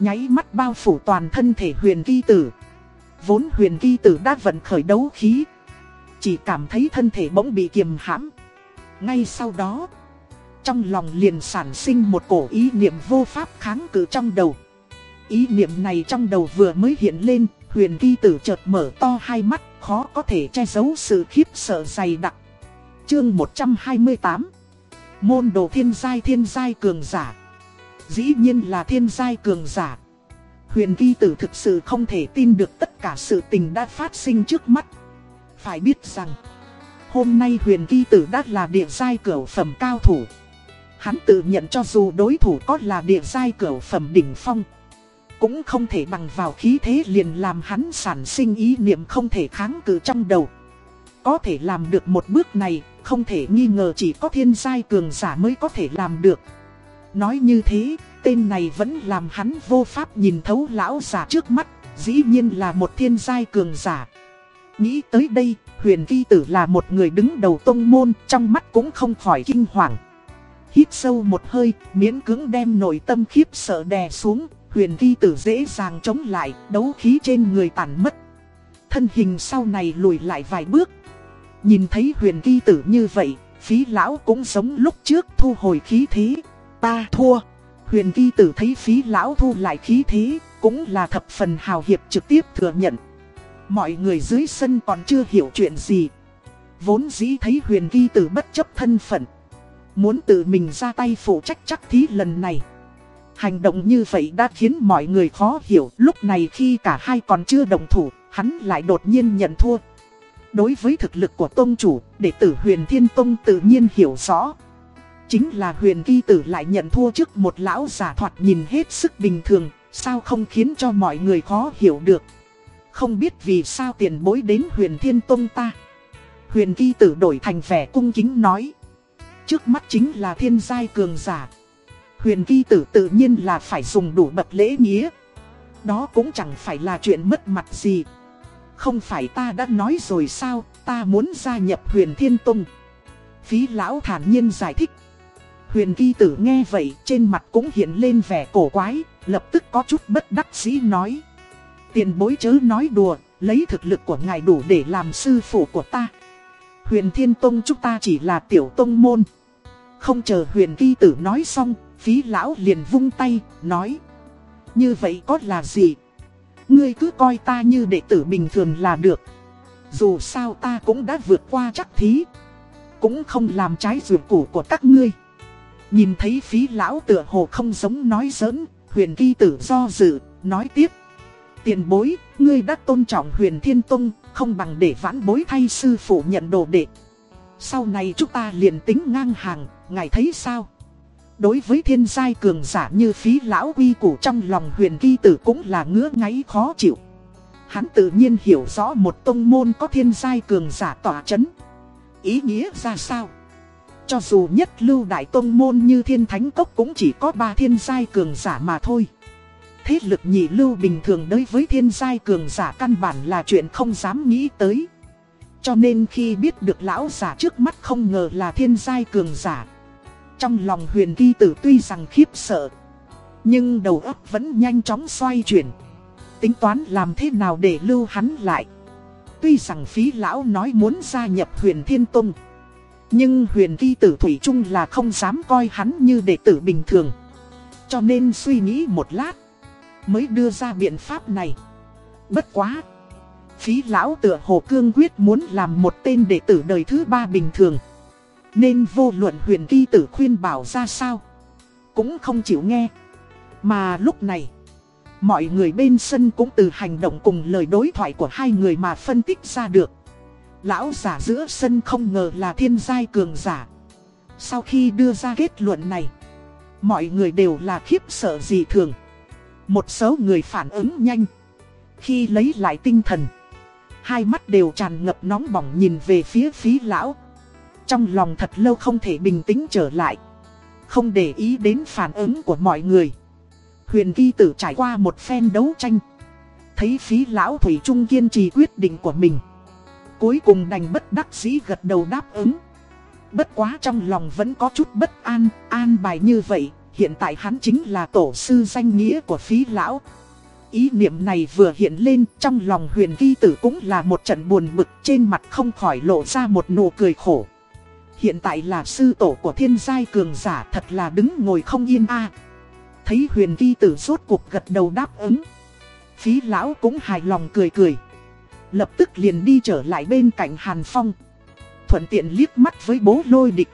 Nháy mắt bao phủ toàn thân thể huyền kỳ tử. Vốn huyền kỳ tử đã vận khởi đấu khí. Chỉ cảm thấy thân thể bỗng bị kiềm hãm. Ngay sau đó, trong lòng liền sản sinh một cổ ý niệm vô pháp kháng cự trong đầu. Ý niệm này trong đầu vừa mới hiện lên, huyền kỳ tử chợt mở to hai mắt, khó có thể che giấu sự khiếp sợ dày đặc. Chương 128 Môn đồ thiên giai thiên giai cường giả. Dĩ nhiên là thiên giai cường giả. Huyền Vi tử thực sự không thể tin được tất cả sự tình đã phát sinh trước mắt. Phải biết rằng, Hôm nay huyền Vi tử đã là địa giai cửa phẩm cao thủ. Hắn tự nhận cho dù đối thủ có là địa giai cửa phẩm đỉnh phong, Cũng không thể bằng vào khí thế liền làm hắn sản sinh ý niệm không thể kháng cự trong đầu. Có thể làm được một bước này không thể nghi ngờ chỉ có thiên giai cường giả mới có thể làm được. Nói như thế, tên này vẫn làm hắn vô pháp nhìn thấu lão giả trước mắt Dĩ nhiên là một thiên giai cường giả. Nghĩ tới đây, huyền vi tử là một người đứng đầu tông môn Trong mắt cũng không khỏi kinh hoàng. Hít sâu một hơi, miễn cưỡng đem nội tâm khiếp sợ đè xuống Huyền vi tử dễ dàng chống lại, đấu khí trên người tàn mất. Thân hình sau này lùi lại vài bước Nhìn thấy huyền kỳ tử như vậy, phí lão cũng giống lúc trước thu hồi khí thế. Ta thua. Huyền kỳ tử thấy phí lão thu lại khí thế, cũng là thập phần hào hiệp trực tiếp thừa nhận. Mọi người dưới sân còn chưa hiểu chuyện gì. Vốn dĩ thấy huyền kỳ tử bất chấp thân phận. Muốn tự mình ra tay phụ trách chắc thí lần này. Hành động như vậy đã khiến mọi người khó hiểu. Lúc này khi cả hai còn chưa đồng thủ, hắn lại đột nhiên nhận thua. Đối với thực lực của tôn chủ, đệ tử huyền thiên tông tự nhiên hiểu rõ. Chính là huyền kỳ tử lại nhận thua trước một lão giả thoạt nhìn hết sức bình thường, sao không khiến cho mọi người khó hiểu được. Không biết vì sao tiền bối đến huyền thiên tông ta. Huyền kỳ tử đổi thành vẻ cung kính nói. Trước mắt chính là thiên giai cường giả. Huyền kỳ tử tự nhiên là phải dùng đủ bậc lễ nghĩa. Đó cũng chẳng phải là chuyện mất mặt gì. Không phải ta đã nói rồi sao, ta muốn gia nhập huyền thiên tông. Phí lão thản nhiên giải thích. Huyền kỳ tử nghe vậy trên mặt cũng hiện lên vẻ cổ quái, lập tức có chút bất đắc dĩ nói. Tiền bối chớ nói đùa, lấy thực lực của ngài đủ để làm sư phụ của ta. Huyền thiên tông chúng ta chỉ là tiểu tông môn. Không chờ huyền kỳ tử nói xong, phí lão liền vung tay, nói. Như vậy có là gì? Ngươi cứ coi ta như đệ tử bình thường là được. Dù sao ta cũng đã vượt qua chắc thí. Cũng không làm trái dược củ của các ngươi. Nhìn thấy phí lão tựa hồ không giống nói giỡn Huyền kỳ tử do dự, nói tiếp. Tiền bối, ngươi đã tôn trọng huyền thiên tông Không bằng để vãn bối thay sư phụ nhận đồ đệ. Sau này chúng ta liền tính ngang hàng, ngài thấy sao? Đối với thiên giai cường giả như phí lão uy củ trong lòng huyền kỳ tử cũng là ngứa ngáy khó chịu. Hắn tự nhiên hiểu rõ một tông môn có thiên giai cường giả tỏa chấn. Ý nghĩa ra sao? Cho dù nhất lưu đại tông môn như thiên thánh cốc cũng chỉ có ba thiên giai cường giả mà thôi Thế lực nhị lưu bình thường đối với thiên giai cường giả căn bản là chuyện không dám nghĩ tới Cho nên khi biết được lão giả trước mắt không ngờ là thiên giai cường giả trong lòng huyền kỳ tử tuy rằng khiếp sợ, Nhưng đầu óc vẫn nhanh chóng xoay chuyển. Tính toán làm thế nào để lưu hắn lại? Tuy rằng phí lão nói muốn gia nhập huyền thiên tông, Nhưng huyền kỳ tử Thủy chung là không dám coi hắn như đệ tử bình thường. Cho nên suy nghĩ một lát, Mới đưa ra biện pháp này. Bất quá, Phí lão tựa hồ cương quyết muốn làm một tên đệ tử đời thứ ba bình thường. Nên vô luận huyền kỳ tử khuyên bảo ra sao, Cũng không chịu nghe. Mà lúc này, Mọi người bên sân cũng từ hành động cùng lời đối thoại của hai người mà phân tích ra được. Lão giả giữa sân không ngờ là thiên giai cường giả. Sau khi đưa ra kết luận này, Mọi người đều là khiếp sợ dị thường. Một số người phản ứng nhanh. Khi lấy lại tinh thần, Hai mắt đều tràn ngập nóng bỏng nhìn về phía phí lão. Trong lòng thật lâu không thể bình tĩnh trở lại. Không để ý đến phản ứng của mọi người. Huyền kỳ tử trải qua một phen đấu tranh. Thấy phí lão Thủy Trung kiên trì quyết định của mình. Cuối cùng đành bất đắc dĩ gật đầu đáp ứng. Bất quá trong lòng vẫn có chút bất an, an bài như vậy Hiện tại hắn chính là tổ sư danh nghĩa của phí lão. Ý niệm này vừa hiện lên trong lòng huyền ghi tử cũng là một trận buồn bực Trên mặt không khỏi lộ ra một nụ cười khổ. Hiện tại là sư tổ của thiên giai cường giả thật là đứng ngồi không yên a thấy huyền vi tử rốt cuộc gật đầu đáp ứng. Phí lão cũng hài lòng cười cười. Lập tức liền đi trở lại bên cạnh Hàn Phong. Thuận tiện liếc mắt với bố lôi địch.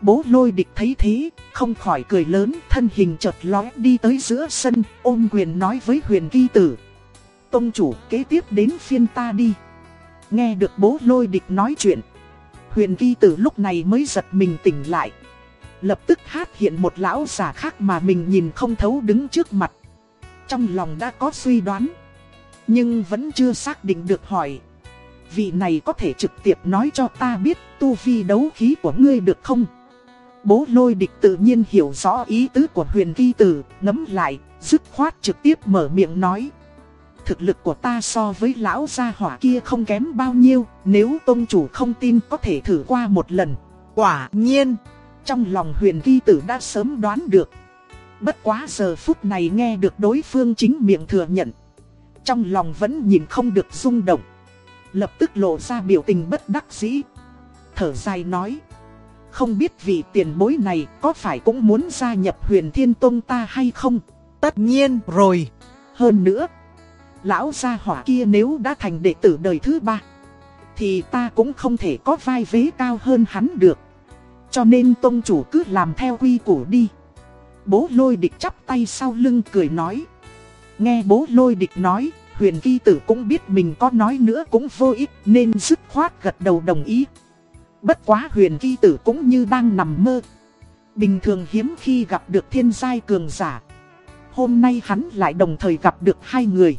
Bố lôi địch thấy thế, không khỏi cười lớn, thân hình chợt lóe đi tới giữa sân, ôm quyền nói với huyền vi tử. Tông chủ kế tiếp đến phiên ta đi. Nghe được bố lôi địch nói chuyện. Huyền vi tử lúc này mới giật mình tỉnh lại. Lập tức hát hiện một lão giả khác mà mình nhìn không thấu đứng trước mặt Trong lòng đã có suy đoán Nhưng vẫn chưa xác định được hỏi Vị này có thể trực tiếp nói cho ta biết tu vi đấu khí của ngươi được không? Bố lôi địch tự nhiên hiểu rõ ý tứ của huyền vi tử, ngấm lại, dứt khoát trực tiếp mở miệng nói. Thực lực của ta so với lão gia hỏa kia không kém bao nhiêu, nếu tôn chủ không tin có thể thử qua một lần. Quả nhiên! Trong lòng huyền vi tử đã sớm đoán được. Bất quá giờ phút này nghe được đối phương chính miệng thừa nhận. Trong lòng vẫn nhìn không được rung động. Lập tức lộ ra biểu tình bất đắc dĩ. Thở dài nói. Không biết vị tiền bối này có phải cũng muốn gia nhập huyền thiên tông ta hay không? Tất nhiên rồi. Hơn nữa. Lão gia hỏa kia nếu đã thành đệ tử đời thứ ba. Thì ta cũng không thể có vai vế cao hơn hắn được. Cho nên tôn chủ cứ làm theo quy củ đi. Bố lôi địch chắp tay sau lưng cười nói. Nghe bố lôi địch nói, huyền kỳ tử cũng biết mình có nói nữa cũng vô ích nên dứt khoát gật đầu đồng ý. Bất quá huyền kỳ tử cũng như đang nằm mơ. Bình thường hiếm khi gặp được thiên giai cường giả. Hôm nay hắn lại đồng thời gặp được hai người.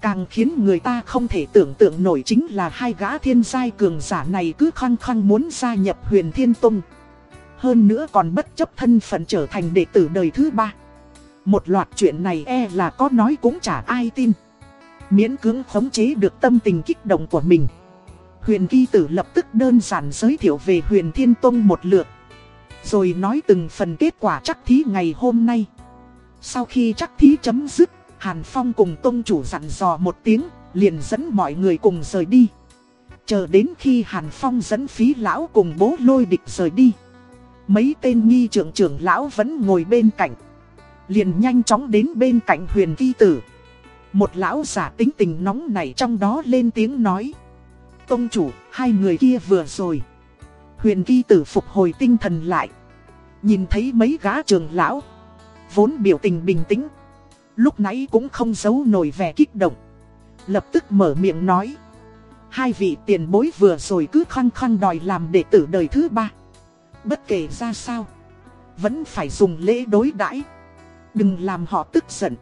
Càng khiến người ta không thể tưởng tượng nổi chính là hai gã thiên giai cường giả này cứ khăng khăng muốn gia nhập huyền thiên tông. Hơn nữa còn bất chấp thân phận trở thành đệ tử đời thứ ba. Một loạt chuyện này e là có nói cũng chả ai tin. Miễn cưỡng khống chế được tâm tình kích động của mình. Huyền Kỳ Tử lập tức đơn giản giới thiệu về huyền Thiên Tông một lượt. Rồi nói từng phần kết quả chắc thí ngày hôm nay. Sau khi chắc thí chấm dứt, Hàn Phong cùng Tông chủ dặn dò một tiếng, liền dẫn mọi người cùng rời đi. Chờ đến khi Hàn Phong dẫn phí lão cùng bố lôi địch rời đi. Mấy tên nghi trưởng trưởng lão vẫn ngồi bên cạnh. Liền nhanh chóng đến bên cạnh huyền vi tử. Một lão giả tính tình nóng nảy trong đó lên tiếng nói. Tông chủ, hai người kia vừa rồi. Huyền vi tử phục hồi tinh thần lại. Nhìn thấy mấy gã trưởng lão. Vốn biểu tình bình tĩnh. Lúc nãy cũng không giấu nổi vẻ kích động. Lập tức mở miệng nói. Hai vị tiền bối vừa rồi cứ khăng khăng đòi làm đệ tử đời thứ ba. Bất kể ra sao, vẫn phải dùng lễ đối đãi Đừng làm họ tức giận.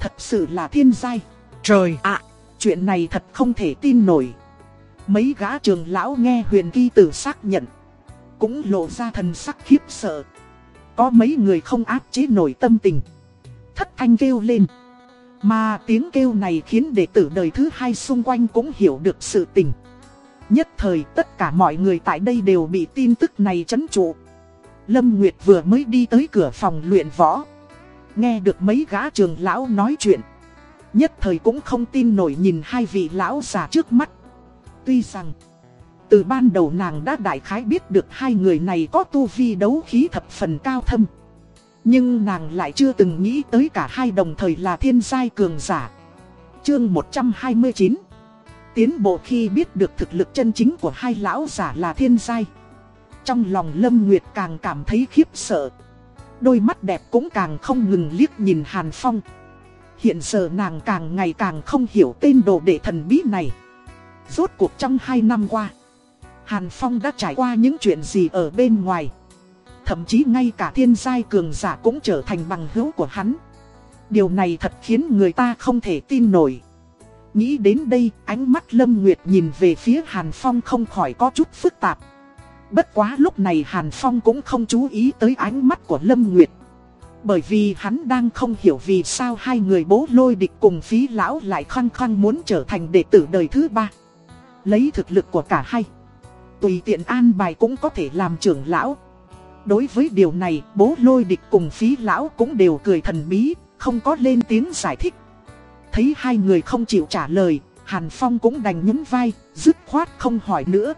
Thật sự là thiên giai. Trời ạ, chuyện này thật không thể tin nổi. Mấy gã trường lão nghe huyền kỳ tử xác nhận. cũng lộ ra thần sắc khiếp sợ. Có mấy người không áp chế nổi tâm tình. Thất thanh kêu lên. Mà tiếng kêu này khiến đệ tử đời thứ hai xung quanh cũng hiểu được sự tình. Nhất thời tất cả mọi người tại đây đều bị tin tức này chấn trụ. Lâm Nguyệt vừa mới đi tới cửa phòng luyện võ. Nghe được mấy gã trường lão nói chuyện. Nhất thời cũng không tin nổi nhìn hai vị lão già trước mắt. Tuy rằng, từ ban đầu nàng đã đại khái biết được hai người này có tu vi đấu khí thập phần cao thâm. Nhưng nàng lại chưa từng nghĩ tới cả hai đồng thời là thiên giai cường giả. Chương 129 Tiến bộ khi biết được thực lực chân chính của hai lão giả là thiên giai. Trong lòng Lâm Nguyệt càng cảm thấy khiếp sợ. Đôi mắt đẹp cũng càng không ngừng liếc nhìn Hàn Phong. Hiện giờ nàng càng ngày càng không hiểu tên đồ đệ thần bí này. Rốt cuộc trong hai năm qua, Hàn Phong đã trải qua những chuyện gì ở bên ngoài. Thậm chí ngay cả thiên giai cường giả cũng trở thành bằng hữu của hắn. Điều này thật khiến người ta không thể tin nổi. Nghĩ đến đây, ánh mắt Lâm Nguyệt nhìn về phía Hàn Phong không khỏi có chút phức tạp. Bất quá lúc này Hàn Phong cũng không chú ý tới ánh mắt của Lâm Nguyệt. Bởi vì hắn đang không hiểu vì sao hai người bố lôi địch cùng phí lão lại khăng khăng muốn trở thành đệ tử đời thứ ba. Lấy thực lực của cả hai. Tùy tiện an bài cũng có thể làm trưởng lão. Đối với điều này, bố lôi địch cùng phí lão cũng đều cười thần bí, không có lên tiếng giải thích. Thấy hai người không chịu trả lời, Hàn Phong cũng đành nhún vai, dứt khoát không hỏi nữa.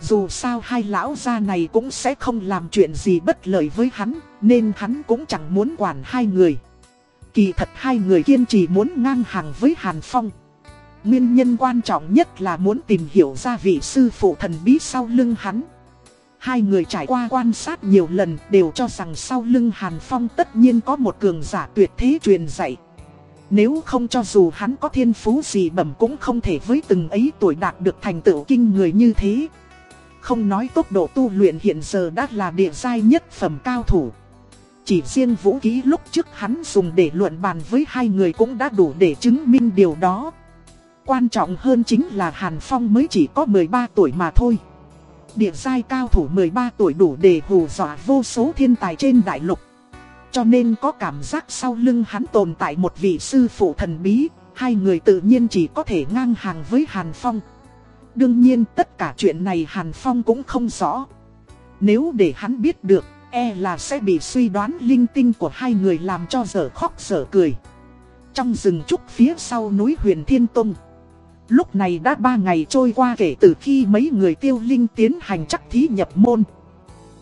Dù sao hai lão gia này cũng sẽ không làm chuyện gì bất lợi với hắn, nên hắn cũng chẳng muốn quản hai người. Kỳ thật hai người kiên trì muốn ngang hàng với Hàn Phong. Nguyên nhân quan trọng nhất là muốn tìm hiểu ra vị sư phụ thần bí sau lưng hắn. Hai người trải qua quan sát nhiều lần đều cho rằng sau lưng Hàn Phong tất nhiên có một cường giả tuyệt thế truyền dạy. Nếu không cho dù hắn có thiên phú gì bẩm cũng không thể với từng ấy tuổi đạt được thành tựu kinh người như thế. Không nói tốc độ tu luyện hiện giờ đã là địa giai nhất phẩm cao thủ. Chỉ riêng vũ khí lúc trước hắn dùng để luận bàn với hai người cũng đã đủ để chứng minh điều đó. Quan trọng hơn chính là Hàn Phong mới chỉ có 13 tuổi mà thôi. Địa giai cao thủ 13 tuổi đủ để hù dọa vô số thiên tài trên đại lục. Cho nên có cảm giác sau lưng hắn tồn tại một vị sư phụ thần bí, hai người tự nhiên chỉ có thể ngang hàng với Hàn Phong. Đương nhiên tất cả chuyện này Hàn Phong cũng không rõ. Nếu để hắn biết được, e là sẽ bị suy đoán linh tinh của hai người làm cho dở khóc dở cười. Trong rừng trúc phía sau núi huyền Thiên Tông. Lúc này đã ba ngày trôi qua kể từ khi mấy người tiêu linh tiến hành chắc thí nhập môn.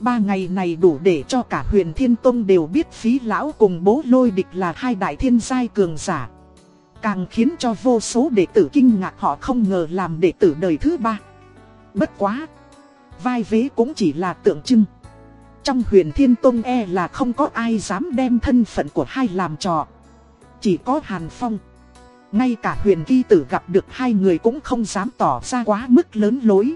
Ba ngày này đủ để cho cả huyền Thiên Tông đều biết phí lão cùng bố lôi địch là hai đại thiên giai cường giả. Càng khiến cho vô số đệ tử kinh ngạc họ không ngờ làm đệ tử đời thứ ba. Bất quá. Vai vế cũng chỉ là tượng trưng. Trong huyền Thiên Tông e là không có ai dám đem thân phận của hai làm trò. Chỉ có Hàn Phong. Ngay cả huyền kỳ tử gặp được hai người cũng không dám tỏ ra quá mức lớn lối.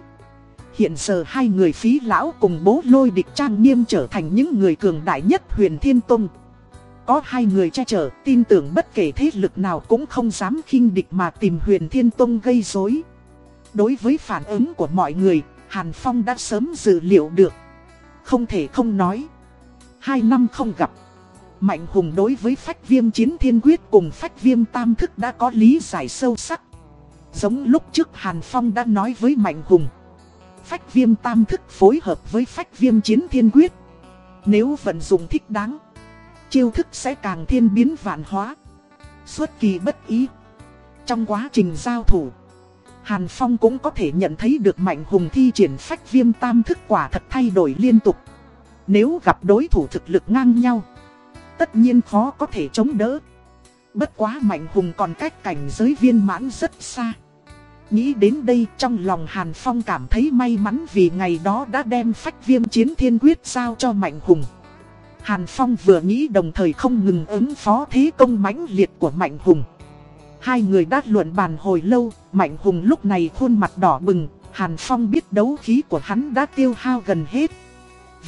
Hiện giờ hai người phí lão cùng bố lôi địch trang nghiêm trở thành những người cường đại nhất huyền thiên tông. Có hai người che chở, tin tưởng bất kể thế lực nào cũng không dám khinh địch mà tìm huyền thiên tông gây rối. Đối với phản ứng của mọi người, Hàn Phong đã sớm dự liệu được. Không thể không nói. Hai năm không gặp. Mạnh Hùng đối với phách viêm chiến thiên quyết cùng phách viêm tam thức đã có lý giải sâu sắc. Giống lúc trước Hàn Phong đã nói với Mạnh Hùng. Phách viêm tam thức phối hợp với phách viêm chiến thiên quyết. Nếu vận dụng thích đáng, chiêu thức sẽ càng thiên biến vạn hóa. Xuất kỳ bất ý. Trong quá trình giao thủ, Hàn Phong cũng có thể nhận thấy được Mạnh Hùng thi triển phách viêm tam thức quả thật thay đổi liên tục. Nếu gặp đối thủ thực lực ngang nhau, tất nhiên khó có thể chống đỡ. Bất quá Mạnh Hùng còn cách cảnh giới viên mãn rất xa. Nghĩ đến đây trong lòng Hàn Phong cảm thấy may mắn vì ngày đó đã đem phách viêm chiến thiên quyết giao cho Mạnh Hùng. Hàn Phong vừa nghĩ đồng thời không ngừng ứng phó thế công mãnh liệt của Mạnh Hùng. Hai người đã luận bàn hồi lâu, Mạnh Hùng lúc này khuôn mặt đỏ bừng, Hàn Phong biết đấu khí của hắn đã tiêu hao gần hết.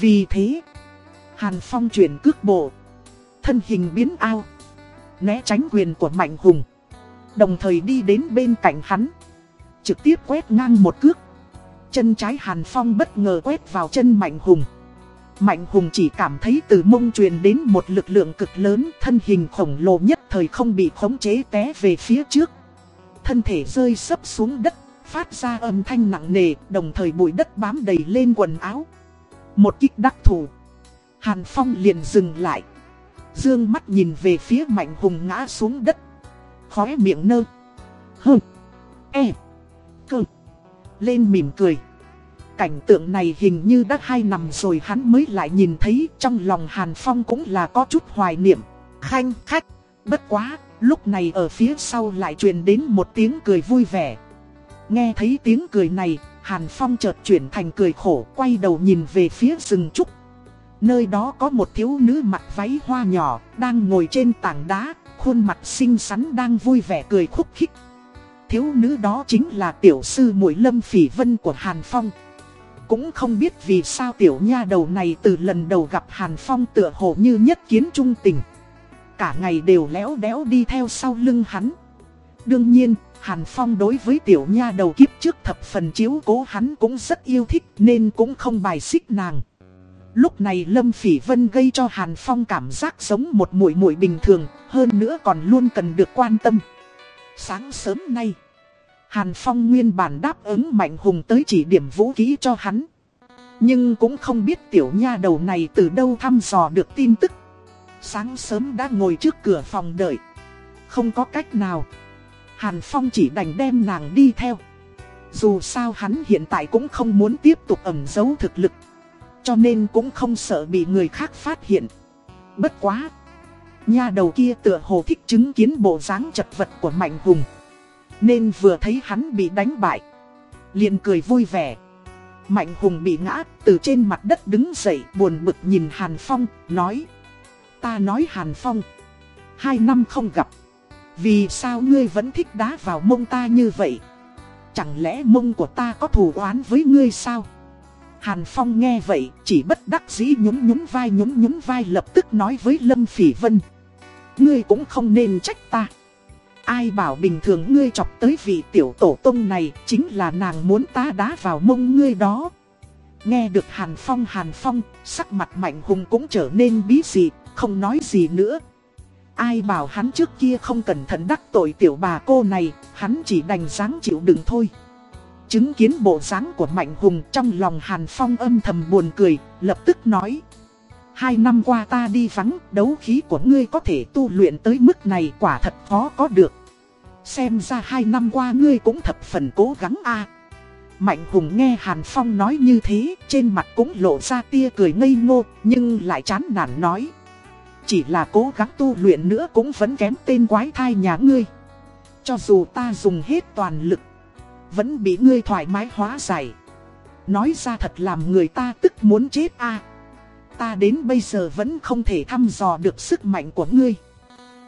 Vì thế, Hàn Phong chuyển cước bộ, thân hình biến ao, né tránh quyền của Mạnh Hùng. Đồng thời đi đến bên cạnh hắn trực tiếp quét ngang một cước. chân trái Hàn Phong bất ngờ quét vào chân Mạnh Hùng. Mạnh Hùng chỉ cảm thấy từ mông truyền đến một lực lượng cực lớn, thân hình khổng lồ nhất thời không bị khống chế té về phía trước. Thân thể rơi sấp xuống đất, phát ra âm thanh nặng nề, đồng thời bụi đất bám đầy lên quần áo. Một kích đắc thủ. Hàn Phong liền dừng lại. Dương mắt nhìn về phía Mạnh Hùng ngã xuống đất. Khóe miệng nơ. Hơ. E. Cơ. Lên mỉm cười. Cảnh tượng này hình như đã hai năm rồi hắn mới lại nhìn thấy trong lòng Hàn Phong cũng là có chút hoài niệm. Khanh khách. Bất quá, lúc này ở phía sau lại truyền đến một tiếng cười vui vẻ. Nghe thấy tiếng cười này, Hàn Phong chợt chuyển thành cười khổ quay đầu nhìn về phía rừng trúc. Nơi đó có một thiếu nữ mặc váy hoa nhỏ, đang ngồi trên tảng đá, khuôn mặt xinh xắn đang vui vẻ cười khúc khích. Thiếu nữ đó chính là tiểu sư muội lâm phỉ vân của Hàn Phong. Cũng không biết vì sao tiểu nha đầu này từ lần đầu gặp Hàn Phong tựa hồ như nhất kiến trung tình. Cả ngày đều léo đéo đi theo sau lưng hắn. Đương nhiên, Hàn Phong đối với tiểu nha đầu kiếp trước thập phần chiếu cố hắn cũng rất yêu thích nên cũng không bài xích nàng. Lúc này Lâm Phỉ Vân gây cho Hàn Phong cảm giác giống một muội muội bình thường, hơn nữa còn luôn cần được quan tâm. Sáng sớm nay, Hàn Phong nguyên bản đáp ứng Mạnh Hùng tới chỉ điểm vũ khí cho hắn. Nhưng cũng không biết tiểu nha đầu này từ đâu thăm dò được tin tức. Sáng sớm đã ngồi trước cửa phòng đợi. Không có cách nào. Hàn Phong chỉ đành đem nàng đi theo. Dù sao hắn hiện tại cũng không muốn tiếp tục ẩn giấu thực lực. Cho nên cũng không sợ bị người khác phát hiện. Bất quá. Nha đầu kia tựa hồ thích chứng kiến bộ dáng chật vật của Mạnh Hùng. Nên vừa thấy hắn bị đánh bại. liền cười vui vẻ. Mạnh Hùng bị ngã từ trên mặt đất đứng dậy buồn bực nhìn Hàn Phong, nói. Ta nói Hàn Phong. Hai năm không gặp. Vì sao ngươi vẫn thích đá vào mông ta như vậy? Chẳng lẽ mông của ta có thù oán với ngươi sao? Hàn Phong nghe vậy, chỉ bất đắc dĩ nhún nhún vai nhún nhún vai lập tức nói với Lâm Phỉ Vân. Ngươi cũng không nên trách ta. Ai bảo bình thường ngươi chọc tới vị tiểu tổ tông này, chính là nàng muốn ta đá vào mông ngươi đó. Nghe được Hàn Phong Hàn Phong, sắc mặt mạnh hùng cũng trở nên bí dị, không nói gì nữa. Ai bảo hắn trước kia không cẩn thận đắc tội tiểu bà cô này, hắn chỉ đành dáng chịu đựng thôi. Chứng kiến bộ dáng của Mạnh Hùng trong lòng Hàn Phong âm thầm buồn cười, lập tức nói. Hai năm qua ta đi vắng, đấu khí của ngươi có thể tu luyện tới mức này quả thật khó có được. Xem ra hai năm qua ngươi cũng thập phần cố gắng a. Mạnh Hùng nghe Hàn Phong nói như thế, trên mặt cũng lộ ra tia cười ngây ngô, nhưng lại chán nản nói. Chỉ là cố gắng tu luyện nữa cũng vẫn kém tên quái thai nhà ngươi. Cho dù ta dùng hết toàn lực, vẫn bị ngươi thoải mái hóa giải. Nói ra thật làm người ta tức muốn chết a. Ta đến bây giờ vẫn không thể thăm dò được sức mạnh của ngươi.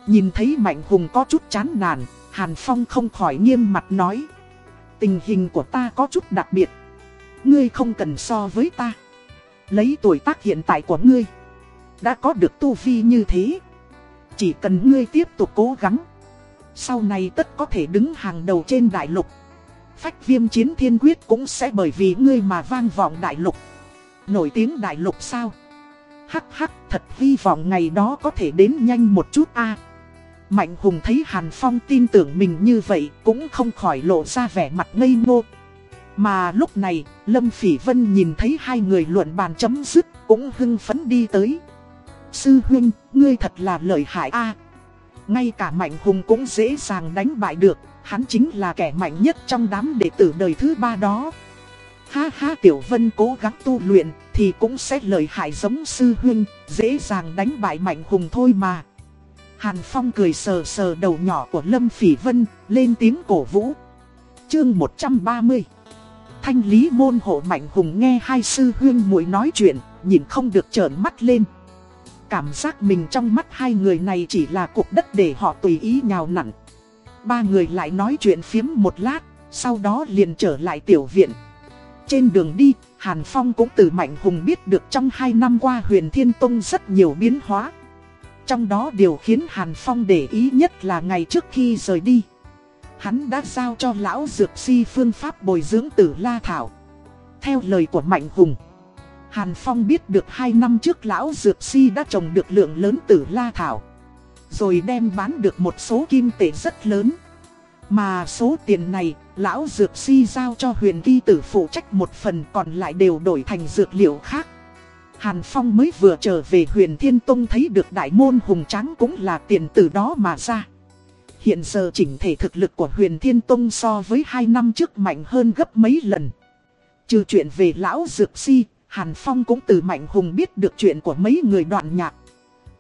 Nhìn thấy Mạnh Hùng có chút chán nản, Hàn Phong không khỏi nghiêm mặt nói. Tình hình của ta có chút đặc biệt. Ngươi không cần so với ta. Lấy tuổi tác hiện tại của ngươi. Đã có được tu vi như thế. Chỉ cần ngươi tiếp tục cố gắng. Sau này tất có thể đứng hàng đầu trên đại lục. Phách viêm chiến thiên quyết cũng sẽ bởi vì ngươi mà vang vọng đại lục. Nổi tiếng đại lục sao? Hắc hắc thật hy vọng ngày đó có thể đến nhanh một chút a. Mạnh Hùng thấy Hàn Phong tin tưởng mình như vậy cũng không khỏi lộ ra vẻ mặt ngây ngô. Mà lúc này, Lâm Phỉ Vân nhìn thấy hai người luận bàn chấm dứt cũng hưng phấn đi tới. Sư huynh, ngươi thật là lợi hại a. ngay cả Mạnh Hùng cũng dễ dàng đánh bại được, hắn chính là kẻ mạnh nhất trong đám đệ tử đời thứ ba đó. Ha ha Tiểu Vân cố gắng tu luyện thì cũng sẽ lợi hại giống sư huynh, dễ dàng đánh bại Mạnh Hùng thôi mà. Hàn Phong cười sờ sờ đầu nhỏ của Lâm Phỉ Vân, lên tiếng cổ vũ. Chương 130 Thanh lý môn hộ Mạnh Hùng nghe hai sư huynh muội nói chuyện, nhìn không được trợn mắt lên. Cảm giác mình trong mắt hai người này chỉ là cục đất để họ tùy ý nhào nặn. Ba người lại nói chuyện phiếm một lát, sau đó liền trở lại tiểu viện. Trên đường đi, Hàn Phong cũng từ Mạnh Hùng biết được trong hai năm qua huyền Thiên Tông rất nhiều biến hóa. Trong đó điều khiến Hàn Phong để ý nhất là ngày trước khi rời đi. Hắn đã giao cho lão Dược Si phương pháp bồi dưỡng tử La Thảo. theo lời của Mạnh Hùng. Hàn Phong biết được hai năm trước lão Dược Si đã trồng được lượng lớn tử la thảo. Rồi đem bán được một số kim tệ rất lớn. Mà số tiền này, lão Dược Si giao cho huyền kỳ tử phụ trách một phần còn lại đều đổi thành dược liệu khác. Hàn Phong mới vừa trở về huyền Thiên Tông thấy được đại môn hùng tráng cũng là tiền từ đó mà ra. Hiện giờ chỉnh thể thực lực của huyền Thiên Tông so với 2 năm trước mạnh hơn gấp mấy lần. Trừ chuyện về lão Dược Si, Hàn Phong cũng từ Mạnh Hùng biết được chuyện của mấy người đoạn nhạc.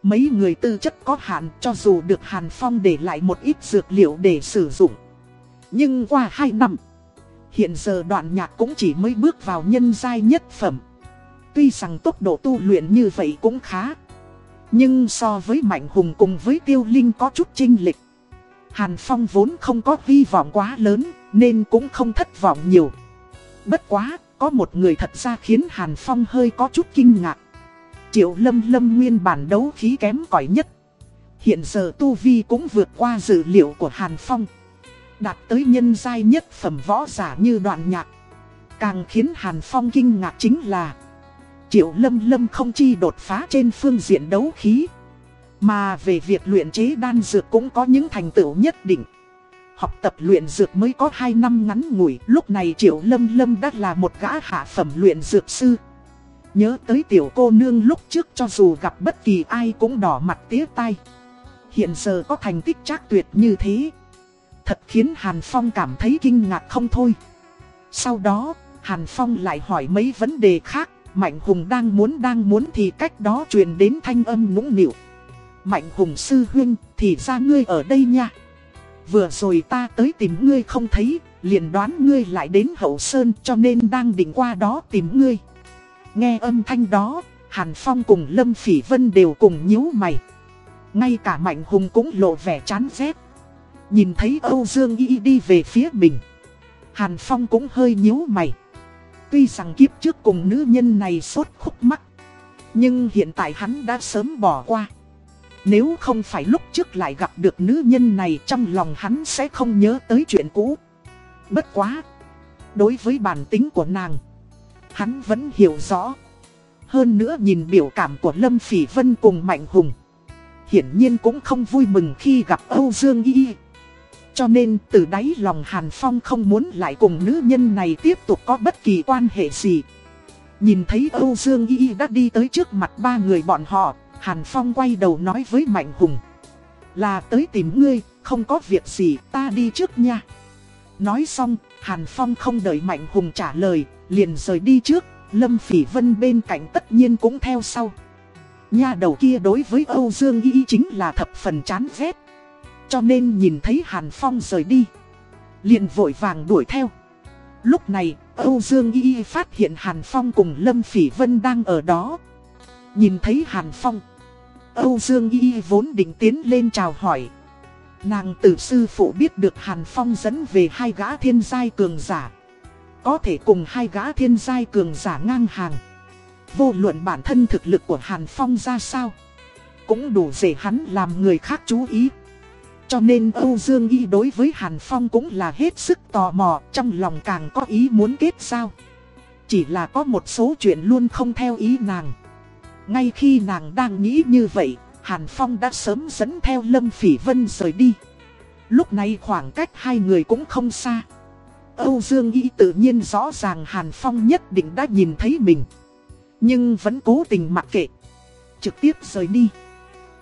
Mấy người tư chất có hạn cho dù được Hàn Phong để lại một ít dược liệu để sử dụng. Nhưng qua 2 năm, hiện giờ đoạn nhạc cũng chỉ mới bước vào nhân giai nhất phẩm. Tuy rằng tốc độ tu luyện như vậy cũng khá. Nhưng so với Mạnh Hùng cùng với Tiêu Linh có chút chênh lịch. Hàn Phong vốn không có hy vọng quá lớn nên cũng không thất vọng nhiều. Bất quá, có một người thật ra khiến Hàn Phong hơi có chút kinh ngạc. Triệu Lâm Lâm nguyên bản đấu khí kém cỏi nhất. Hiện giờ Tu Vi cũng vượt qua dữ liệu của Hàn Phong. Đạt tới nhân giai nhất phẩm võ giả như đoạn nhạc. Càng khiến Hàn Phong kinh ngạc chính là Triệu Lâm Lâm không chi đột phá trên phương diện đấu khí. Mà về việc luyện chế đan dược cũng có những thành tựu nhất định. Học tập luyện dược mới có 2 năm ngắn ngủi, lúc này Triệu Lâm Lâm đã là một gã hạ phẩm luyện dược sư. Nhớ tới tiểu cô nương lúc trước cho dù gặp bất kỳ ai cũng đỏ mặt tía tai. Hiện giờ có thành tích chắc tuyệt như thế. Thật khiến Hàn Phong cảm thấy kinh ngạc không thôi. Sau đó, Hàn Phong lại hỏi mấy vấn đề khác. Mạnh Hùng đang muốn đang muốn thì cách đó truyền đến thanh âm nũng nịu. Mạnh Hùng sư huynh thì ra ngươi ở đây nha. Vừa rồi ta tới tìm ngươi không thấy, liền đoán ngươi lại đến hậu sơn cho nên đang định qua đó tìm ngươi. Nghe âm thanh đó, Hàn Phong cùng Lâm Phỉ Vân đều cùng nhíu mày. Ngay cả Mạnh Hùng cũng lộ vẻ chán ghét. Nhìn thấy Âu Dương Y đi về phía mình. Hàn Phong cũng hơi nhíu mày. Tuy rằng kiếp trước cùng nữ nhân này sốt khúc mắc. Nhưng hiện tại hắn đã sớm bỏ qua. Nếu không phải lúc trước lại gặp được nữ nhân này trong lòng hắn sẽ không nhớ tới chuyện cũ. Bất quá. Đối với bản tính của nàng, hắn vẫn hiểu rõ. Hơn nữa nhìn biểu cảm của Lâm Phỉ Vân cùng Mạnh Hùng. Hiển nhiên cũng không vui mừng khi gặp Âu Dương Y. Cho nên từ đáy lòng Hàn Phong không muốn lại cùng nữ nhân này tiếp tục có bất kỳ quan hệ gì. Nhìn thấy Âu Dương Y đã đi tới trước mặt ba người bọn họ, Hàn Phong quay đầu nói với Mạnh Hùng. Là tới tìm ngươi, không có việc gì, ta đi trước nha. Nói xong, Hàn Phong không đợi Mạnh Hùng trả lời, liền rời đi trước, Lâm Phỉ Vân bên cạnh tất nhiên cũng theo sau. Nha đầu kia đối với Âu Dương Y chính là thập phần chán ghét. Cho nên nhìn thấy Hàn Phong rời đi, liền vội vàng đuổi theo. Lúc này, Âu Dương Y phát hiện Hàn Phong cùng Lâm Phỉ Vân đang ở đó. Nhìn thấy Hàn Phong, Âu Dương Y vốn định tiến lên chào hỏi. Nàng từ sư phụ biết được Hàn Phong dẫn về hai gã thiên giai cường giả. Có thể cùng hai gã thiên giai cường giả ngang hàng. Vô luận bản thân thực lực của Hàn Phong ra sao. Cũng đủ để hắn làm người khác chú ý. Cho nên Âu Dương Y đối với Hàn Phong cũng là hết sức tò mò, trong lòng càng có ý muốn kết giao. Chỉ là có một số chuyện luôn không theo ý nàng. Ngay khi nàng đang nghĩ như vậy, Hàn Phong đã sớm dẫn theo Lâm Phỉ Vân rời đi. Lúc này khoảng cách hai người cũng không xa. Âu Dương Y tự nhiên rõ ràng Hàn Phong nhất định đã nhìn thấy mình. Nhưng vẫn cố tình mặc kệ. Trực tiếp rời đi.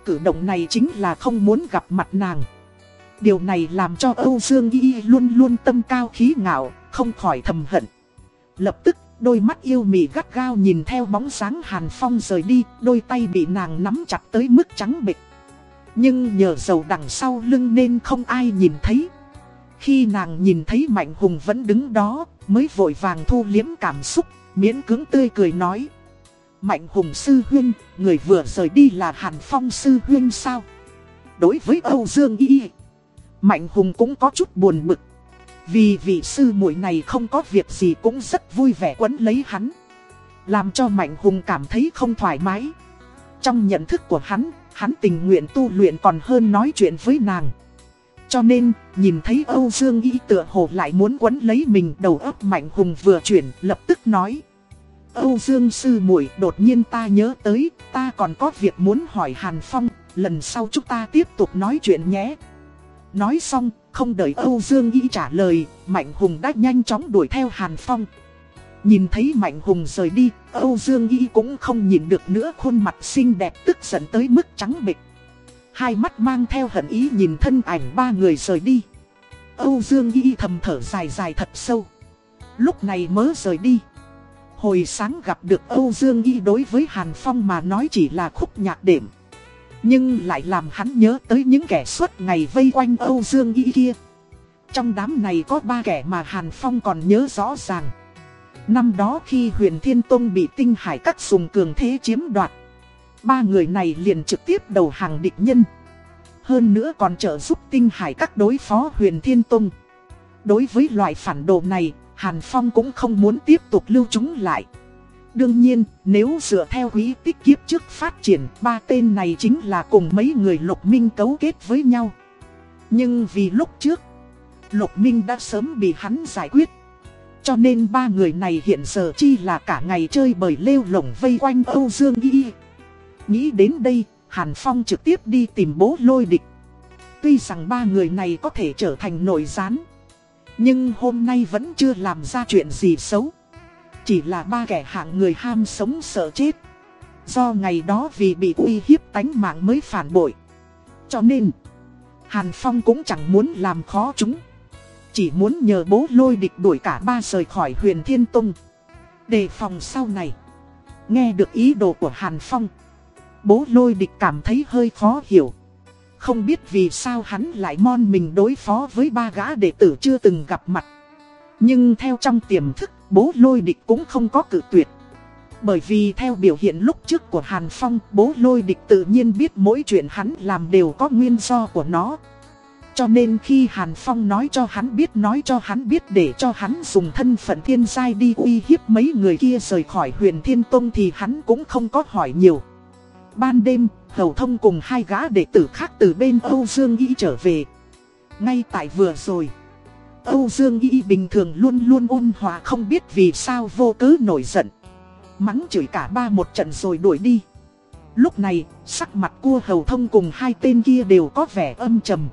Cử động này chính là không muốn gặp mặt nàng. Điều này làm cho Âu Dương Y luôn luôn tâm cao khí ngạo, không khỏi thầm hận. Lập tức, đôi mắt yêu mị gắt gao nhìn theo bóng sáng Hàn Phong rời đi, đôi tay bị nàng nắm chặt tới mức trắng bệch. Nhưng nhờ dầu đằng sau lưng nên không ai nhìn thấy. Khi nàng nhìn thấy Mạnh Hùng vẫn đứng đó, mới vội vàng thu liếm cảm xúc, miễn cứng tươi cười nói. Mạnh Hùng sư huyên, người vừa rời đi là Hàn Phong sư huyên sao? Đối với Âu Dương Y, Mạnh Hùng cũng có chút buồn bực. Vì vị sư muội này không có việc gì cũng rất vui vẻ quấn lấy hắn. Làm cho Mạnh Hùng cảm thấy không thoải mái. Trong nhận thức của hắn, hắn tình nguyện tu luyện còn hơn nói chuyện với nàng. Cho nên, nhìn thấy Âu Dương Y tựa hồ lại muốn quấn lấy mình đầu óc Mạnh Hùng vừa chuyển, lập tức nói. Âu Dương sư muội đột nhiên ta nhớ tới, ta còn có việc muốn hỏi Hàn Phong, lần sau chúng ta tiếp tục nói chuyện nhé. Nói xong, không đợi Âu Dương Y trả lời, Mạnh Hùng đã nhanh chóng đuổi theo Hàn Phong. Nhìn thấy Mạnh Hùng rời đi, Âu Dương Y cũng không nhìn được nữa khuôn mặt xinh đẹp tức giận tới mức trắng bệch. Hai mắt mang theo hận ý nhìn thân ảnh ba người rời đi. Âu Dương Y thầm thở dài dài thật sâu. Lúc này mớ rời đi. Hồi sáng gặp được Âu Dương Y đối với Hàn Phong mà nói chỉ là khúc nhạc đệm. Nhưng lại làm hắn nhớ tới những kẻ suốt ngày vây quanh Âu Dương Y kia. Trong đám này có ba kẻ mà Hàn Phong còn nhớ rõ ràng. Năm đó khi huyền Thiên Tông bị tinh hải các Sùng cường thế chiếm đoạt. Ba người này liền trực tiếp đầu hàng địch nhân. Hơn nữa còn trợ giúp tinh hải các đối phó huyền Thiên Tông. Đối với loại phản đồ này, Hàn Phong cũng không muốn tiếp tục lưu chúng lại. Đương nhiên, nếu dựa theo quý tích kiếp trước phát triển, ba tên này chính là cùng mấy người Lục Minh cấu kết với nhau. Nhưng vì lúc trước, Lục Minh đã sớm bị hắn giải quyết. Cho nên ba người này hiện giờ chi là cả ngày chơi bời lêu lồng vây quanh Âu Dương Y. Nghĩ đến đây, Hàn Phong trực tiếp đi tìm bố lôi địch. Tuy rằng ba người này có thể trở thành nội gián. Nhưng hôm nay vẫn chưa làm ra chuyện gì xấu. Chỉ là ba kẻ hạng người ham sống sợ chết. Do ngày đó vì bị uy hiếp tánh mạng mới phản bội. Cho nên, Hàn Phong cũng chẳng muốn làm khó chúng. Chỉ muốn nhờ bố lôi địch đuổi cả ba rời khỏi huyền Thiên Tông. Đề phòng sau này. Nghe được ý đồ của Hàn Phong. Bố lôi địch cảm thấy hơi khó hiểu. Không biết vì sao hắn lại mon mình đối phó với ba gã đệ tử chưa từng gặp mặt. Nhưng theo trong tiềm thức, bố lôi địch cũng không có cử tuyệt. Bởi vì theo biểu hiện lúc trước của Hàn Phong, bố lôi địch tự nhiên biết mỗi chuyện hắn làm đều có nguyên do của nó. Cho nên khi Hàn Phong nói cho hắn biết nói cho hắn biết để cho hắn dùng thân phận thiên giai đi uy hiếp mấy người kia rời khỏi huyền thiên tông thì hắn cũng không có hỏi nhiều. Ban đêm, Hầu Thông cùng hai gã đệ tử khác từ bên Âu Dương Y trở về. Ngay tại vừa rồi, Âu Dương Y bình thường luôn luôn ôn hòa không biết vì sao vô cớ nổi giận. Mắng chửi cả ba một trận rồi đuổi đi. Lúc này, sắc mặt cua Hầu Thông cùng hai tên kia đều có vẻ âm trầm.